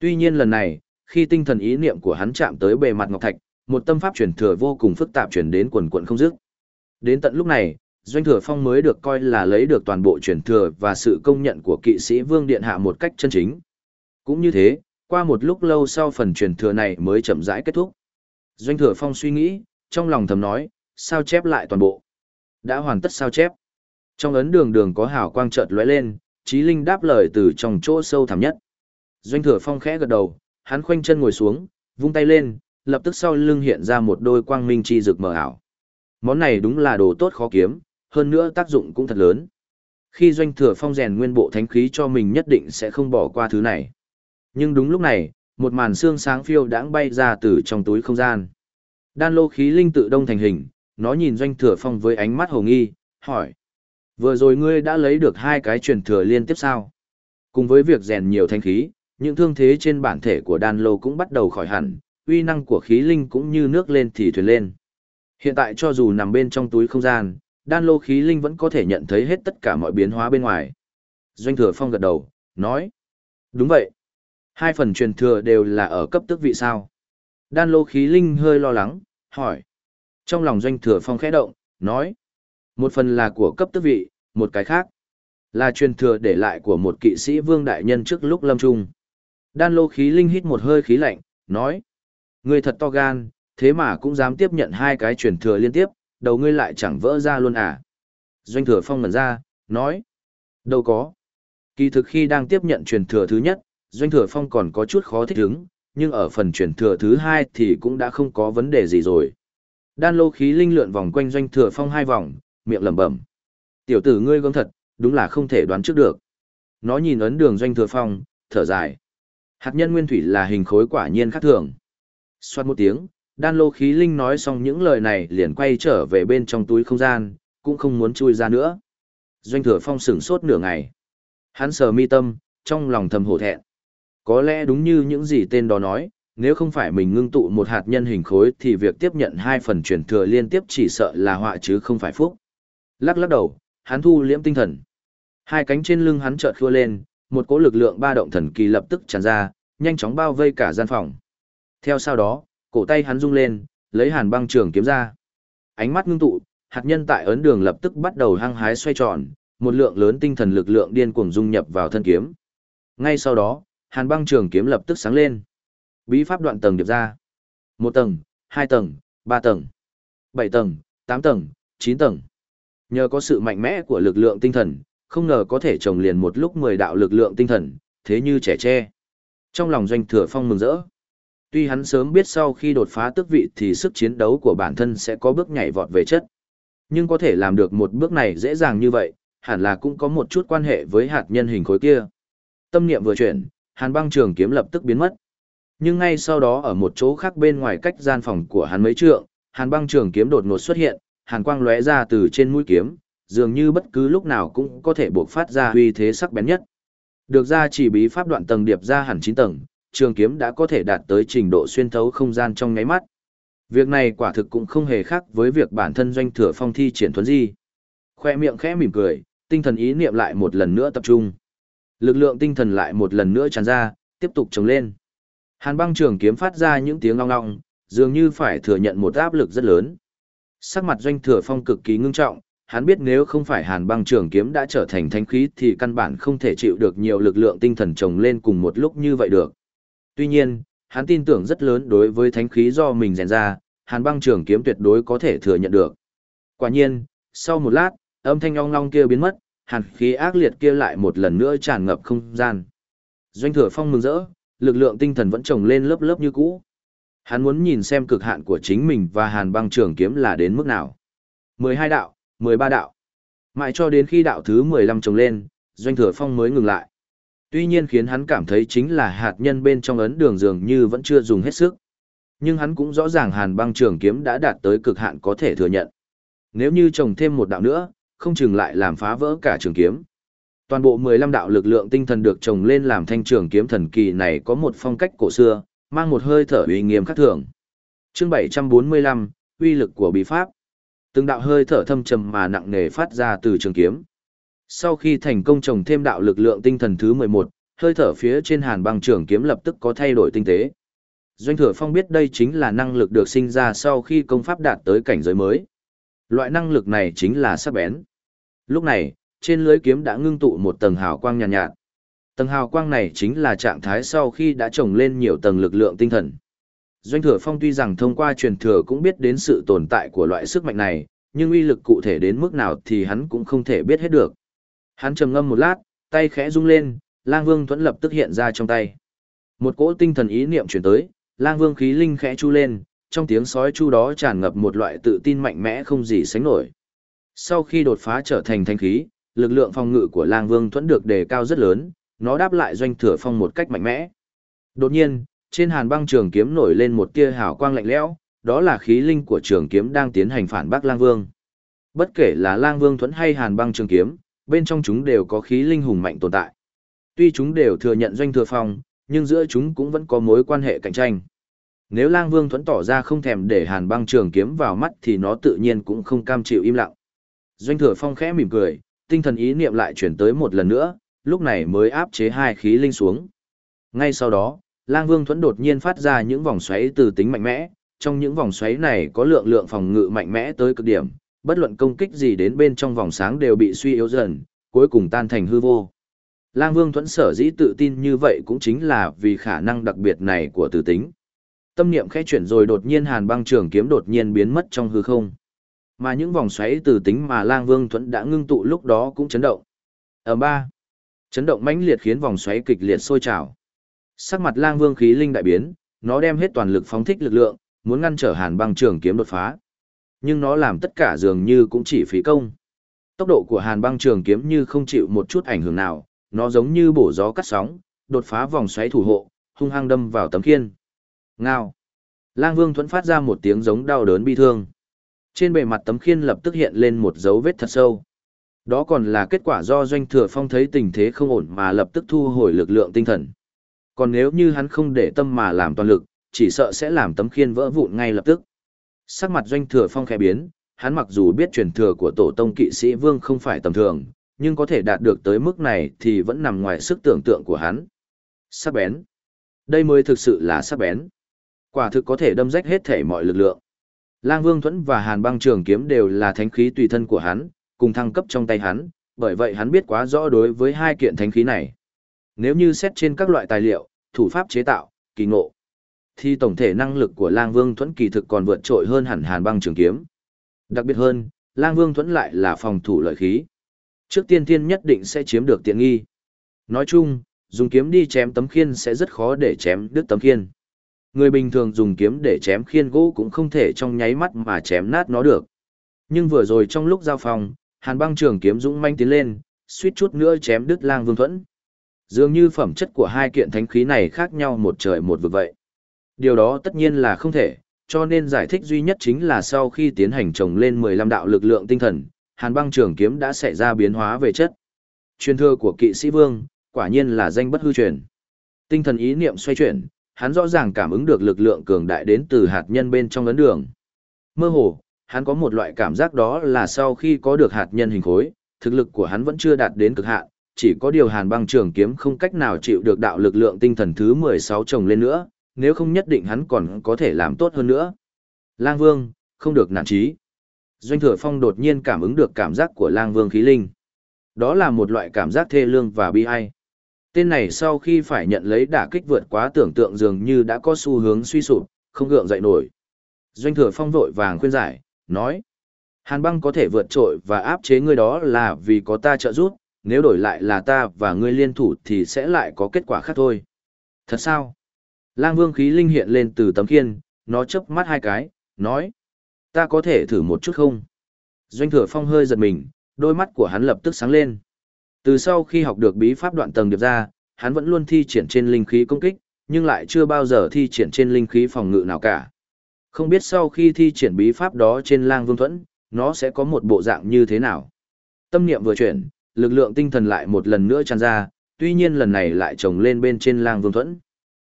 Tuy nhiên lần này, khi tinh thần ý niệm của hắn chạm tới bề mặt ngọc thạch, một tâm pháp truyền thừa vô cùng phức tạp truyền đến quần quần không dứt. Đến tận lúc này, Doanh Thừa Phong mới được coi là lấy được toàn bộ truyền thừa và sự công nhận của kỵ sĩ Vương Điện Hạ một cách chân chính. Cũng như thế, qua một lúc lâu sau phần truyền thừa này mới chậm rãi kết thúc. Doanh Thừa Phong suy nghĩ, trong lòng thầm nói, sao chép lại toàn bộ. Đã hoàn tất sao chép. Trong ấn đường đường có hào quang chợt lóe lên, Chí Linh đáp lời từ trong chỗ sâu thẳm nhất. Doanh Thừa Phong khẽ gật đầu, hắn khoanh chân ngồi xuống, vung tay lên, lập tức sau lưng hiện ra một đôi quang minh chi rực mờ ảo. Món này đúng là đồ tốt khó kiếm, hơn nữa tác dụng cũng thật lớn. Khi Doanh Thừa Phong rèn nguyên bộ thánh khí cho mình nhất định sẽ không bỏ qua thứ này. Nhưng đúng lúc này, một màn xương sáng phiêu đãng bay ra từ trong túi không gian. Đan lô khí linh tự đông thành hình, nó nhìn Doanh Thừa Phong với ánh mắt hồ nghi, hỏi. Vừa rồi ngươi đã lấy được hai cái truyền thừa liên tiếp sao? Cùng với việc rèn nhiều thanh khí, những thương thế trên bản thể của đan lô cũng bắt đầu khỏi hẳn, uy năng của khí linh cũng như nước lên thì thuyền lên. Hiện tại cho dù nằm bên trong túi không gian, đan lô khí linh vẫn có thể nhận thấy hết tất cả mọi biến hóa bên ngoài. Doanh thừa phong gật đầu, nói. Đúng vậy. Hai phần truyền thừa đều là ở cấp tức vị sao. Đan lô khí linh hơi lo lắng, hỏi. Trong lòng doanh thừa phong khẽ động, nói. Một phần là của cấp tước vị, một cái khác là truyền thừa để lại của một kỵ sĩ vương đại nhân trước lúc lâm trung. Đan lô khí linh hít một hơi khí lạnh, nói. Ngươi thật to gan, thế mà cũng dám tiếp nhận hai cái truyền thừa liên tiếp, đầu ngươi lại chẳng vỡ ra luôn à. Doanh thừa phong ngẩn ra, nói. Đâu có. Kỳ thực khi đang tiếp nhận truyền thừa thứ nhất, Doanh thừa phong còn có chút khó thích ứng, nhưng ở phần chuyển thừa thứ hai thì cũng đã không có vấn đề gì rồi. Đan lô khí linh lượn vòng quanh Doanh thừa phong hai vòng, miệng lẩm bẩm. Tiểu tử ngươi gớm thật, đúng là không thể đoán trước được. Nó nhìn ấn đường doanh thừa phong, thở dài. Hạt nhân nguyên thủy là hình khối quả nhiên khác thường. Xoát một tiếng, đan lô khí linh nói xong những lời này liền quay trở về bên trong túi không gian, cũng không muốn chui ra nữa. Doanh thừa phong sửng sốt nửa ngày. Hắn sờ mi tâm, trong lòng thầm hổ thẹn. Có lẽ đúng như những gì tên đó nói, nếu không phải mình ngưng tụ một hạt nhân hình khối thì việc tiếp nhận hai phần truyền thừa liên tiếp chỉ sợ là họa chứ không phải phúc. Lắc lắc đầu, hắn thu liễm tinh thần. Hai cánh trên lưng hắn chợt khua lên, một cỗ lực lượng ba động thần kỳ lập tức tràn ra, nhanh chóng bao vây cả gian phòng. Theo sau đó, cổ tay hắn rung lên, lấy hàn băng trường kiếm ra. Ánh mắt ngưng tụ, hạt nhân tại ấn đường lập tức bắt đầu hăng hái xoay tròn, một lượng lớn tinh thần lực lượng điên cuồng dung nhập vào thân kiếm. Ngay sau đó, hàn băng trường kiếm lập tức sáng lên. Bí pháp đoạn tầng điệp ra. Một tầng, hai tầng, ba tầng, bảy tầng, tám tầng, chín tầng. Nhờ có sự mạnh mẽ của lực lượng tinh thần, không ngờ có thể trồng liền một lúc 10 đạo lực lượng tinh thần, thế như trẻ tre. Trong lòng doanh thừa phong mừng rỡ. Tuy hắn sớm biết sau khi đột phá tước vị thì sức chiến đấu của bản thân sẽ có bước nhảy vọt về chất. Nhưng có thể làm được một bước này dễ dàng như vậy, hẳn là cũng có một chút quan hệ với hạt nhân hình khối kia. Tâm niệm vừa chuyển, Hàn băng trường kiếm lập tức biến mất. Nhưng ngay sau đó ở một chỗ khác bên ngoài cách gian phòng của hắn mấy trượng, Hàn băng trường kiếm đột ngột xuất hiện, hàn quang lóe ra từ trên mũi kiếm, dường như bất cứ lúc nào cũng có thể buộc phát ra uy thế sắc bén nhất. Được ra chỉ bí pháp đoạn tầng điệp ra hẳn 9 tầng, trường kiếm đã có thể đạt tới trình độ xuyên thấu không gian trong nháy mắt. Việc này quả thực cũng không hề khác với việc bản thân doanh thừa phong thi triển thuấn di. Khoe miệng khẽ mỉm cười, tinh thần ý niệm lại một lần nữa tập trung. Lực lượng tinh thần lại một lần nữa tràn ra, tiếp tục trồng lên. Hàn băng trường kiếm phát ra những tiếng ngong ngong, dường như phải thừa nhận một áp lực rất lớn. Sắc mặt doanh thừa phong cực kỳ ngưng trọng, hắn biết nếu không phải hàn băng trường kiếm đã trở thành thánh khí thì căn bản không thể chịu được nhiều lực lượng tinh thần chồng lên cùng một lúc như vậy được. Tuy nhiên, hắn tin tưởng rất lớn đối với thánh khí do mình rèn ra, hàn băng trường kiếm tuyệt đối có thể thừa nhận được. Quả nhiên, sau một lát, âm thanh ong long kia biến mất, hàn khí ác liệt kia lại một lần nữa tràn ngập không gian. Doanh thừa phong mừng rỡ, lực lượng tinh thần vẫn trồng lên lớp lớp như cũ. Hắn muốn nhìn xem cực hạn của chính mình và hàn băng trường kiếm là đến mức nào. 12 đạo, 13 đạo. Mãi cho đến khi đạo thứ 15 trồng lên, doanh thừa phong mới ngừng lại. Tuy nhiên khiến hắn cảm thấy chính là hạt nhân bên trong ấn đường dường như vẫn chưa dùng hết sức. Nhưng hắn cũng rõ ràng hàn băng trường kiếm đã đạt tới cực hạn có thể thừa nhận. Nếu như trồng thêm một đạo nữa, không chừng lại làm phá vỡ cả trường kiếm. Toàn bộ 15 đạo lực lượng tinh thần được trồng lên làm thanh trường kiếm thần kỳ này có một phong cách cổ xưa, mang một hơi thở uy nghiêm khắc thường. Chương 745, uy lực của bí pháp. Từng đạo hơi thở thâm trầm mà nặng nề phát ra từ trường kiếm. Sau khi thành công trồng thêm đạo lực lượng tinh thần thứ 11, hơi thở phía trên hàn băng trường kiếm lập tức có thay đổi tinh tế. Doanh thừa phong biết đây chính là năng lực được sinh ra sau khi công pháp đạt tới cảnh giới mới. Loại năng lực này chính là sắc bén. Lúc này, trên lưới kiếm đã ngưng tụ một tầng hào quang nhàn nhạt, nhạt. Tầng hào quang này chính là trạng thái sau khi đã trồng lên nhiều tầng lực lượng tinh thần. Doanh thừa phong tuy rằng thông qua truyền thừa cũng biết đến sự tồn tại của loại sức mạnh này, nhưng uy lực cụ thể đến mức nào thì hắn cũng không thể biết hết được. Hắn trầm ngâm một lát, tay khẽ rung lên, lang vương thuẫn lập tức hiện ra trong tay. Một cỗ tinh thần ý niệm chuyển tới, lang vương khí linh khẽ chu lên, trong tiếng sói chu đó tràn ngập một loại tự tin mạnh mẽ không gì sánh nổi. Sau khi đột phá trở thành thanh khí, lực lượng phòng ngự của lang vương thuẫn được đề cao rất lớn, nó đáp lại doanh thừa phong một cách mạnh mẽ. Đột nhiên, trên hàn băng trường kiếm nổi lên một tia hào quang lạnh lẽo, đó là khí linh của trường kiếm đang tiến hành phản bác lang vương. Bất kể là lang vương thuẫn hay hàn băng trường kiếm, bên trong chúng đều có khí linh hùng mạnh tồn tại. Tuy chúng đều thừa nhận doanh thừa phong, nhưng giữa chúng cũng vẫn có mối quan hệ cạnh tranh. Nếu lang vương thuẫn tỏ ra không thèm để hàn băng trường kiếm vào mắt thì nó tự nhiên cũng không cam chịu im lặng. Doanh thừa phong khẽ mỉm cười, tinh thần ý niệm lại chuyển tới một lần nữa, lúc này mới áp chế hai khí linh xuống. Ngay sau đó, lang vương thuẫn đột nhiên phát ra những vòng xoáy từ tính mạnh mẽ, trong những vòng xoáy này có lượng lượng phòng ngự mạnh mẽ tới cực điểm, bất luận công kích gì đến bên trong vòng sáng đều bị suy yếu dần, cuối cùng tan thành hư vô. Lang Vương Thuẫn sở dĩ tự tin như vậy cũng chính là vì khả năng đặc biệt này của tử tính. Tâm niệm khẽ chuyển rồi đột nhiên hàn băng trường kiếm đột nhiên biến mất trong hư không. Mà những vòng xoáy từ tính mà Lang Vương Thuẫn đã ngưng tụ lúc đó cũng chấn động. Ở ba, chấn động mãnh liệt khiến vòng xoáy kịch liệt sôi trào. Sắc mặt Lang Vương khí linh đại biến, nó đem hết toàn lực phóng thích lực lượng, muốn ngăn trở Hàn Băng Trường kiếm đột phá. Nhưng nó làm tất cả dường như cũng chỉ phí công. Tốc độ của Hàn Băng Trường kiếm như không chịu một chút ảnh hưởng nào, nó giống như bổ gió cắt sóng, đột phá vòng xoáy thủ hộ, hung hăng đâm vào tấm khiên. Ngao. Lang Vương thuẫn phát ra một tiếng giống đau đớn bi thương. Trên bề mặt tấm khiên lập tức hiện lên một dấu vết thật sâu. Đó còn là kết quả do doanh thừa phong thấy tình thế không ổn mà lập tức thu hồi lực lượng tinh thần. Còn nếu như hắn không để tâm mà làm toàn lực, chỉ sợ sẽ làm tấm khiên vỡ vụn ngay lập tức. Sắc mặt doanh thừa phong khẽ biến, hắn mặc dù biết truyền thừa của tổ tông kỵ sĩ vương không phải tầm thường, nhưng có thể đạt được tới mức này thì vẫn nằm ngoài sức tưởng tượng của hắn. Sắc bén. Đây mới thực sự là sắc bén. Quả thực có thể đâm rách hết thể mọi lực lượng. Lang Vương Thuẫn và Hàn Băng Trường Kiếm đều là thánh khí tùy thân của hắn, cùng thăng cấp trong tay hắn, bởi vậy hắn biết quá rõ đối với hai kiện thánh khí này. Nếu như xét trên các loại tài liệu, thủ pháp chế tạo, kỳ ngộ, thì tổng thể năng lực của Lang Vương Thuẫn kỳ thực còn vượt trội hơn hẳn Hàn Băng Trường Kiếm. Đặc biệt hơn, Lang Vương Thuẫn lại là phòng thủ lợi khí. Trước tiên thiên nhất định sẽ chiếm được tiện nghi. Nói chung, dùng kiếm đi chém tấm khiên sẽ rất khó để chém đứt tấm khiên. Người bình thường dùng kiếm để chém khiên gỗ cũng không thể trong nháy mắt mà chém nát nó được. Nhưng vừa rồi trong lúc giao phòng, hàn băng trường kiếm dũng manh tiến lên, suýt chút nữa chém đứt lang vương thuẫn. Dường như phẩm chất của hai kiện thánh khí này khác nhau một trời một vực vậy. Điều đó tất nhiên là không thể, cho nên giải thích duy nhất chính là sau khi tiến hành trồng lên 15 đạo lực lượng tinh thần, hàn băng trường kiếm đã xảy ra biến hóa về chất. Truyền thừa của kỵ sĩ vương, quả nhiên là danh bất hư truyền. Tinh thần ý niệm xoay chuyển, hắn rõ ràng cảm ứng được lực lượng cường đại đến từ hạt nhân bên trong ấn đường. Mơ hồ, hắn có một loại cảm giác đó là sau khi có được hạt nhân hình khối, thực lực của hắn vẫn chưa đạt đến cực hạn, chỉ có điều hàn băng trường kiếm không cách nào chịu được đạo lực lượng tinh thần thứ 16 trồng lên nữa, nếu không nhất định hắn còn có thể làm tốt hơn nữa. Lang Vương, không được nản trí. Doanh Thừa Phong đột nhiên cảm ứng được cảm giác của Lang Vương khí linh. Đó là một loại cảm giác thê lương và bi ai. Tên này sau khi phải nhận lấy đả kích vượt quá tưởng tượng dường như đã có xu hướng suy sụp, không gượng dậy nổi. Doanh Thừa Phong vội vàng khuyên giải, nói: Hàn băng có thể vượt trội và áp chế ngươi đó là vì có ta trợ giúp, nếu đổi lại là ta và ngươi liên thủ thì sẽ lại có kết quả khác thôi. Thật sao? Lang vương khí linh hiện lên từ tấm khiên, nó chớp mắt hai cái, nói. Ta có thể thử một chút không? Doanh thừa phong hơi giật mình, đôi mắt của hắn lập tức sáng lên. Từ sau khi học được bí pháp đoạn tầng điệp ra, hắn vẫn luôn thi triển trên linh khí công kích, nhưng lại chưa bao giờ thi triển trên linh khí phòng ngự nào cả. Không biết sau khi thi triển bí pháp đó trên lang vương thuẫn, nó sẽ có một bộ dạng như thế nào. Tâm niệm vừa chuyển, lực lượng tinh thần lại một lần nữa tràn ra, tuy nhiên lần này lại trồng lên bên trên lang vương thuẫn.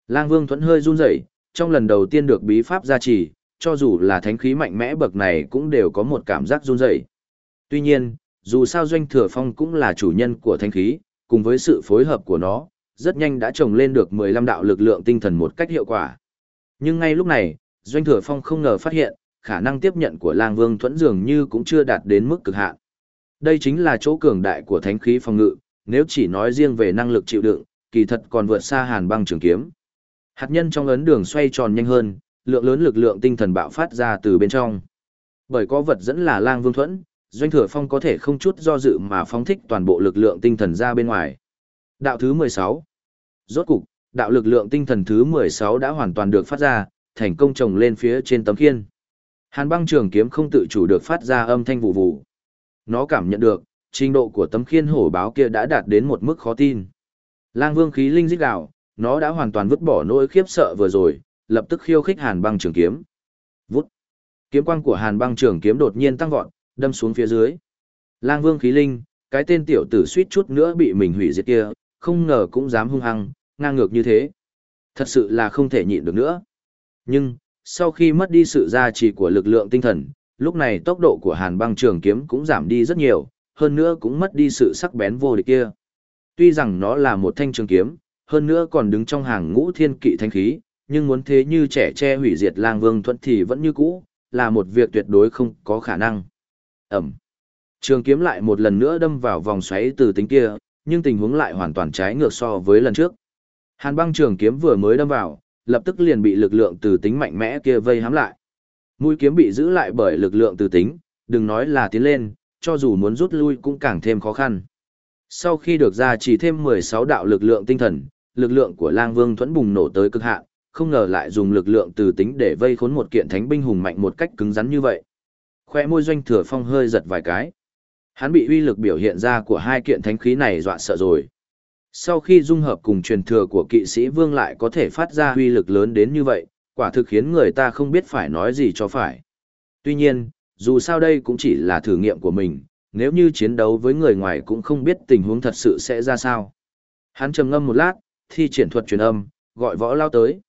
Lang vương thuẫn hơi run rẩy, trong lần đầu tiên được bí pháp gia trì, cho dù là thánh khí mạnh mẽ bậc này cũng đều có một cảm giác run rẩy. Tuy nhiên, dù sao doanh thừa phong cũng là chủ nhân của thánh khí, cùng với sự phối hợp của nó, rất nhanh đã trồng lên được 15 đạo lực lượng tinh thần một cách hiệu quả. Nhưng ngay lúc này, doanh thừa phong không ngờ phát hiện, khả năng tiếp nhận của lang vương thuẫn dường như cũng chưa đạt đến mức cực hạn. Đây chính là chỗ cường đại của thánh khí phòng ngự, nếu chỉ nói riêng về năng lực chịu đựng, kỳ thật còn vượt xa hàn băng trường kiếm. Hạt nhân trong ấn đường xoay tròn nhanh hơn, lượng lớn lực lượng tinh thần bạo phát ra từ bên trong. Bởi có vật dẫn là lang vương thuẫn, doanh thừa phong có thể không chút do dự mà phóng thích toàn bộ lực lượng tinh thần ra bên ngoài. Đạo thứ 16 Rốt cục, đạo lực lượng tinh thần thứ 16 đã hoàn toàn được phát ra, thành công trồng lên phía trên tấm khiên. Hàn băng trường kiếm không tự chủ được phát ra âm thanh vụ vụ. Nó cảm nhận được, trình độ của tấm khiên hổ báo kia đã đạt đến một mức khó tin. Lang vương khí linh rít gào, nó đã hoàn toàn vứt bỏ nỗi khiếp sợ vừa rồi, lập tức khiêu khích hàn băng trường kiếm. Vút. Kiếm quang của hàn băng trường kiếm đột nhiên tăng vọt, đâm xuống phía dưới. Lang vương khí linh, cái tên tiểu tử suýt chút nữa bị mình hủy diệt kia, không ngờ cũng dám hung hăng, ngang ngược như thế. Thật sự là không thể nhịn được nữa. Nhưng, sau khi mất đi sự gia trì của lực lượng tinh thần, lúc này tốc độ của hàn băng trường kiếm cũng giảm đi rất nhiều, hơn nữa cũng mất đi sự sắc bén vô địch kia. Tuy rằng nó là một thanh trường kiếm, hơn nữa còn đứng trong hàng ngũ thiên kỵ thanh khí, nhưng muốn thế như trẻ che hủy diệt lang vương thuận thì vẫn như cũ, là một việc tuyệt đối không có khả năng. Ẩm. Trường kiếm lại một lần nữa đâm vào vòng xoáy từ tính kia, nhưng tình huống lại hoàn toàn trái ngược so với lần trước. Hàn băng trường kiếm vừa mới đâm vào, lập tức liền bị lực lượng từ tính mạnh mẽ kia vây hãm lại. Mũi kiếm bị giữ lại bởi lực lượng từ tính, đừng nói là tiến lên, cho dù muốn rút lui cũng càng thêm khó khăn. Sau khi được ra chỉ thêm 16 đạo lực lượng tinh thần, lực lượng của lang vương thuẫn bùng nổ tới cực hạn, không ngờ lại dùng lực lượng từ tính để vây khốn một kiện thánh binh hùng mạnh một cách cứng rắn như vậy. Khoe môi doanh thừa phong hơi giật vài cái. Hắn bị uy lực biểu hiện ra của hai kiện thánh khí này dọa sợ rồi. Sau khi dung hợp cùng truyền thừa của kỵ sĩ vương lại có thể phát ra uy lực lớn đến như vậy, quả thực khiến người ta không biết phải nói gì cho phải. Tuy nhiên, dù sao đây cũng chỉ là thử nghiệm của mình, nếu như chiến đấu với người ngoài cũng không biết tình huống thật sự sẽ ra sao. Hắn trầm ngâm một lát, thi triển thuật truyền âm, gọi võ lao tới.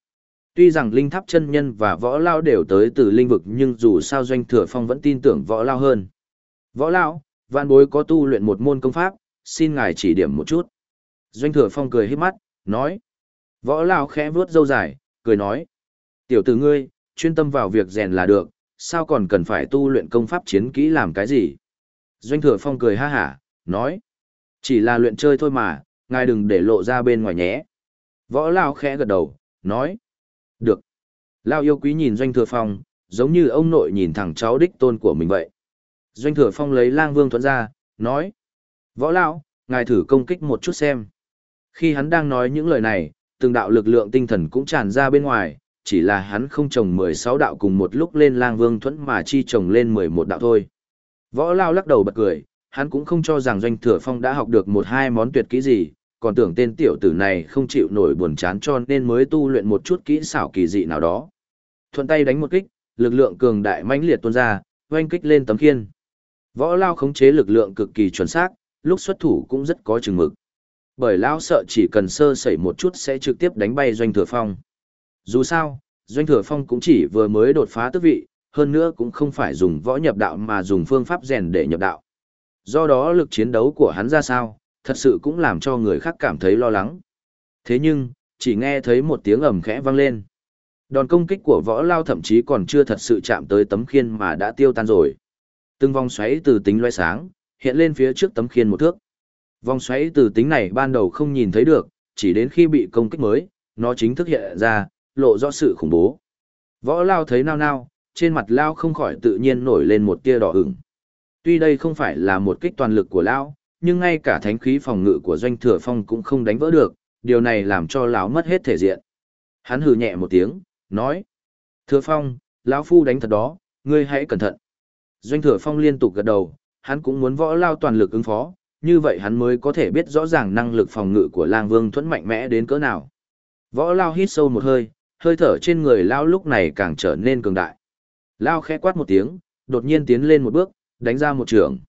Tuy rằng linh tháp chân nhân và võ lao đều tới từ linh vực nhưng dù sao doanh thừa phong vẫn tin tưởng võ lao hơn. Võ lao, vạn bối có tu luyện một môn công pháp, xin ngài chỉ điểm một chút. Doanh thừa phong cười hết mắt, nói. Võ lao khẽ vuốt râu dài, cười nói. Tiểu tử ngươi, chuyên tâm vào việc rèn là được, sao còn cần phải tu luyện công pháp chiến kỹ làm cái gì? Doanh thừa phong cười ha hả, nói. Chỉ là luyện chơi thôi mà, ngài đừng để lộ ra bên ngoài nhé. Võ Lao khẽ gật đầu, nói. Được. Lao yêu quý nhìn Doanh thừa phong, giống như ông nội nhìn thẳng cháu đích tôn của mình vậy. Doanh thừa phong lấy lang vương thuận ra, nói. Võ Lao, ngài thử công kích một chút xem. Khi hắn đang nói những lời này, từng đạo lực lượng tinh thần cũng tràn ra bên ngoài, chỉ là hắn không trồng 16 đạo cùng một lúc lên lang vương thuẫn mà chi trồng lên 11 đạo thôi. Võ Lao lắc đầu bật cười, hắn cũng không cho rằng Doanh Thừa Phong đã học được một hai món tuyệt kỹ gì, còn tưởng tên tiểu tử này không chịu nổi buồn chán cho nên mới tu luyện một chút kỹ xảo kỳ dị nào đó. Thuận tay đánh một kích, lực lượng cường đại mãnh liệt tuôn ra, oanh kích lên tấm khiên. Võ Lao khống chế lực lượng cực kỳ chuẩn xác, lúc xuất thủ cũng rất có chừng mực. Bởi Lao sợ chỉ cần sơ sẩy một chút sẽ trực tiếp đánh bay Doanh Thừa Phong. Dù sao, Doanh Thừa Phong cũng chỉ vừa mới đột phá tước vị, hơn nữa cũng không phải dùng võ nhập đạo mà dùng phương pháp rèn để nhập đạo. Do đó lực chiến đấu của hắn ra sao, thật sự cũng làm cho người khác cảm thấy lo lắng. Thế nhưng, chỉ nghe thấy một tiếng ầm khẽ vang lên. Đòn công kích của võ lao thậm chí còn chưa thật sự chạm tới tấm khiên mà đã tiêu tan rồi. Từng vòng xoáy từ tính loe sáng, hiện lên phía trước tấm khiên một thước. Vòng xoáy từ tính này ban đầu không nhìn thấy được, chỉ đến khi bị công kích mới, nó chính thức hiện ra, lộ rõ sự khủng bố. Võ lao thấy nao nao, trên mặt lao không khỏi tự nhiên nổi lên một tia đỏ ửng. Tuy đây không phải là một kích toàn lực của lao, nhưng ngay cả thánh khí phòng ngự của doanh thừa phong cũng không đánh vỡ được, điều này làm cho lão mất hết thể diện. Hắn hừ nhẹ một tiếng, nói: "Thừa Phong, lão phu đánh thật đó, ngươi hãy cẩn thận." Doanh Thừa Phong liên tục gật đầu, hắn cũng muốn võ lao toàn lực ứng phó, như vậy hắn mới có thể biết rõ ràng năng lực phòng ngự của Lang Vương Thuẫn mạnh mẽ đến cỡ nào. Võ lao hít sâu một hơi, hơi thở trên người lao lúc này càng trở nên cường đại. Lao khẽ quát một tiếng, đột nhiên tiến lên một bước, đánh ra một trường.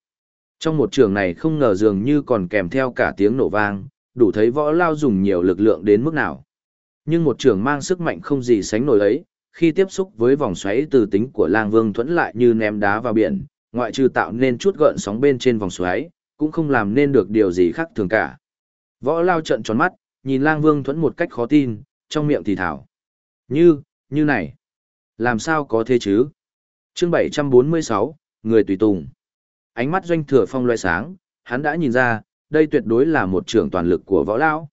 Trong một trường này không ngờ dường như còn kèm theo cả tiếng nổ vang, đủ thấy võ lao dùng nhiều lực lượng đến mức nào. Nhưng một trường mang sức mạnh không gì sánh nổi ấy, khi tiếp xúc với vòng xoáy từ tính của lang vương thuẫn lại như ném đá vào biển, ngoại trừ tạo nên chút gợn sóng bên trên vòng xoáy, cũng không làm nên được điều gì khác thường cả. Võ lao trận tròn mắt, nhìn lang vương thuẫn một cách khó tin, trong miệng thì thảo. Như, như này. Làm sao có thế chứ? chương 746, người tùy tùng. Ánh mắt doanh thừa phong loại sáng, hắn đã nhìn ra, đây tuyệt đối là một trưởng toàn lực của võ lao.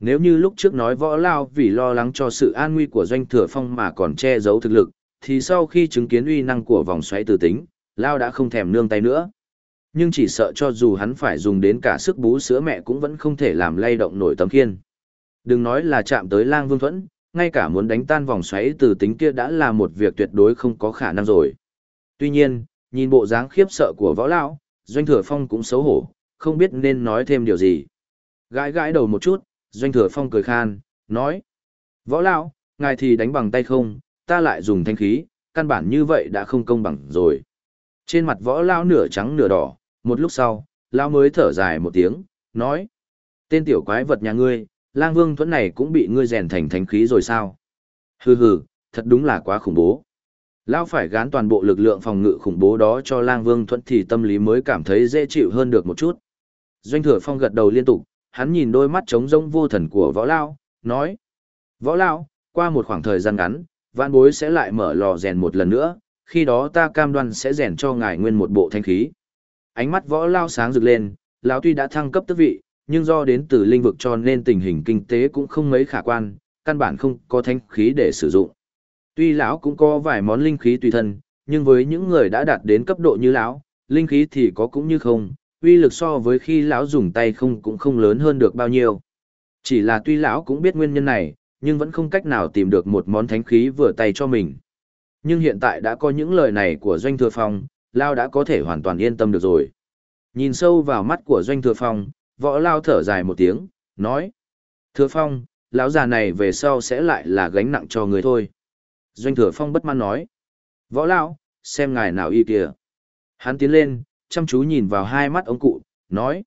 Nếu như lúc trước nói võ lao vì lo lắng cho sự an nguy của doanh thừa phong mà còn che giấu thực lực, thì sau khi chứng kiến uy năng của vòng xoáy từ tính, lao đã không thèm nương tay nữa. Nhưng chỉ sợ cho dù hắn phải dùng đến cả sức bú sữa mẹ cũng vẫn không thể làm lay động nổi tấm khiên. Đừng nói là chạm tới lang vương thuẫn, ngay cả muốn đánh tan vòng xoáy từ tính kia đã là một việc tuyệt đối không có khả năng rồi. Tuy nhiên, nhìn bộ dáng khiếp sợ của võ lão, doanh thừa phong cũng xấu hổ, không biết nên nói thêm điều gì. Gãi gãi đầu một chút, doanh thừa phong cười khan, nói. Võ lão, ngài thì đánh bằng tay không, ta lại dùng thanh khí, căn bản như vậy đã không công bằng rồi. Trên mặt võ lão nửa trắng nửa đỏ, một lúc sau, lão mới thở dài một tiếng, nói. Tên tiểu quái vật nhà ngươi, lang vương thuẫn này cũng bị ngươi rèn thành thánh khí rồi sao? Hừ hừ, thật đúng là quá khủng bố. Lão phải gán toàn bộ lực lượng phòng ngự khủng bố đó cho lang vương thuẫn thì tâm lý mới cảm thấy dễ chịu hơn được một chút. Doanh thừa phong gật đầu liên tục, hắn nhìn đôi mắt trống rỗng vô thần của võ lao, nói. Võ lao, qua một khoảng thời gian ngắn, vạn bối sẽ lại mở lò rèn một lần nữa, khi đó ta cam đoan sẽ rèn cho ngài nguyên một bộ thanh khí. Ánh mắt võ lao sáng rực lên, lão tuy đã thăng cấp tước vị, nhưng do đến từ linh vực cho nên tình hình kinh tế cũng không mấy khả quan, căn bản không có thanh khí để sử dụng. Tuy lão cũng có vài món linh khí tùy thân, nhưng với những người đã đạt đến cấp độ như lão, linh khí thì có cũng như không, uy lực so với khi lão dùng tay không cũng không lớn hơn được bao nhiêu. Chỉ là tuy lão cũng biết nguyên nhân này, nhưng vẫn không cách nào tìm được một món thánh khí vừa tay cho mình. Nhưng hiện tại đã có những lời này của Doanh Thừa Phong, Lao đã có thể hoàn toàn yên tâm được rồi. Nhìn sâu vào mắt của Doanh Thừa Phong, võ Lao thở dài một tiếng, nói. Thừa Phong, lão già này về sau sẽ lại là gánh nặng cho người thôi. Doanh Thừa Phong bất mãn nói. Võ Lão, xem ngài nào y kìa. Hắn tiến lên, chăm chú nhìn vào hai mắt ông cụ, nói.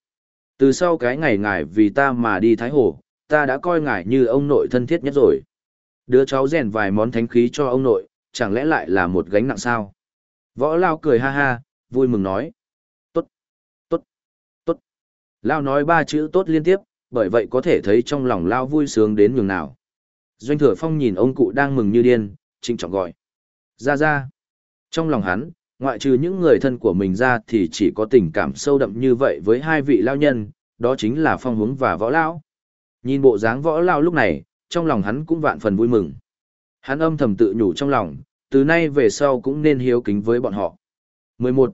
Từ sau cái ngày ngài vì ta mà đi Thái Hồ, ta đã coi ngài như ông nội thân thiết nhất rồi. Đứa cháu rèn vài món thánh khí cho ông nội, chẳng lẽ lại là một gánh nặng sao? Võ Lao cười ha ha, vui mừng nói. Tốt, tốt, tốt. Lao nói ba chữ tốt liên tiếp, bởi vậy có thể thấy trong lòng Lao vui sướng đến nhường nào. Doanh thừa phong nhìn ông cụ đang mừng như điên, trinh trọng gọi. Ra ra. Trong lòng hắn, ngoại trừ những người thân của mình ra thì chỉ có tình cảm sâu đậm như vậy với hai vị lao nhân, đó chính là phong hướng và võ lão. Nhìn bộ dáng võ lao lúc này, trong lòng hắn cũng vạn phần vui mừng. Hắn âm thầm tự nhủ trong lòng, từ nay về sau cũng nên hiếu kính với bọn họ. 11.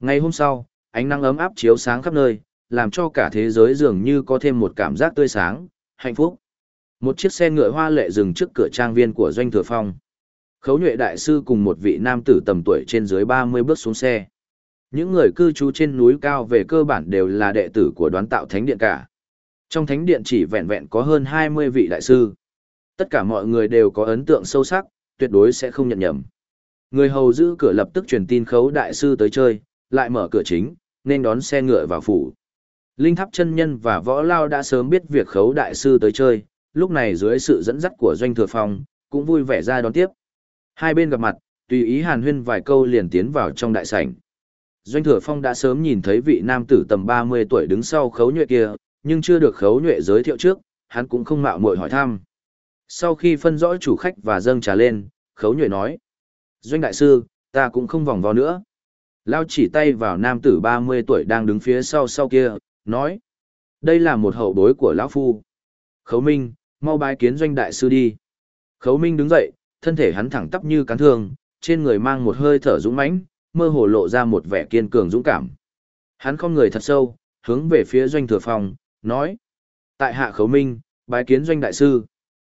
Ngày hôm sau, ánh nắng ấm áp chiếu sáng khắp nơi, làm cho cả thế giới dường như có thêm một cảm giác tươi sáng, hạnh phúc. Một chiếc xe ngựa hoa lệ dừng trước cửa trang viên của Doanh Thừa Phong. Khấu nhuệ đại sư cùng một vị nam tử tầm tuổi trên dưới 30 bước xuống xe. Những người cư trú trên núi cao về cơ bản đều là đệ tử của đoán tạo thánh điện cả. Trong thánh điện chỉ vẹn vẹn có hơn 20 vị đại sư. Tất cả mọi người đều có ấn tượng sâu sắc, tuyệt đối sẽ không nhận nhầm. Người hầu giữ cửa lập tức truyền tin khấu đại sư tới chơi, lại mở cửa chính, nên đón xe ngựa vào phủ. Linh tháp chân nhân và võ lao đã sớm biết việc khấu đại sư tới chơi, lúc này dưới sự dẫn dắt của doanh thừa phong, cũng vui vẻ ra đón tiếp. Hai bên gặp mặt, tùy ý hàn huyên vài câu liền tiến vào trong đại sảnh. Doanh thừa phong đã sớm nhìn thấy vị nam tử tầm 30 tuổi đứng sau khấu nhuệ kia, nhưng chưa được khấu nhuệ giới thiệu trước, hắn cũng không mạo muội hỏi thăm. Sau khi phân rõ chủ khách và dâng trà lên, khấu nhuệ nói. Doanh đại sư, ta cũng không vòng vo nữa. Lao chỉ tay vào nam tử 30 tuổi đang đứng phía sau sau kia, nói. Đây là một hậu bối của lão Phu. Khấu Minh, mau bái kiến doanh đại sư đi. Khấu Minh đứng dậy, thân thể hắn thẳng tắp như cán thương, trên người mang một hơi thở dũng mãnh, mơ hồ lộ ra một vẻ kiên cường dũng cảm. Hắn không người thật sâu, hướng về phía doanh thừa phong, nói. Tại hạ khấu minh, bái kiến doanh đại sư.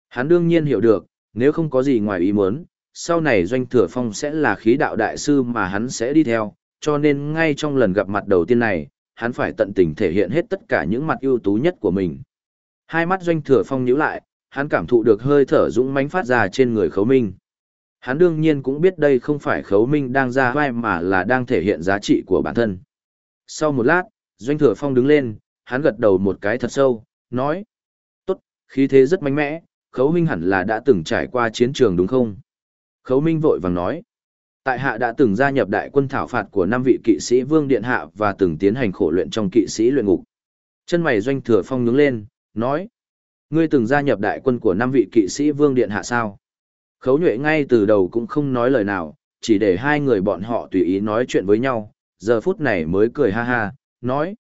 Hắn đương nhiên hiểu được, nếu không có gì ngoài ý muốn, sau này doanh thừa phong sẽ là khí đạo đại sư mà hắn sẽ đi theo, cho nên ngay trong lần gặp mặt đầu tiên này, hắn phải tận tình thể hiện hết tất cả những mặt ưu tú nhất của mình. Hai mắt doanh thừa phong nhíu lại, hắn cảm thụ được hơi thở dũng mãnh phát ra trên người khấu minh. Hắn đương nhiên cũng biết đây không phải khấu minh đang ra vai mà là đang thể hiện giá trị của bản thân. Sau một lát, doanh thừa phong đứng lên, hắn gật đầu một cái thật sâu, nói. Tốt, khí thế rất mạnh mẽ, khấu minh hẳn là đã từng trải qua chiến trường đúng không? Khấu minh vội vàng nói. Tại hạ đã từng gia nhập đại quân thảo phạt của năm vị kỵ sĩ vương điện hạ và từng tiến hành khổ luyện trong kỵ sĩ luyện ngục. Chân mày doanh thừa phong nhướng lên, nói. Ngươi từng gia nhập đại quân của năm vị kỵ sĩ vương điện hạ sao? Khấu nhuệ ngay từ đầu cũng không nói lời nào, chỉ để hai người bọn họ tùy ý nói chuyện với nhau, giờ phút này mới cười ha ha, nói.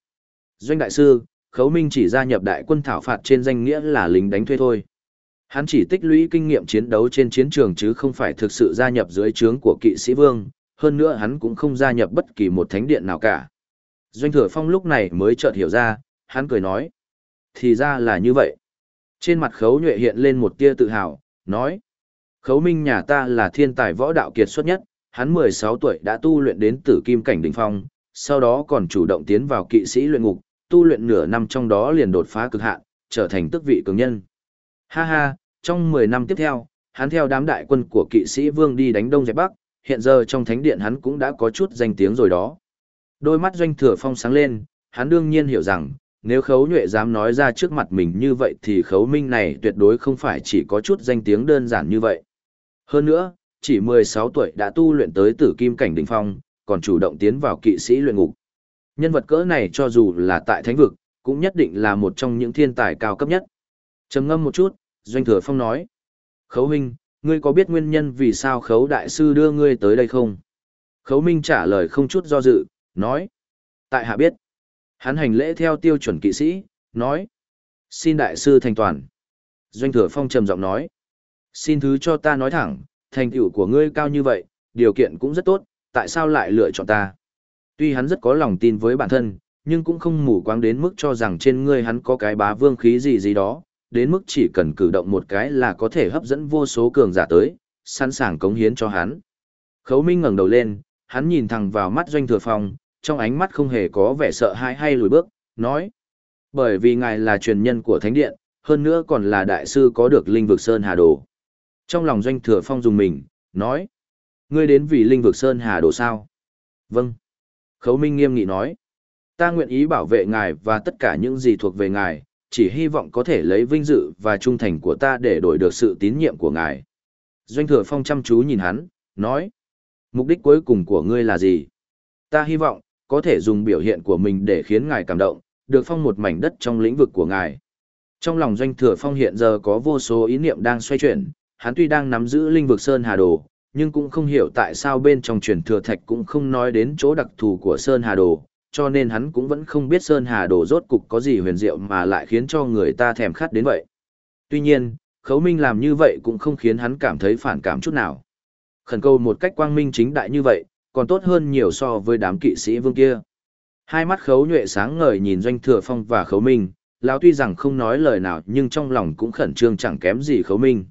Doanh đại sư, khấu minh chỉ gia nhập đại quân thảo phạt trên danh nghĩa là lính đánh thuê thôi. Hắn chỉ tích lũy kinh nghiệm chiến đấu trên chiến trường chứ không phải thực sự gia nhập dưới trướng của kỵ sĩ vương, hơn nữa hắn cũng không gia nhập bất kỳ một thánh điện nào cả. Doanh thừa phong lúc này mới chợt hiểu ra, hắn cười nói. Thì ra là như vậy. Trên mặt khấu nhuệ hiện lên một tia tự hào, nói. Khấu minh nhà ta là thiên tài võ đạo kiệt xuất nhất, hắn 16 tuổi đã tu luyện đến tử kim cảnh đỉnh phong, sau đó còn chủ động tiến vào kỵ sĩ luyện ngục, tu luyện nửa năm trong đó liền đột phá cực hạn, trở thành tước vị cường nhân. Ha ha, trong 10 năm tiếp theo, hắn theo đám đại quân của kỵ sĩ vương đi đánh đông dẹp bắc, hiện giờ trong thánh điện hắn cũng đã có chút danh tiếng rồi đó. Đôi mắt doanh thừa phong sáng lên, hắn đương nhiên hiểu rằng, nếu khấu nhuệ dám nói ra trước mặt mình như vậy thì khấu minh này tuyệt đối không phải chỉ có chút danh tiếng đơn giản như vậy. Hơn nữa, chỉ 16 tuổi đã tu luyện tới tử kim cảnh đỉnh phong, còn chủ động tiến vào kỵ sĩ luyện ngục. Nhân vật cỡ này cho dù là tại thánh vực, cũng nhất định là một trong những thiên tài cao cấp nhất. Trầm ngâm một chút, Doanh Thừa Phong nói. Khấu Minh, ngươi có biết nguyên nhân vì sao Khấu Đại Sư đưa ngươi tới đây không? Khấu Minh trả lời không chút do dự, nói. Tại hạ biết. Hắn hành lễ theo tiêu chuẩn kỵ sĩ, nói. Xin Đại Sư thành toàn. Doanh Thừa Phong trầm giọng nói. Xin thứ cho ta nói thẳng, thành tựu của ngươi cao như vậy, điều kiện cũng rất tốt, tại sao lại lựa chọn ta? Tuy hắn rất có lòng tin với bản thân, nhưng cũng không mù quáng đến mức cho rằng trên ngươi hắn có cái bá vương khí gì gì đó, đến mức chỉ cần cử động một cái là có thể hấp dẫn vô số cường giả tới, sẵn sàng cống hiến cho hắn. Khấu Minh ngẩng đầu lên, hắn nhìn thẳng vào mắt Doanh Thừa Phong, trong ánh mắt không hề có vẻ sợ hãi hay lùi bước, nói: "Bởi vì ngài là truyền nhân của Thánh điện, hơn nữa còn là đại sư có được linh vực Sơn Hà Đồ." Trong lòng Doanh Thừa Phong dùng mình, nói: "Ngươi đến vì linh vực Sơn Hà Đồ sao?" "Vâng." Khấu Minh nghiêm nghị nói: "Ta nguyện ý bảo vệ ngài và tất cả những gì thuộc về ngài." chỉ hy vọng có thể lấy vinh dự và trung thành của ta để đổi được sự tín nhiệm của ngài. Doanh thừa phong chăm chú nhìn hắn, nói, mục đích cuối cùng của ngươi là gì? Ta hy vọng, có thể dùng biểu hiện của mình để khiến ngài cảm động, được phong một mảnh đất trong lĩnh vực của ngài. Trong lòng doanh thừa phong hiện giờ có vô số ý niệm đang xoay chuyển, hắn tuy đang nắm giữ linh vực Sơn Hà Đồ, nhưng cũng không hiểu tại sao bên trong truyền thừa thạch cũng không nói đến chỗ đặc thù của Sơn Hà Đồ, cho nên hắn cũng vẫn không biết Sơn Hà Đồ rốt cục có gì huyền diệu mà lại khiến cho người ta thèm khát đến vậy. Tuy nhiên, Khấu Minh làm như vậy cũng không khiến hắn cảm thấy phản cảm chút nào. Khẩn cầu một cách quang minh chính đại như vậy, còn tốt hơn nhiều so với đám kỵ sĩ vương kia. Hai mắt Khấu Nhuệ sáng ngời nhìn Doanh Thừa Phong và Khấu Minh, lão tuy rằng không nói lời nào nhưng trong lòng cũng khẩn trương chẳng kém gì Khấu Minh.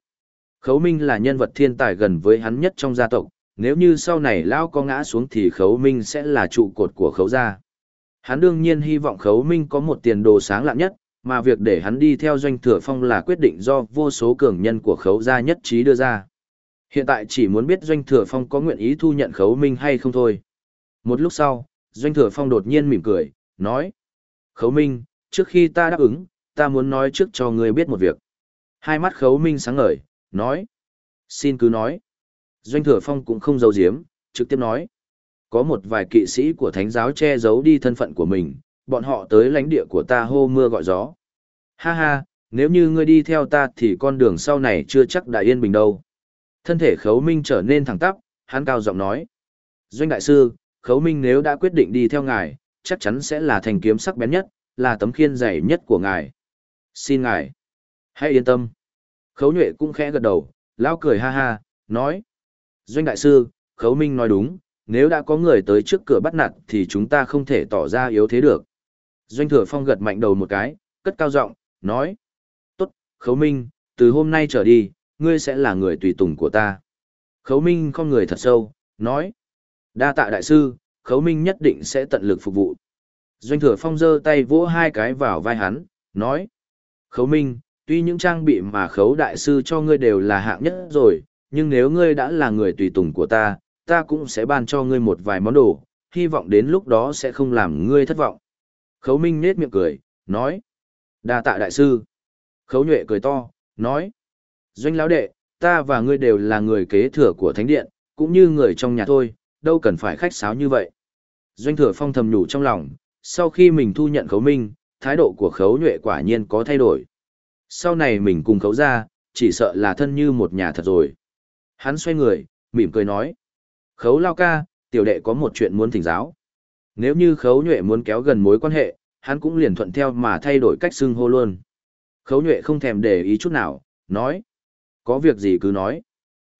Khấu Minh là nhân vật thiên tài gần với hắn nhất trong gia tộc, nếu như sau này lão có ngã xuống thì Khấu Minh sẽ là trụ cột của Khấu gia. Hắn đương nhiên hy vọng Khấu Minh có một tiền đồ sáng lạ nhất, mà việc để hắn đi theo doanh thừa phong là quyết định do vô số cường nhân của khấu gia nhất trí đưa ra. Hiện tại chỉ muốn biết doanh thừa phong có nguyện ý thu nhận khấu minh hay không thôi. Một lúc sau, doanh thừa phong đột nhiên mỉm cười, nói. Khấu minh, trước khi ta đáp ứng, ta muốn nói trước cho ngươi biết một việc. Hai mắt khấu minh sáng ngời, nói. Xin cứ nói. Doanh thừa phong cũng không giấu giếm, trực tiếp nói. Có một vài kỵ sĩ của thánh giáo che giấu đi thân phận của mình, bọn họ tới lãnh địa của ta hô mưa gọi gió. Ha ha, nếu như ngươi đi theo ta thì con đường sau này chưa chắc đã yên bình đâu. Thân thể khấu minh trở nên thẳng tắp, hắn cao giọng nói. Doanh đại sư, khấu minh nếu đã quyết định đi theo ngài, chắc chắn sẽ là thành kiếm sắc bén nhất, là tấm khiên dày nhất của ngài. Xin ngài, hãy yên tâm. Khấu nhuệ cũng khẽ gật đầu, lao cười ha ha, nói. Doanh đại sư, khấu minh nói đúng, nếu đã có người tới trước cửa bắt nạt thì chúng ta không thể tỏ ra yếu thế được. Doanh thừa phong gật mạnh đầu một cái, cất cao giọng, nói. Tốt, khấu minh, từ hôm nay trở đi, ngươi sẽ là người tùy tùng của ta. Khấu minh con người thật sâu, nói. Đa tạ đại sư, khấu minh nhất định sẽ tận lực phục vụ. Doanh thừa phong giơ tay vỗ hai cái vào vai hắn, nói. Khấu minh, tuy những trang bị mà khấu đại sư cho ngươi đều là hạng nhất rồi, nhưng nếu ngươi đã là người tùy tùng của ta, ta cũng sẽ ban cho ngươi một vài món đồ, hy vọng đến lúc đó sẽ không làm ngươi thất vọng. Khấu Minh nết miệng cười, nói. đa tạ đại sư. Khấu Nhuệ cười to, nói. Doanh lão đệ, ta và ngươi đều là người kế thừa của thánh điện, cũng như người trong nhà thôi, đâu cần phải khách sáo như vậy. Doanh thừa phong thầm nhủ trong lòng, sau khi mình thu nhận khấu minh, thái độ của khấu nhuệ quả nhiên có thay đổi. Sau này mình cùng khấu ra, chỉ sợ là thân như một nhà thật rồi. Hắn xoay người, mỉm cười nói. Khấu lao ca, tiểu đệ có một chuyện muốn thỉnh giáo. Nếu như khấu nhuệ muốn kéo gần mối quan hệ, hắn cũng liền thuận theo mà thay đổi cách xưng hô luôn. Khấu nhuệ không thèm để ý chút nào, nói. Có việc gì cứ nói.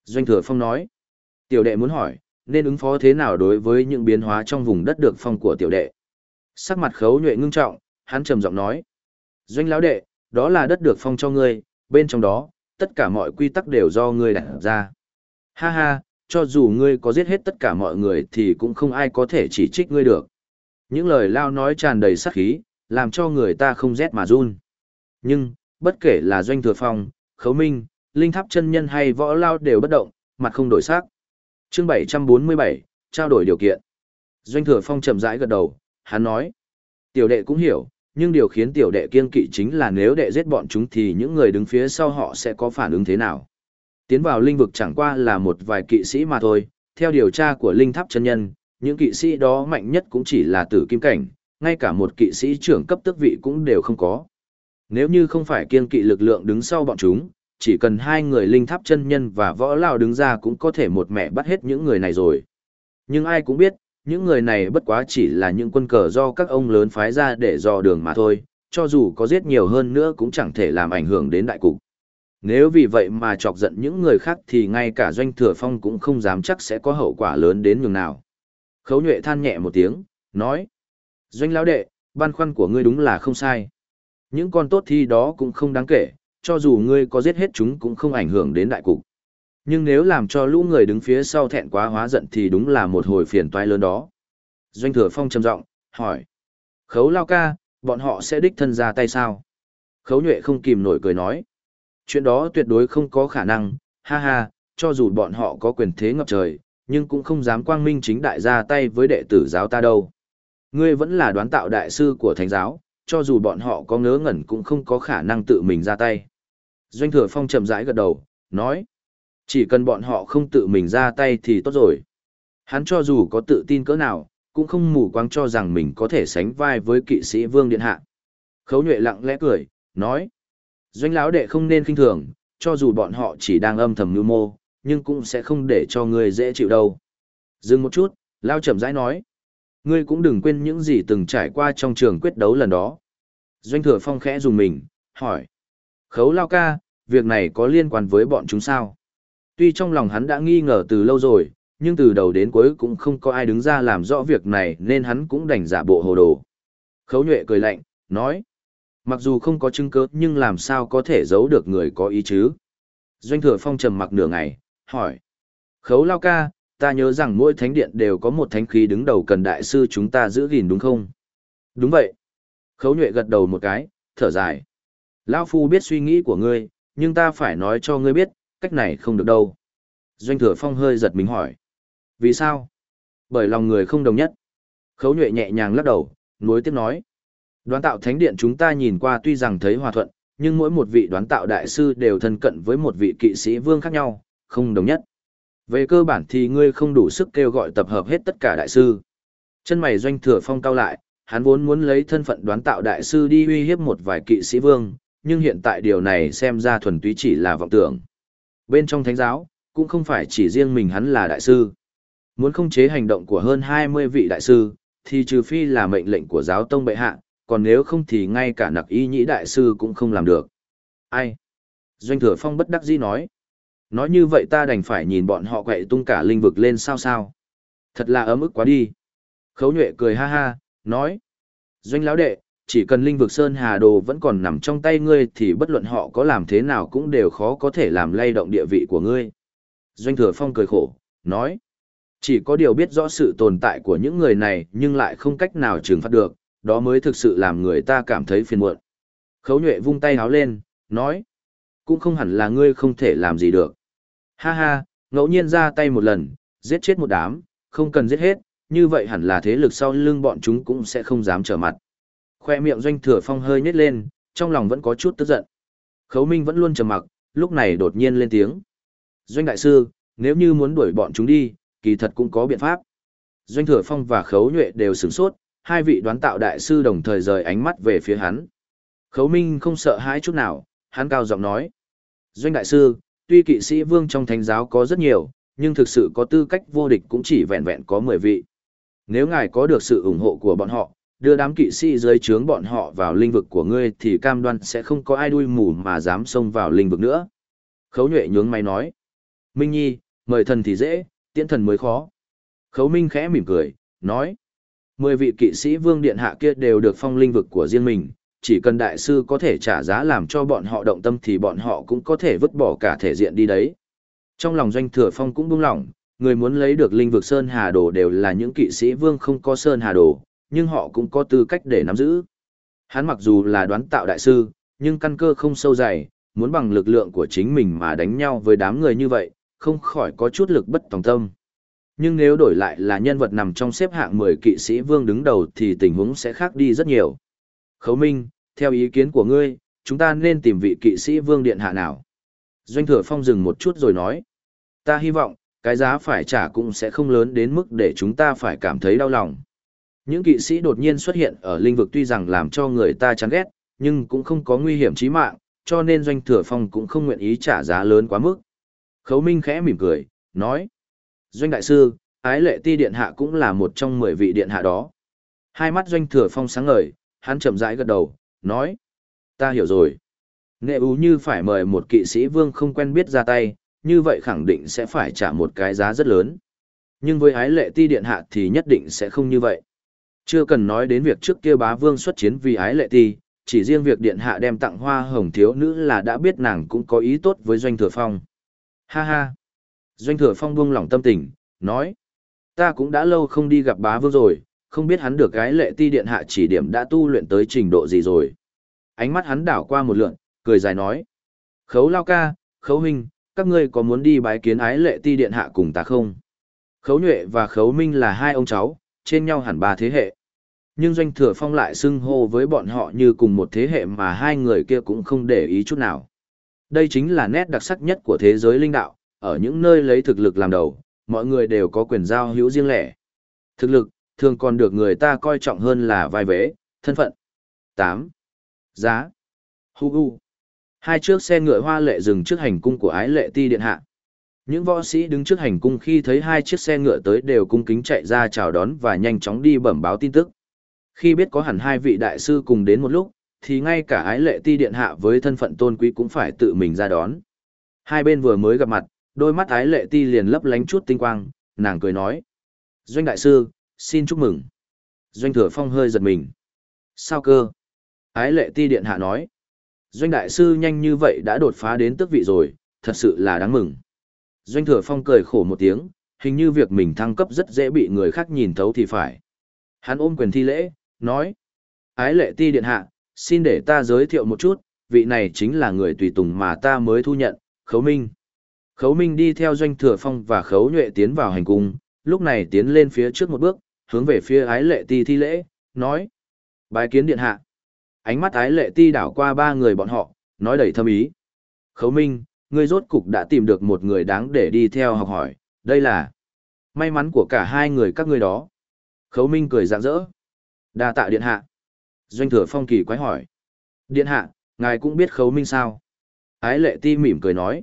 Doanh thừa phong nói. Tiểu đệ muốn hỏi, nên ứng phó thế nào đối với những biến hóa trong vùng đất được phong của tiểu đệ. Sắc mặt khấu nhuệ ngưng trọng, hắn trầm giọng nói. Doanh lão đệ, đó là đất được phong cho ngươi, bên trong đó, tất cả mọi quy tắc đều do ngươi đặt ra. Ha ha, cho dù ngươi có giết hết tất cả mọi người thì cũng không ai có thể chỉ trích ngươi được. Những lời lao nói tràn đầy sát khí, làm cho người ta không rét mà run. Nhưng, bất kể là doanh thừa phong, khấu minh, linh tháp chân nhân hay võ lao đều bất động, mặt không đổi sắc. Chương 747, trao đổi điều kiện. Doanh thừa phong chậm rãi gật đầu, hắn nói. Tiểu đệ cũng hiểu, nhưng điều khiến tiểu đệ kiên kỵ chính là nếu đệ giết bọn chúng thì những người đứng phía sau họ sẽ có phản ứng thế nào. Tiến vào linh vực chẳng qua là một vài kỵ sĩ mà thôi, theo điều tra của linh tháp chân nhân, những kỵ sĩ đó mạnh nhất cũng chỉ là tử kim cảnh, ngay cả một kỵ sĩ trưởng cấp tước vị cũng đều không có. Nếu như không phải kiên kỵ lực lượng đứng sau bọn chúng, chỉ cần hai người linh tháp chân nhân và võ lao đứng ra cũng có thể một mẹ bắt hết những người này rồi. Nhưng ai cũng biết, những người này bất quá chỉ là những quân cờ do các ông lớn phái ra để dò đường mà thôi, cho dù có giết nhiều hơn nữa cũng chẳng thể làm ảnh hưởng đến đại cục. Nếu vì vậy mà chọc giận những người khác thì ngay cả doanh thừa phong cũng không dám chắc sẽ có hậu quả lớn đến nhường nào. Khấu nhuệ than nhẹ một tiếng, nói. Doanh lão đệ, băn khoăn của ngươi đúng là không sai. Những con tốt thi đó cũng không đáng kể, cho dù ngươi có giết hết chúng cũng không ảnh hưởng đến đại cục. Nhưng nếu làm cho lũ người đứng phía sau thẹn quá hóa giận thì đúng là một hồi phiền toái lớn đó. Doanh thừa phong trầm giọng hỏi. Khấu lao ca, bọn họ sẽ đích thân ra tay sao? Khấu nhuệ không kìm nổi cười nói. Chuyện đó tuyệt đối không có khả năng, ha ha, cho dù bọn họ có quyền thế ngập trời, nhưng cũng không dám quang minh chính đại ra tay với đệ tử giáo ta đâu. Ngươi vẫn là đoán tạo đại sư của thánh giáo, cho dù bọn họ có ngớ ngẩn cũng không có khả năng tự mình ra tay. Doanh thừa phong chậm rãi gật đầu, nói. Chỉ cần bọn họ không tự mình ra tay thì tốt rồi. Hắn cho dù có tự tin cỡ nào, cũng không mù quáng cho rằng mình có thể sánh vai với kỵ sĩ vương điện hạ. Khấu nhuệ lặng lẽ cười, nói. Doanh lão đệ không nên kinh thường, cho dù bọn họ chỉ đang âm thầm mưu mô, nhưng cũng sẽ không để cho ngươi dễ chịu đâu. Dừng một chút, Lao chậm rãi nói. Ngươi cũng đừng quên những gì từng trải qua trong trường quyết đấu lần đó. Doanh thừa phong khẽ dùng mình, hỏi. Khấu Lao ca, việc này có liên quan với bọn chúng sao? Tuy trong lòng hắn đã nghi ngờ từ lâu rồi, nhưng từ đầu đến cuối cũng không có ai đứng ra làm rõ việc này nên hắn cũng đành giả bộ hồ đồ. Khấu nhuệ cười lạnh, nói. Mặc dù không có chứng cứ nhưng làm sao có thể giấu được người có ý chứ? Doanh thừa phong trầm mặc nửa ngày, hỏi. Khấu lao ca, ta nhớ rằng mỗi thánh điện đều có một thánh khí đứng đầu cần đại sư chúng ta giữ gìn đúng không? Đúng vậy. Khấu nhuệ gật đầu một cái, thở dài. Lão Phu biết suy nghĩ của ngươi, nhưng ta phải nói cho ngươi biết, cách này không được đâu. Doanh thừa phong hơi giật mình hỏi. Vì sao? Bởi lòng người không đồng nhất. Khấu nhuệ nhẹ nhàng lắc đầu, nối tiếp nói. Đoán tạo thánh điện chúng ta nhìn qua tuy rằng thấy hòa thuận, nhưng mỗi một vị đoán tạo đại sư đều thân cận với một vị kỵ sĩ vương khác nhau, không đồng nhất. Về cơ bản thì ngươi không đủ sức kêu gọi tập hợp hết tất cả đại sư. Chân mày doanh thừa phong cao lại, hắn vốn muốn lấy thân phận đoán tạo đại sư đi uy hiếp một vài kỵ sĩ vương, nhưng hiện tại điều này xem ra thuần túy chỉ là vọng tưởng. Bên trong thánh giáo, cũng không phải chỉ riêng mình hắn là đại sư. Muốn không chế hành động của hơn 20 vị đại sư, thì trừ phi là mệnh lệnh của giáo tông bệ hạ, còn nếu không thì ngay cả nặc y nhĩ đại sư cũng không làm được. Ai? Doanh thừa phong bất đắc dĩ nói. Nói như vậy ta đành phải nhìn bọn họ quậy tung cả linh vực lên sao sao. Thật là ấm ức quá đi. Khấu nhuệ cười ha ha, nói. Doanh lão đệ, chỉ cần linh vực Sơn Hà Đồ vẫn còn nằm trong tay ngươi thì bất luận họ có làm thế nào cũng đều khó có thể làm lay động địa vị của ngươi. Doanh thừa phong cười khổ, nói. Chỉ có điều biết rõ sự tồn tại của những người này nhưng lại không cách nào trừng phạt được, đó mới thực sự làm người ta cảm thấy phiền muộn. Khấu nhuệ vung tay háo lên, nói. Cũng không hẳn là ngươi không thể làm gì được. Ha ha, ngẫu nhiên ra tay một lần, giết chết một đám, không cần giết hết, như vậy hẳn là thế lực sau lưng bọn chúng cũng sẽ không dám trở mặt. Khoe miệng doanh thừa phong hơi nhếch lên, trong lòng vẫn có chút tức giận. Khấu Minh vẫn luôn trầm mặc, lúc này đột nhiên lên tiếng. Doanh đại sư, nếu như muốn đuổi bọn chúng đi, kỳ thật cũng có biện pháp. Doanh thừa phong và khấu nhuệ đều sửng sốt, hai vị đoán tạo đại sư đồng thời rời ánh mắt về phía hắn. Khấu Minh không sợ hãi chút nào, hắn cao giọng nói. Doanh đại sư, tuy kỵ sĩ vương trong thánh giáo có rất nhiều, nhưng thực sự có tư cách vô địch cũng chỉ vẹn vẹn có 10 vị. Nếu ngài có được sự ủng hộ của bọn họ, đưa đám kỵ sĩ dưới trướng bọn họ vào linh vực của ngươi thì cam đoan sẽ không có ai đuôi mù mà dám xông vào linh vực nữa. Khấu nhuệ nhướng mày nói. Minh Nhi, mời thần thì dễ, tiễn thần mới khó. Khấu Minh khẽ mỉm cười, nói. Mười vị kỵ sĩ vương điện hạ kia đều được phong linh vực của riêng mình, chỉ cần đại sư có thể trả giá làm cho bọn họ động tâm thì bọn họ cũng có thể vứt bỏ cả thể diện đi đấy. Trong lòng doanh thừa phong cũng buông lỏng, người muốn lấy được linh vực Sơn Hà Đồ đều là những kỵ sĩ vương không có Sơn Hà Đồ, nhưng họ cũng có tư cách để nắm giữ. Hắn mặc dù là đoán tạo đại sư, nhưng căn cơ không sâu dày, muốn bằng lực lượng của chính mình mà đánh nhau với đám người như vậy, không khỏi có chút lực bất tòng tâm. Nhưng nếu đổi lại là nhân vật nằm trong xếp hạng 10 kỵ sĩ vương đứng đầu thì tình huống sẽ khác đi rất nhiều. Khấu Minh, theo ý kiến của ngươi, chúng ta nên tìm vị kỵ sĩ vương điện hạ nào? Doanh thừa phong dừng một chút rồi nói. Ta hy vọng, cái giá phải trả cũng sẽ không lớn đến mức để chúng ta phải cảm thấy đau lòng. Những kỵ sĩ đột nhiên xuất hiện ở linh vực tuy rằng làm cho người ta chán ghét, nhưng cũng không có nguy hiểm chí mạng, cho nên doanh thừa phong cũng không nguyện ý trả giá lớn quá mức. Khấu Minh khẽ mỉm cười, nói. Doanh đại sư, ái lệ ti điện hạ cũng là một trong mười vị điện hạ đó. Hai mắt doanh thừa phong sáng ngời, hắn chậm rãi gật đầu, nói. Ta hiểu rồi. Nghệ ú như phải mời một kỵ sĩ vương không quen biết ra tay, như vậy khẳng định sẽ phải trả một cái giá rất lớn. Nhưng với ái lệ ti điện hạ thì nhất định sẽ không như vậy. Chưa cần nói đến việc trước kia bá vương xuất chiến vì ái lệ ti, chỉ riêng việc điện hạ đem tặng hoa hồng thiếu nữ là đã biết nàng cũng có ý tốt với doanh thừa phong. Ha ha! Doanh thừa phong buông lòng tâm tình, nói. Ta cũng đã lâu không đi gặp bá vương rồi, không biết hắn được gái lệ ti điện hạ chỉ điểm đã tu luyện tới trình độ gì rồi. Ánh mắt hắn đảo qua một lượn, cười dài nói. Khấu lao ca, khấu huynh, các ngươi có muốn đi bái kiến ái lệ ti điện hạ cùng ta không? Khấu nhuệ và khấu minh là hai ông cháu, trên nhau hẳn ba thế hệ. Nhưng doanh thừa phong lại xưng hô với bọn họ như cùng một thế hệ mà hai người kia cũng không để ý chút nào. Đây chính là nét đặc sắc nhất của thế giới linh đạo, ở những nơi lấy thực lực làm đầu, mọi người đều có quyền giao hữu riêng lẻ. Thực lực, thường còn được người ta coi trọng hơn là vai vế, thân phận. 8. Giá. Hu Hai chiếc xe ngựa hoa lệ dừng trước hành cung của ái lệ ti điện hạ. Những võ sĩ đứng trước hành cung khi thấy hai chiếc xe ngựa tới đều cung kính chạy ra chào đón và nhanh chóng đi bẩm báo tin tức. Khi biết có hẳn hai vị đại sư cùng đến một lúc, thì ngay cả ái lệ ti điện hạ với thân phận tôn quý cũng phải tự mình ra đón. Hai bên vừa mới gặp mặt, đôi mắt ái lệ ti liền lấp lánh chút tinh quang, nàng cười nói. Doanh đại sư, xin chúc mừng. Doanh thừa phong hơi giật mình. Sao cơ? Ái lệ ti điện hạ nói. Doanh đại sư nhanh như vậy đã đột phá đến tước vị rồi, thật sự là đáng mừng. Doanh thừa phong cười khổ một tiếng, hình như việc mình thăng cấp rất dễ bị người khác nhìn thấu thì phải. Hắn ôm quyền thi lễ, nói. Ái lệ ti điện hạ, xin để ta giới thiệu một chút, vị này chính là người tùy tùng mà ta mới thu nhận, Khấu Minh. Khấu Minh đi theo doanh thừa phong và khấu nhuệ tiến vào hành cung, lúc này tiến lên phía trước một bước, hướng về phía ái lệ ti thi lễ, nói. Bái kiến điện hạ. Ánh mắt ái lệ ti đảo qua ba người bọn họ, nói đầy thâm ý. Khấu Minh, ngươi rốt cục đã tìm được một người đáng để đi theo học hỏi, đây là may mắn của cả hai người các ngươi đó. Khấu Minh cười rạng rỡ đa tạ điện hạ. Doanh thừa phong kỳ quái hỏi. Điện hạ, ngài cũng biết Khấu Minh sao? Ái lệ ti mỉm cười nói.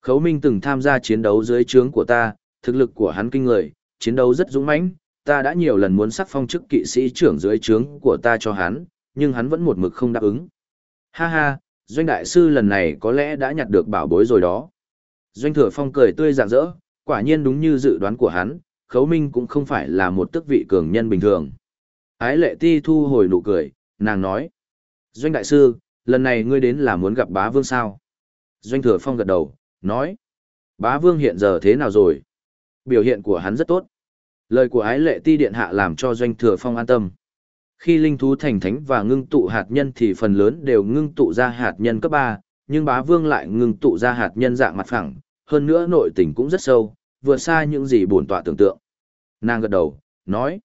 Khấu Minh từng tham gia chiến đấu dưới trướng của ta, thực lực của hắn kinh người, chiến đấu rất dũng mãnh, ta đã nhiều lần muốn sắc phong chức kỵ sĩ trưởng dưới trướng của ta cho hắn, nhưng hắn vẫn một mực không đáp ứng. Ha ha, doanh đại sư lần này có lẽ đã nhặt được bảo bối rồi đó. Doanh thừa phong cười tươi rạng rỡ, quả nhiên đúng như dự đoán của hắn, khấu minh cũng không phải là một tước vị cường nhân bình thường. Ái lệ ti thu hồi nụ cười, nàng nói. Doanh đại sư, lần này ngươi đến là muốn gặp bá vương sao? Doanh thừa phong gật đầu, nói. Bá vương hiện giờ thế nào rồi? Biểu hiện của hắn rất tốt. Lời của ái lệ ti điện hạ làm cho doanh thừa phong an tâm. Khi linh thú thành thánh và ngưng tụ hạt nhân thì phần lớn đều ngưng tụ ra hạt nhân cấp ba, nhưng bá vương lại ngưng tụ ra hạt nhân dạng mặt phẳng, hơn nữa nội tình cũng rất sâu, vượt xa những gì bổn tọa tưởng tượng. Nàng gật đầu, nói.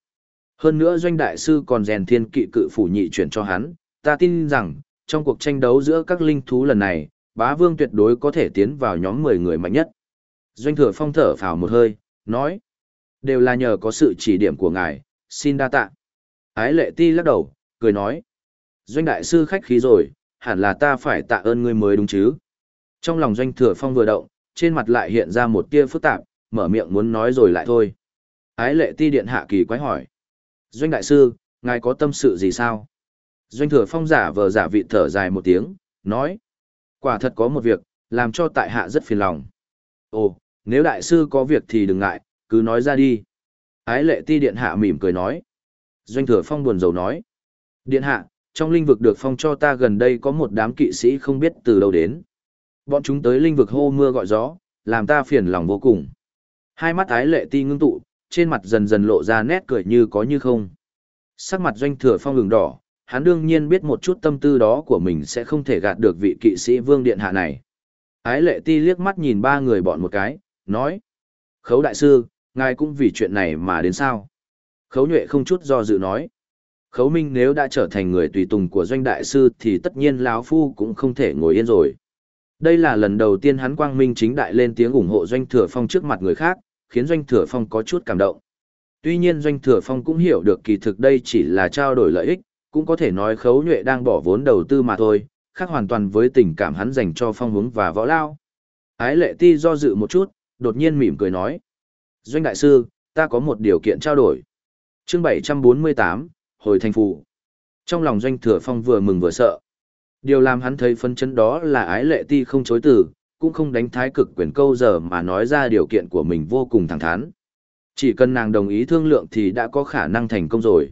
Hơn nữa doanh đại sư còn rèn thiên kỵ cự phủ nhị chuyển cho hắn, ta tin rằng, trong cuộc tranh đấu giữa các linh thú lần này, bá vương tuyệt đối có thể tiến vào nhóm 10 người mạnh nhất. Doanh thừa phong thở phào một hơi, nói. Đều là nhờ có sự chỉ điểm của ngài, xin đa tạ. Ái lệ ti lắc đầu, cười nói. Doanh đại sư khách khí rồi, hẳn là ta phải tạ ơn ngươi mới đúng chứ. Trong lòng doanh thừa phong vừa động, trên mặt lại hiện ra một tia phức tạp, mở miệng muốn nói rồi lại thôi. Ái lệ ti điện hạ kỳ quái hỏi. Doanh đại sư, ngài có tâm sự gì sao? Doanh thừa phong giả vờ giả vị thở dài một tiếng, nói. Quả thật có một việc, làm cho tại hạ rất phiền lòng. Ồ, nếu đại sư có việc thì đừng ngại, cứ nói ra đi. Ái lệ ti điện hạ mỉm cười nói. Doanh thừa phong buồn rầu nói. Điện hạ, trong linh vực được phong cho ta gần đây có một đám kỵ sĩ không biết từ đâu đến. Bọn chúng tới linh vực hô mưa gọi gió, làm ta phiền lòng vô cùng. Hai mắt ái lệ ti ngưng tụ, trên mặt dần dần lộ ra nét cười như có như không. Sắc mặt doanh thừa phong ứng đỏ, hắn đương nhiên biết một chút tâm tư đó của mình sẽ không thể gạt được vị kỵ sĩ vương điện hạ này. Ái lệ ti liếc mắt nhìn ba người bọn một cái, nói. Khấu đại sư, ngài cũng vì chuyện này mà đến sao? Khấu nhuệ không chút do dự nói. Khấu minh nếu đã trở thành người tùy tùng của doanh đại sư thì tất nhiên lão phu cũng không thể ngồi yên rồi. Đây là lần đầu tiên hắn quang minh chính đại lên tiếng ủng hộ doanh thừa phong trước mặt người khác, khiến doanh thừa phong có chút cảm động. Tuy nhiên doanh thừa phong cũng hiểu được kỳ thực đây chỉ là trao đổi lợi ích, cũng có thể nói khấu nhuệ đang bỏ vốn đầu tư mà thôi, khác hoàn toàn với tình cảm hắn dành cho phong hướng và võ lao. Ái lệ ti do dự một chút, đột nhiên mỉm cười nói. Doanh đại sư, ta có một điều kiện trao đổi. chương 748, hồi thành phủ. Trong lòng doanh thừa phong vừa mừng vừa sợ. Điều làm hắn thấy phân chấn đó là ái lệ ti không chối từ, cũng không đánh thái cực quyền câu giờ mà nói ra điều kiện của mình vô cùng thẳng thắn. Chỉ cần nàng đồng ý thương lượng thì đã có khả năng thành công rồi.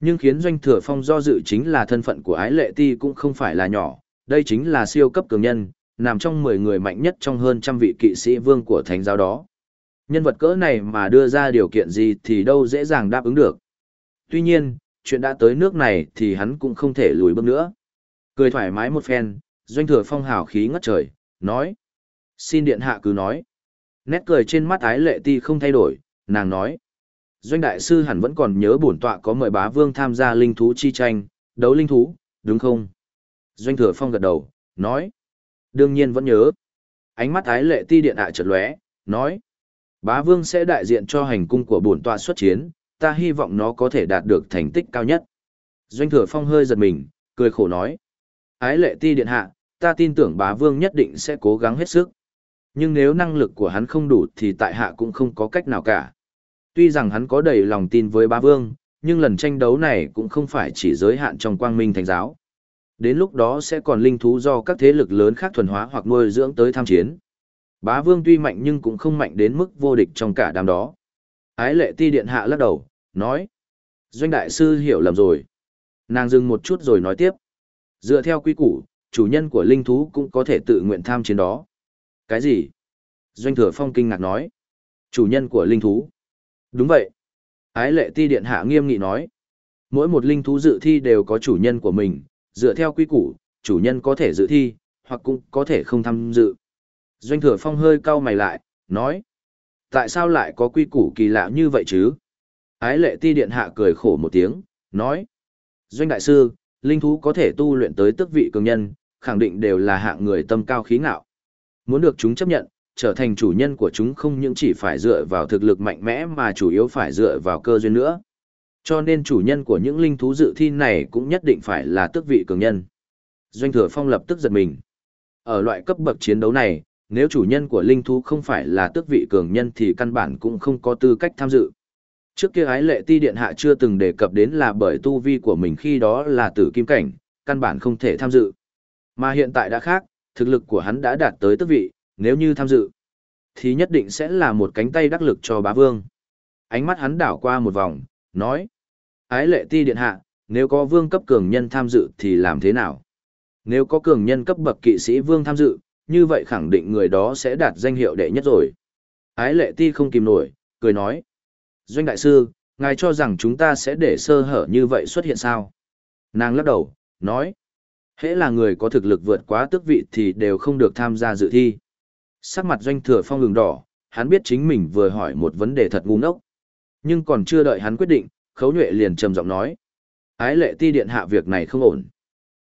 Nhưng khiến doanh thừa phong do dự chính là thân phận của ái lệ ti cũng không phải là nhỏ, đây chính là siêu cấp cường nhân, nằm trong 10 người mạnh nhất trong hơn trăm vị kỵ sĩ vương của thánh giáo đó. Nhân vật cỡ này mà đưa ra điều kiện gì thì đâu dễ dàng đáp ứng được. Tuy nhiên, chuyện đã tới nước này thì hắn cũng không thể lùi bước nữa. Cười thoải mái một phen, doanh thừa phong hào khí ngất trời, nói. Xin điện hạ cứ nói. Nét cười trên mắt ái lệ ti không thay đổi, nàng nói. Doanh đại sư hẳn vẫn còn nhớ bổn tọa có mời bá vương tham gia linh thú chi tranh, đấu linh thú, đúng không? Doanh thừa phong gật đầu, nói. Đương nhiên vẫn nhớ. Ánh mắt ái lệ ti điện hạ chợt lóe, nói. Bá vương sẽ đại diện cho hành cung của bổn tọa xuất chiến, ta hy vọng nó có thể đạt được thành tích cao nhất. Doanh thừa phong hơi giật mình, cười khổ nói. Ái lệ ti điện hạ, ta tin tưởng bá vương nhất định sẽ cố gắng hết sức. Nhưng nếu năng lực của hắn không đủ thì tại hạ cũng không có cách nào cả. Tuy rằng hắn có đầy lòng tin với bá vương, nhưng lần tranh đấu này cũng không phải chỉ giới hạn trong quang minh thánh giáo. Đến lúc đó sẽ còn linh thú do các thế lực lớn khác thuần hóa hoặc nuôi dưỡng tới tham chiến. Bá vương tuy mạnh nhưng cũng không mạnh đến mức vô địch trong cả đám đó. Ái lệ ti điện hạ lắc đầu, nói. Doanh đại sư hiểu lầm rồi. Nàng dừng một chút rồi nói tiếp. Dựa theo quy củ, chủ nhân của linh thú cũng có thể tự nguyện tham chiến đó. Cái gì? Doanh thừa phong kinh ngạc nói. Chủ nhân của linh thú. Đúng vậy. Ái lệ ti điện hạ nghiêm nghị nói. Mỗi một linh thú dự thi đều có chủ nhân của mình, dựa theo quy củ, chủ nhân có thể dự thi, hoặc cũng có thể không tham dự. Doanh thừa phong hơi cau mày lại, nói. Tại sao lại có quy củ kỳ lạ như vậy chứ? Ái lệ ti điện hạ cười khổ một tiếng, nói. Doanh đại sư, linh thú có thể tu luyện tới tức vị cường nhân, khẳng định đều là hạng người tâm cao khí ngạo. Muốn được chúng chấp nhận, trở thành chủ nhân của chúng không những chỉ phải dựa vào thực lực mạnh mẽ mà chủ yếu phải dựa vào cơ duyên nữa. Cho nên chủ nhân của những linh thú dự thi này cũng nhất định phải là tước vị cường nhân. Doanh thừa phong lập tức giật mình. Ở loại cấp bậc chiến đấu này, nếu chủ nhân của linh thú không phải là tước vị cường nhân thì căn bản cũng không có tư cách tham dự. Trước kia ái lệ ti điện hạ chưa từng đề cập đến là bởi tu vi của mình khi đó là tử kim cảnh, căn bản không thể tham dự. Mà hiện tại đã khác, thực lực của hắn đã đạt tới tước vị, nếu như tham dự, thì nhất định sẽ là một cánh tay đắc lực cho bá vương. Ánh mắt hắn đảo qua một vòng, nói. Ái lệ ti điện hạ, nếu có vương cấp cường nhân tham dự thì làm thế nào? Nếu có cường nhân cấp bậc kỵ sĩ vương tham dự, như vậy khẳng định người đó sẽ đạt danh hiệu đệ nhất rồi. Ái lệ ti không kìm nổi, cười nói. Doanh đại sư, ngài cho rằng chúng ta sẽ để sơ hở như vậy xuất hiện sao? Nàng lắc đầu, nói. Hễ là người có thực lực vượt quá tước vị thì đều không được tham gia dự thi. Sắc mặt doanh thừa phong ngừng đỏ, hắn biết chính mình vừa hỏi một vấn đề thật ngu ngốc. Nhưng còn chưa đợi hắn quyết định, khấu nhuệ liền trầm giọng nói. Ái lệ ti điện hạ việc này không ổn.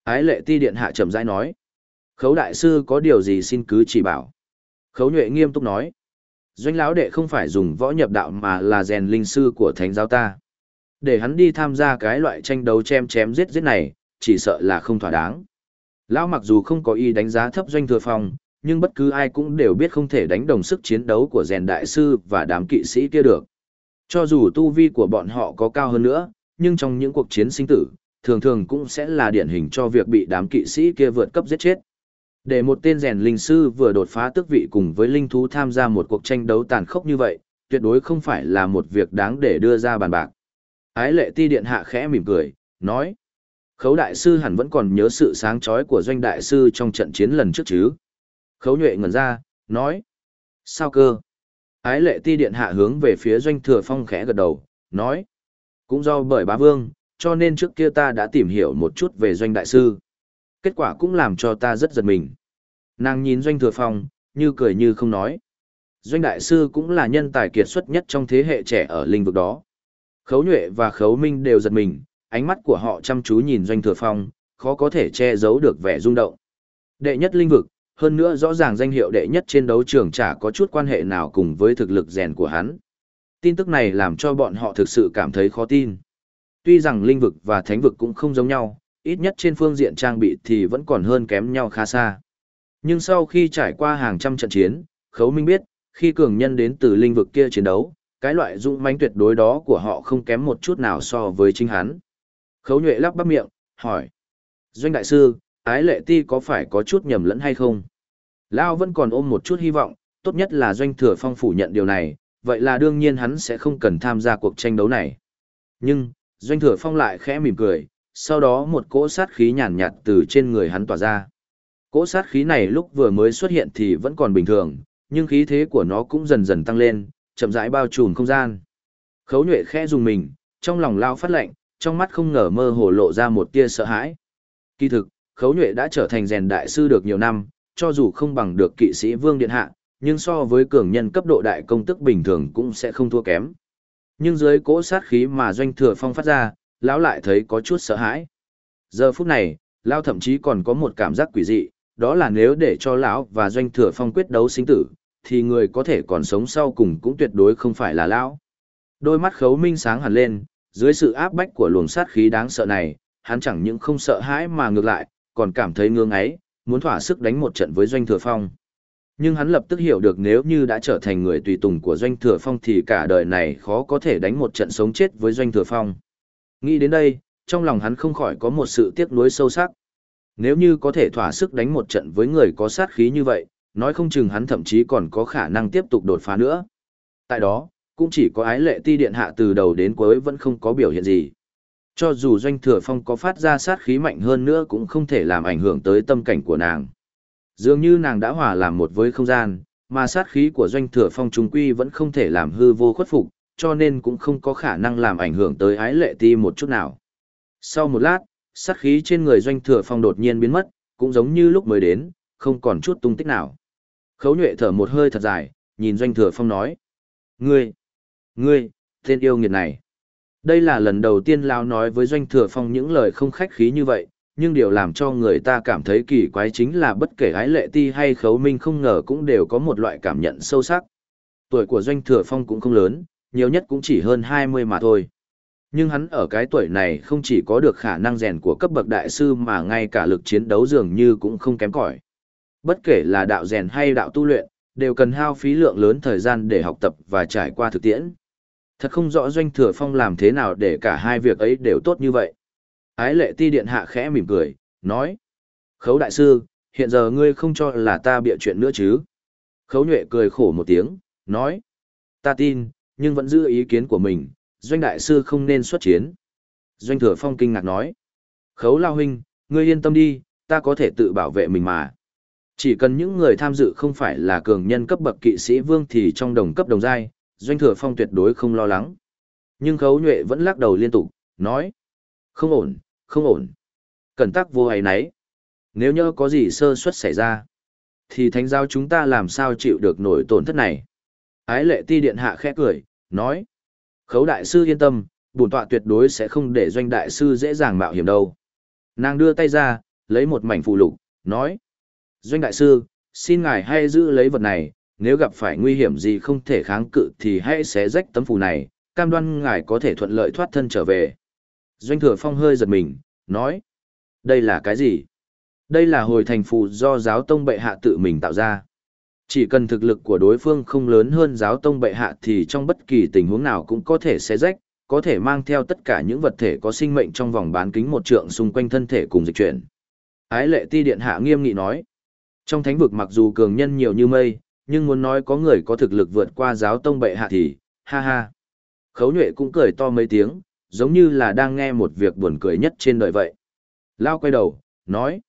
Ái lệ ti điện hạ trầm rãi nói. Khấu đại sư có điều gì xin cứ chỉ bảo. Khấu nhuệ nghiêm túc nói. Doanh lão đệ không phải dùng võ nhập đạo mà là rèn linh sư của thánh giáo ta. Để hắn đi tham gia cái loại tranh đấu chém chém giết giết này, chỉ sợ là không thỏa đáng. Lão mặc dù không có ý đánh giá thấp doanh thừa phong, nhưng bất cứ ai cũng đều biết không thể đánh đồng sức chiến đấu của rèn đại sư và đám kỵ sĩ kia được. Cho dù tu vi của bọn họ có cao hơn nữa, nhưng trong những cuộc chiến sinh tử, thường thường cũng sẽ là điển hình cho việc bị đám kỵ sĩ kia vượt cấp giết chết. Để một tên rèn linh sư vừa đột phá tước vị cùng với linh thú tham gia một cuộc tranh đấu tàn khốc như vậy, tuyệt đối không phải là một việc đáng để đưa ra bàn bạc. Ái lệ ti điện hạ khẽ mỉm cười, nói. Khấu đại sư hẳn vẫn còn nhớ sự sáng chói của doanh đại sư trong trận chiến lần trước chứ. Khấu nhuệ ngẩn ra, nói. Sao cơ? Ái lệ ti điện hạ hướng về phía doanh thừa phong khẽ gật đầu, nói. Cũng do bởi bá vương, cho nên trước kia ta đã tìm hiểu một chút về doanh đại sư. Kết quả cũng làm cho ta rất giật mình. Nàng nhìn doanh thừa phong, như cười như không nói. Doanh đại sư cũng là nhân tài kiệt xuất nhất trong thế hệ trẻ ở lĩnh vực đó. Khấu nhuệ và khấu minh đều giật mình, ánh mắt của họ chăm chú nhìn doanh thừa phong, khó có thể che giấu được vẻ rung động. Đệ nhất linh vực, hơn nữa rõ ràng danh hiệu đệ nhất trên đấu trường chả có chút quan hệ nào cùng với thực lực rèn của hắn. Tin tức này làm cho bọn họ thực sự cảm thấy khó tin. Tuy rằng linh vực và thánh vực cũng không giống nhau, ít nhất trên phương diện trang bị thì vẫn còn hơn kém nhau khá xa. Nhưng sau khi trải qua hàng trăm trận chiến, Khấu Minh biết, khi cường nhân đến từ linh vực kia chiến đấu, cái loại dũng mãnh tuyệt đối đó của họ không kém một chút nào so với chính hắn. Khấu nhuệ lắp bắp miệng, hỏi. Doanh đại sư, ái lệ ti có phải có chút nhầm lẫn hay không? Lao vẫn còn ôm một chút hy vọng, tốt nhất là doanh thừa phong phủ nhận điều này, vậy là đương nhiên hắn sẽ không cần tham gia cuộc tranh đấu này. Nhưng, doanh thừa phong lại khẽ mỉm cười, sau đó một cỗ sát khí nhàn nhạt từ trên người hắn tỏa ra. Cỗ sát khí này lúc vừa mới xuất hiện thì vẫn còn bình thường, nhưng khí thế của nó cũng dần dần tăng lên, chậm rãi bao trùm không gian. Khấu nhuệ khẽ dùng mình, trong lòng lao phát lệnh, trong mắt không ngờ mơ hồ lộ ra một tia sợ hãi. Kỳ thực, khấu nhuệ đã trở thành rèn đại sư được nhiều năm, cho dù không bằng được kỵ sĩ vương điện hạ, nhưng so với cường nhân cấp độ đại công tức bình thường cũng sẽ không thua kém. Nhưng dưới cỗ sát khí mà doanh thừa phong phát ra, lão lại thấy có chút sợ hãi. Giờ phút này, lão thậm chí còn có một cảm giác quỷ dị, đó là nếu để cho lão và doanh thừa phong quyết đấu sinh tử, thì người có thể còn sống sau cùng cũng tuyệt đối không phải là lão. Đôi mắt khấu minh sáng hẳn lên, dưới sự áp bách của luồng sát khí đáng sợ này, hắn chẳng những không sợ hãi mà ngược lại, còn cảm thấy ngương ấy, muốn thỏa sức đánh một trận với doanh thừa phong. Nhưng hắn lập tức hiểu được nếu như đã trở thành người tùy tùng của doanh thừa phong thì cả đời này khó có thể đánh một trận sống chết với doanh thừa phong. Nghĩ đến đây, trong lòng hắn không khỏi có một sự tiếc nuối sâu sắc. Nếu như có thể thỏa sức đánh một trận với người có sát khí như vậy, nói không chừng hắn thậm chí còn có khả năng tiếp tục đột phá nữa. Tại đó, cũng chỉ có ái lệ ti điện hạ từ đầu đến cuối vẫn không có biểu hiện gì. Cho dù doanh thừa phong có phát ra sát khí mạnh hơn nữa cũng không thể làm ảnh hưởng tới tâm cảnh của nàng. Dường như nàng đã hòa làm một với không gian, mà sát khí của doanh thừa phong trung quy vẫn không thể làm hư vô khuất phục, cho nên cũng không có khả năng làm ảnh hưởng tới ái lệ ti một chút nào. Sau một lát, Sát khí trên người doanh thừa phong đột nhiên biến mất, cũng giống như lúc mới đến, không còn chút tung tích nào. Khấu nhuệ thở một hơi thật dài, nhìn doanh thừa phong nói. Ngươi, ngươi, tên yêu nghiệt này. Đây là lần đầu tiên Lao nói với doanh thừa phong những lời không khách khí như vậy, nhưng điều làm cho người ta cảm thấy kỳ quái chính là bất kể ái lệ ti hay khấu minh không ngờ cũng đều có một loại cảm nhận sâu sắc. Tuổi của doanh thừa phong cũng không lớn, nhiều nhất cũng chỉ hơn 20 mà thôi. Nhưng hắn ở cái tuổi này không chỉ có được khả năng rèn của cấp bậc đại sư mà ngay cả lực chiến đấu dường như cũng không kém cỏi. Bất kể là đạo rèn hay đạo tu luyện, đều cần hao phí lượng lớn thời gian để học tập và trải qua thực tiễn. Thật không rõ doanh thừa phong làm thế nào để cả hai việc ấy đều tốt như vậy. Ái lệ ti điện hạ khẽ mỉm cười, nói. Khấu đại sư, hiện giờ ngươi không cho là ta bịa chuyện nữa chứ. Khấu nhuệ cười khổ một tiếng, nói. Ta tin, nhưng vẫn giữ ý kiến của mình, doanh đại sư không nên xuất chiến. Doanh thừa phong kinh ngạc nói. Khấu lao huynh, ngươi yên tâm đi, ta có thể tự bảo vệ mình mà. Chỉ cần những người tham dự không phải là cường nhân cấp bậc kỵ sĩ vương thì trong đồng cấp đồng giai, doanh thừa phong tuyệt đối không lo lắng. Nhưng khấu nhuệ vẫn lắc đầu liên tục, nói. Không ổn, không ổn. Cẩn tắc vô hay nấy. Nếu nhớ có gì sơ suất xảy ra, thì thánh giáo chúng ta làm sao chịu được nổi tổn thất này. Ái lệ ti điện hạ khẽ cười, nói. Khấu đại sư yên tâm, bổn tọa tuyệt đối sẽ không để doanh đại sư dễ dàng mạo hiểm đâu. Nàng đưa tay ra, lấy một mảnh phụ lục, nói. Doanh đại sư, xin ngài hãy giữ lấy vật này, nếu gặp phải nguy hiểm gì không thể kháng cự thì hãy xé rách tấm phù này, cam đoan ngài có thể thuận lợi thoát thân trở về. Doanh thừa phong hơi giật mình, nói. Đây là cái gì? Đây là hồi thành phù do giáo tông bệ hạ tự mình tạo ra. Chỉ cần thực lực của đối phương không lớn hơn giáo tông bệ hạ thì trong bất kỳ tình huống nào cũng có thể xé rách, có thể mang theo tất cả những vật thể có sinh mệnh trong vòng bán kính một trượng xung quanh thân thể cùng dịch chuyển. Ái lệ ti điện hạ nghiêm nghị nói. Trong thánh vực mặc dù cường nhân nhiều như mây, nhưng muốn nói có người có thực lực vượt qua giáo tông bệ hạ thì, ha ha. Khấu nhuệ cũng cười to mấy tiếng, giống như là đang nghe một việc buồn cười nhất trên đời vậy. Lao quay đầu, nói.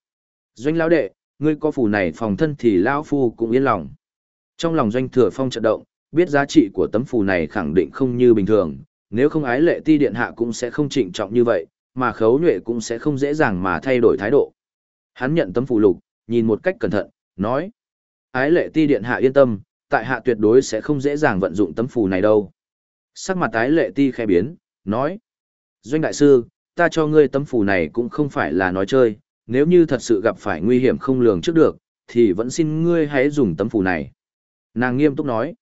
Doanh lão đệ, ngươi có phù này phòng thân thì lão phu cũng yên lòng. Trong lòng doanh thừa phong trận động, biết giá trị của tấm phù này khẳng định không như bình thường, nếu không ái lệ ti điện hạ cũng sẽ không trịnh trọng như vậy, mà khấu nhuệ cũng sẽ không dễ dàng mà thay đổi thái độ. Hắn nhận tấm phù lục, nhìn một cách cẩn thận, nói. Ái lệ ti điện hạ yên tâm, tại hạ tuyệt đối sẽ không dễ dàng vận dụng tấm phù này đâu. Sắc mặt ái lệ ti khẽ biến, nói. Doanh đại sư, ta cho ngươi tấm phù này cũng không phải là nói chơi, nếu như thật sự gặp phải nguy hiểm không lường trước được, thì vẫn xin ngươi hãy dùng tấm phù này. Nàng nghiêm túc nói,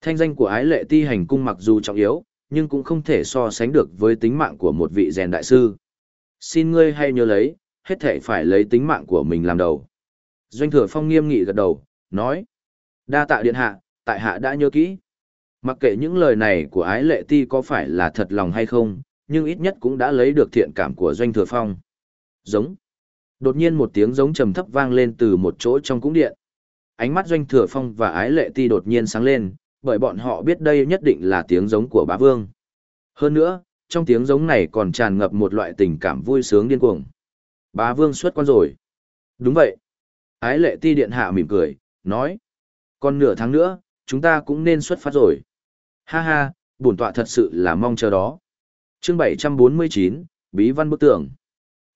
thanh danh của ái lệ ti hành cung mặc dù trọng yếu, nhưng cũng không thể so sánh được với tính mạng của một vị rèn đại sư. Xin ngươi hãy nhớ lấy, hết thể phải lấy tính mạng của mình làm đầu. Doanh thừa phong nghiêm nghị gật đầu, nói, đa tạ điện hạ, tại hạ đã nhớ kỹ. Mặc kệ những lời này của ái lệ ti có phải là thật lòng hay không, nhưng ít nhất cũng đã lấy được thiện cảm của doanh thừa phong. Giống. Đột nhiên một tiếng giống trầm thấp vang lên từ một chỗ trong cung điện. Ánh mắt doanh thừa phong và ái lệ ti đột nhiên sáng lên, bởi bọn họ biết đây nhất định là tiếng giống của bá vương. Hơn nữa, trong tiếng giống này còn tràn ngập một loại tình cảm vui sướng điên cuồng. Bá vương xuất quan rồi. Đúng vậy. Ái lệ ti điện hạ mỉm cười, nói. Còn nửa tháng nữa, chúng ta cũng nên xuất phát rồi. Ha ha, bổn tọa thật sự là mong chờ đó chương 749, Bí văn bức tường.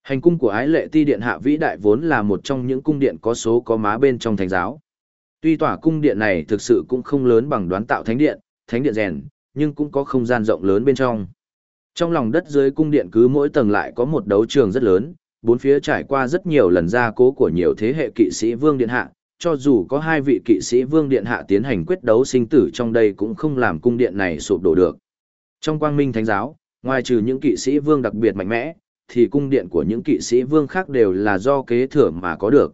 Hành cung của ái lệ ti điện hạ vĩ đại vốn là một trong những cung điện có số có má bên trong thánh giáo. Tuy tòa cung điện này thực sự cũng không lớn bằng đoán tạo thánh điện, thánh điện rèn, nhưng cũng có không gian rộng lớn bên trong. Trong lòng đất dưới cung điện cứ mỗi tầng lại có một đấu trường rất lớn, bốn phía trải qua rất nhiều lần gia cố của nhiều thế hệ kỵ sĩ vương điện hạ, cho dù có hai vị kỵ sĩ vương điện hạ tiến hành quyết đấu sinh tử trong đây cũng không làm cung điện này sụp đổ được. Trong quang minh thánh giáo, ngoài trừ những kỵ sĩ vương đặc biệt mạnh mẽ, thì cung điện của những kỵ sĩ vương khác đều là do kế thừa mà có được.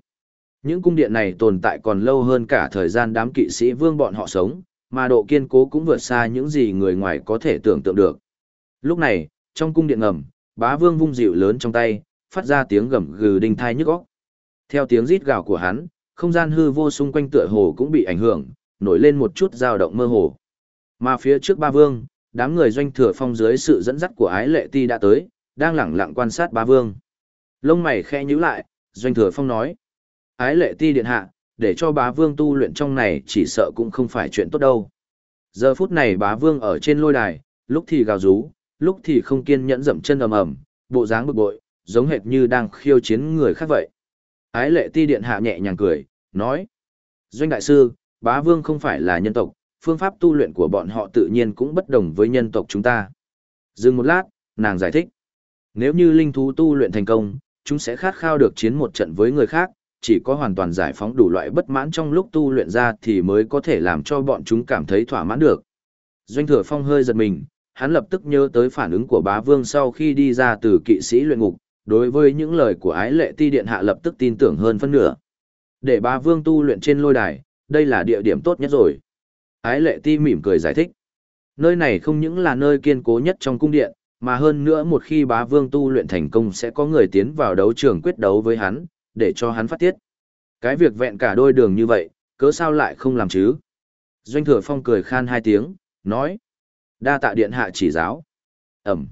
Những cung điện này tồn tại còn lâu hơn cả thời gian đám kỵ sĩ vương bọn họ sống, mà độ kiên cố cũng vượt xa những gì người ngoài có thể tưởng tượng được. Lúc này, trong cung điện ngầm, bá vương vung dịu lớn trong tay, phát ra tiếng gầm gừ đinh thai nhức óc. Theo tiếng rít gào của hắn, không gian hư vô xung quanh tựa hồ cũng bị ảnh hưởng, nổi lên một chút dao động mơ hồ. Mà phía trước ba vương, đám người doanh thừa phong dưới sự dẫn dắt của ái lệ ti đã tới, đang lẳng lặng quan sát ba vương. Lông mày khe nhíu lại, doanh thừa phong nói. Ái lệ ti điện hạ, để cho bá vương tu luyện trong này chỉ sợ cũng không phải chuyện tốt đâu. Giờ phút này bá vương ở trên lôi đài, lúc thì gào rú, lúc thì không kiên nhẫn dậm chân ầm ầm, bộ dáng bực bội, giống hệt như đang khiêu chiến người khác vậy. Ái lệ ti điện hạ nhẹ nhàng cười, nói. Doanh đại sư, bá vương không phải là nhân tộc, phương pháp tu luyện của bọn họ tự nhiên cũng bất đồng với nhân tộc chúng ta. Dừng một lát, nàng giải thích. Nếu như linh thú tu luyện thành công, chúng sẽ khát khao được chiến một trận với người khác, chỉ có hoàn toàn giải phóng đủ loại bất mãn trong lúc tu luyện ra thì mới có thể làm cho bọn chúng cảm thấy thỏa mãn được. Doanh thừa phong hơi giật mình, hắn lập tức nhớ tới phản ứng của bá vương sau khi đi ra từ kỵ sĩ luyện ngục, đối với những lời của ái lệ ti điện hạ lập tức tin tưởng hơn phân nửa. Để bá vương tu luyện trên lôi đài, đây là địa điểm tốt nhất rồi. Ái lệ ti mỉm cười giải thích. Nơi này không những là nơi kiên cố nhất trong cung điện, mà hơn nữa một khi bá vương tu luyện thành công sẽ có người tiến vào đấu trường quyết đấu với hắn, để cho hắn phát tiết. Cái việc vẹn cả đôi đường như vậy, cớ sao lại không làm chứ? Doanh thừa phong cười khan hai tiếng, nói. Đa tạ điện hạ chỉ giáo. Ẩm.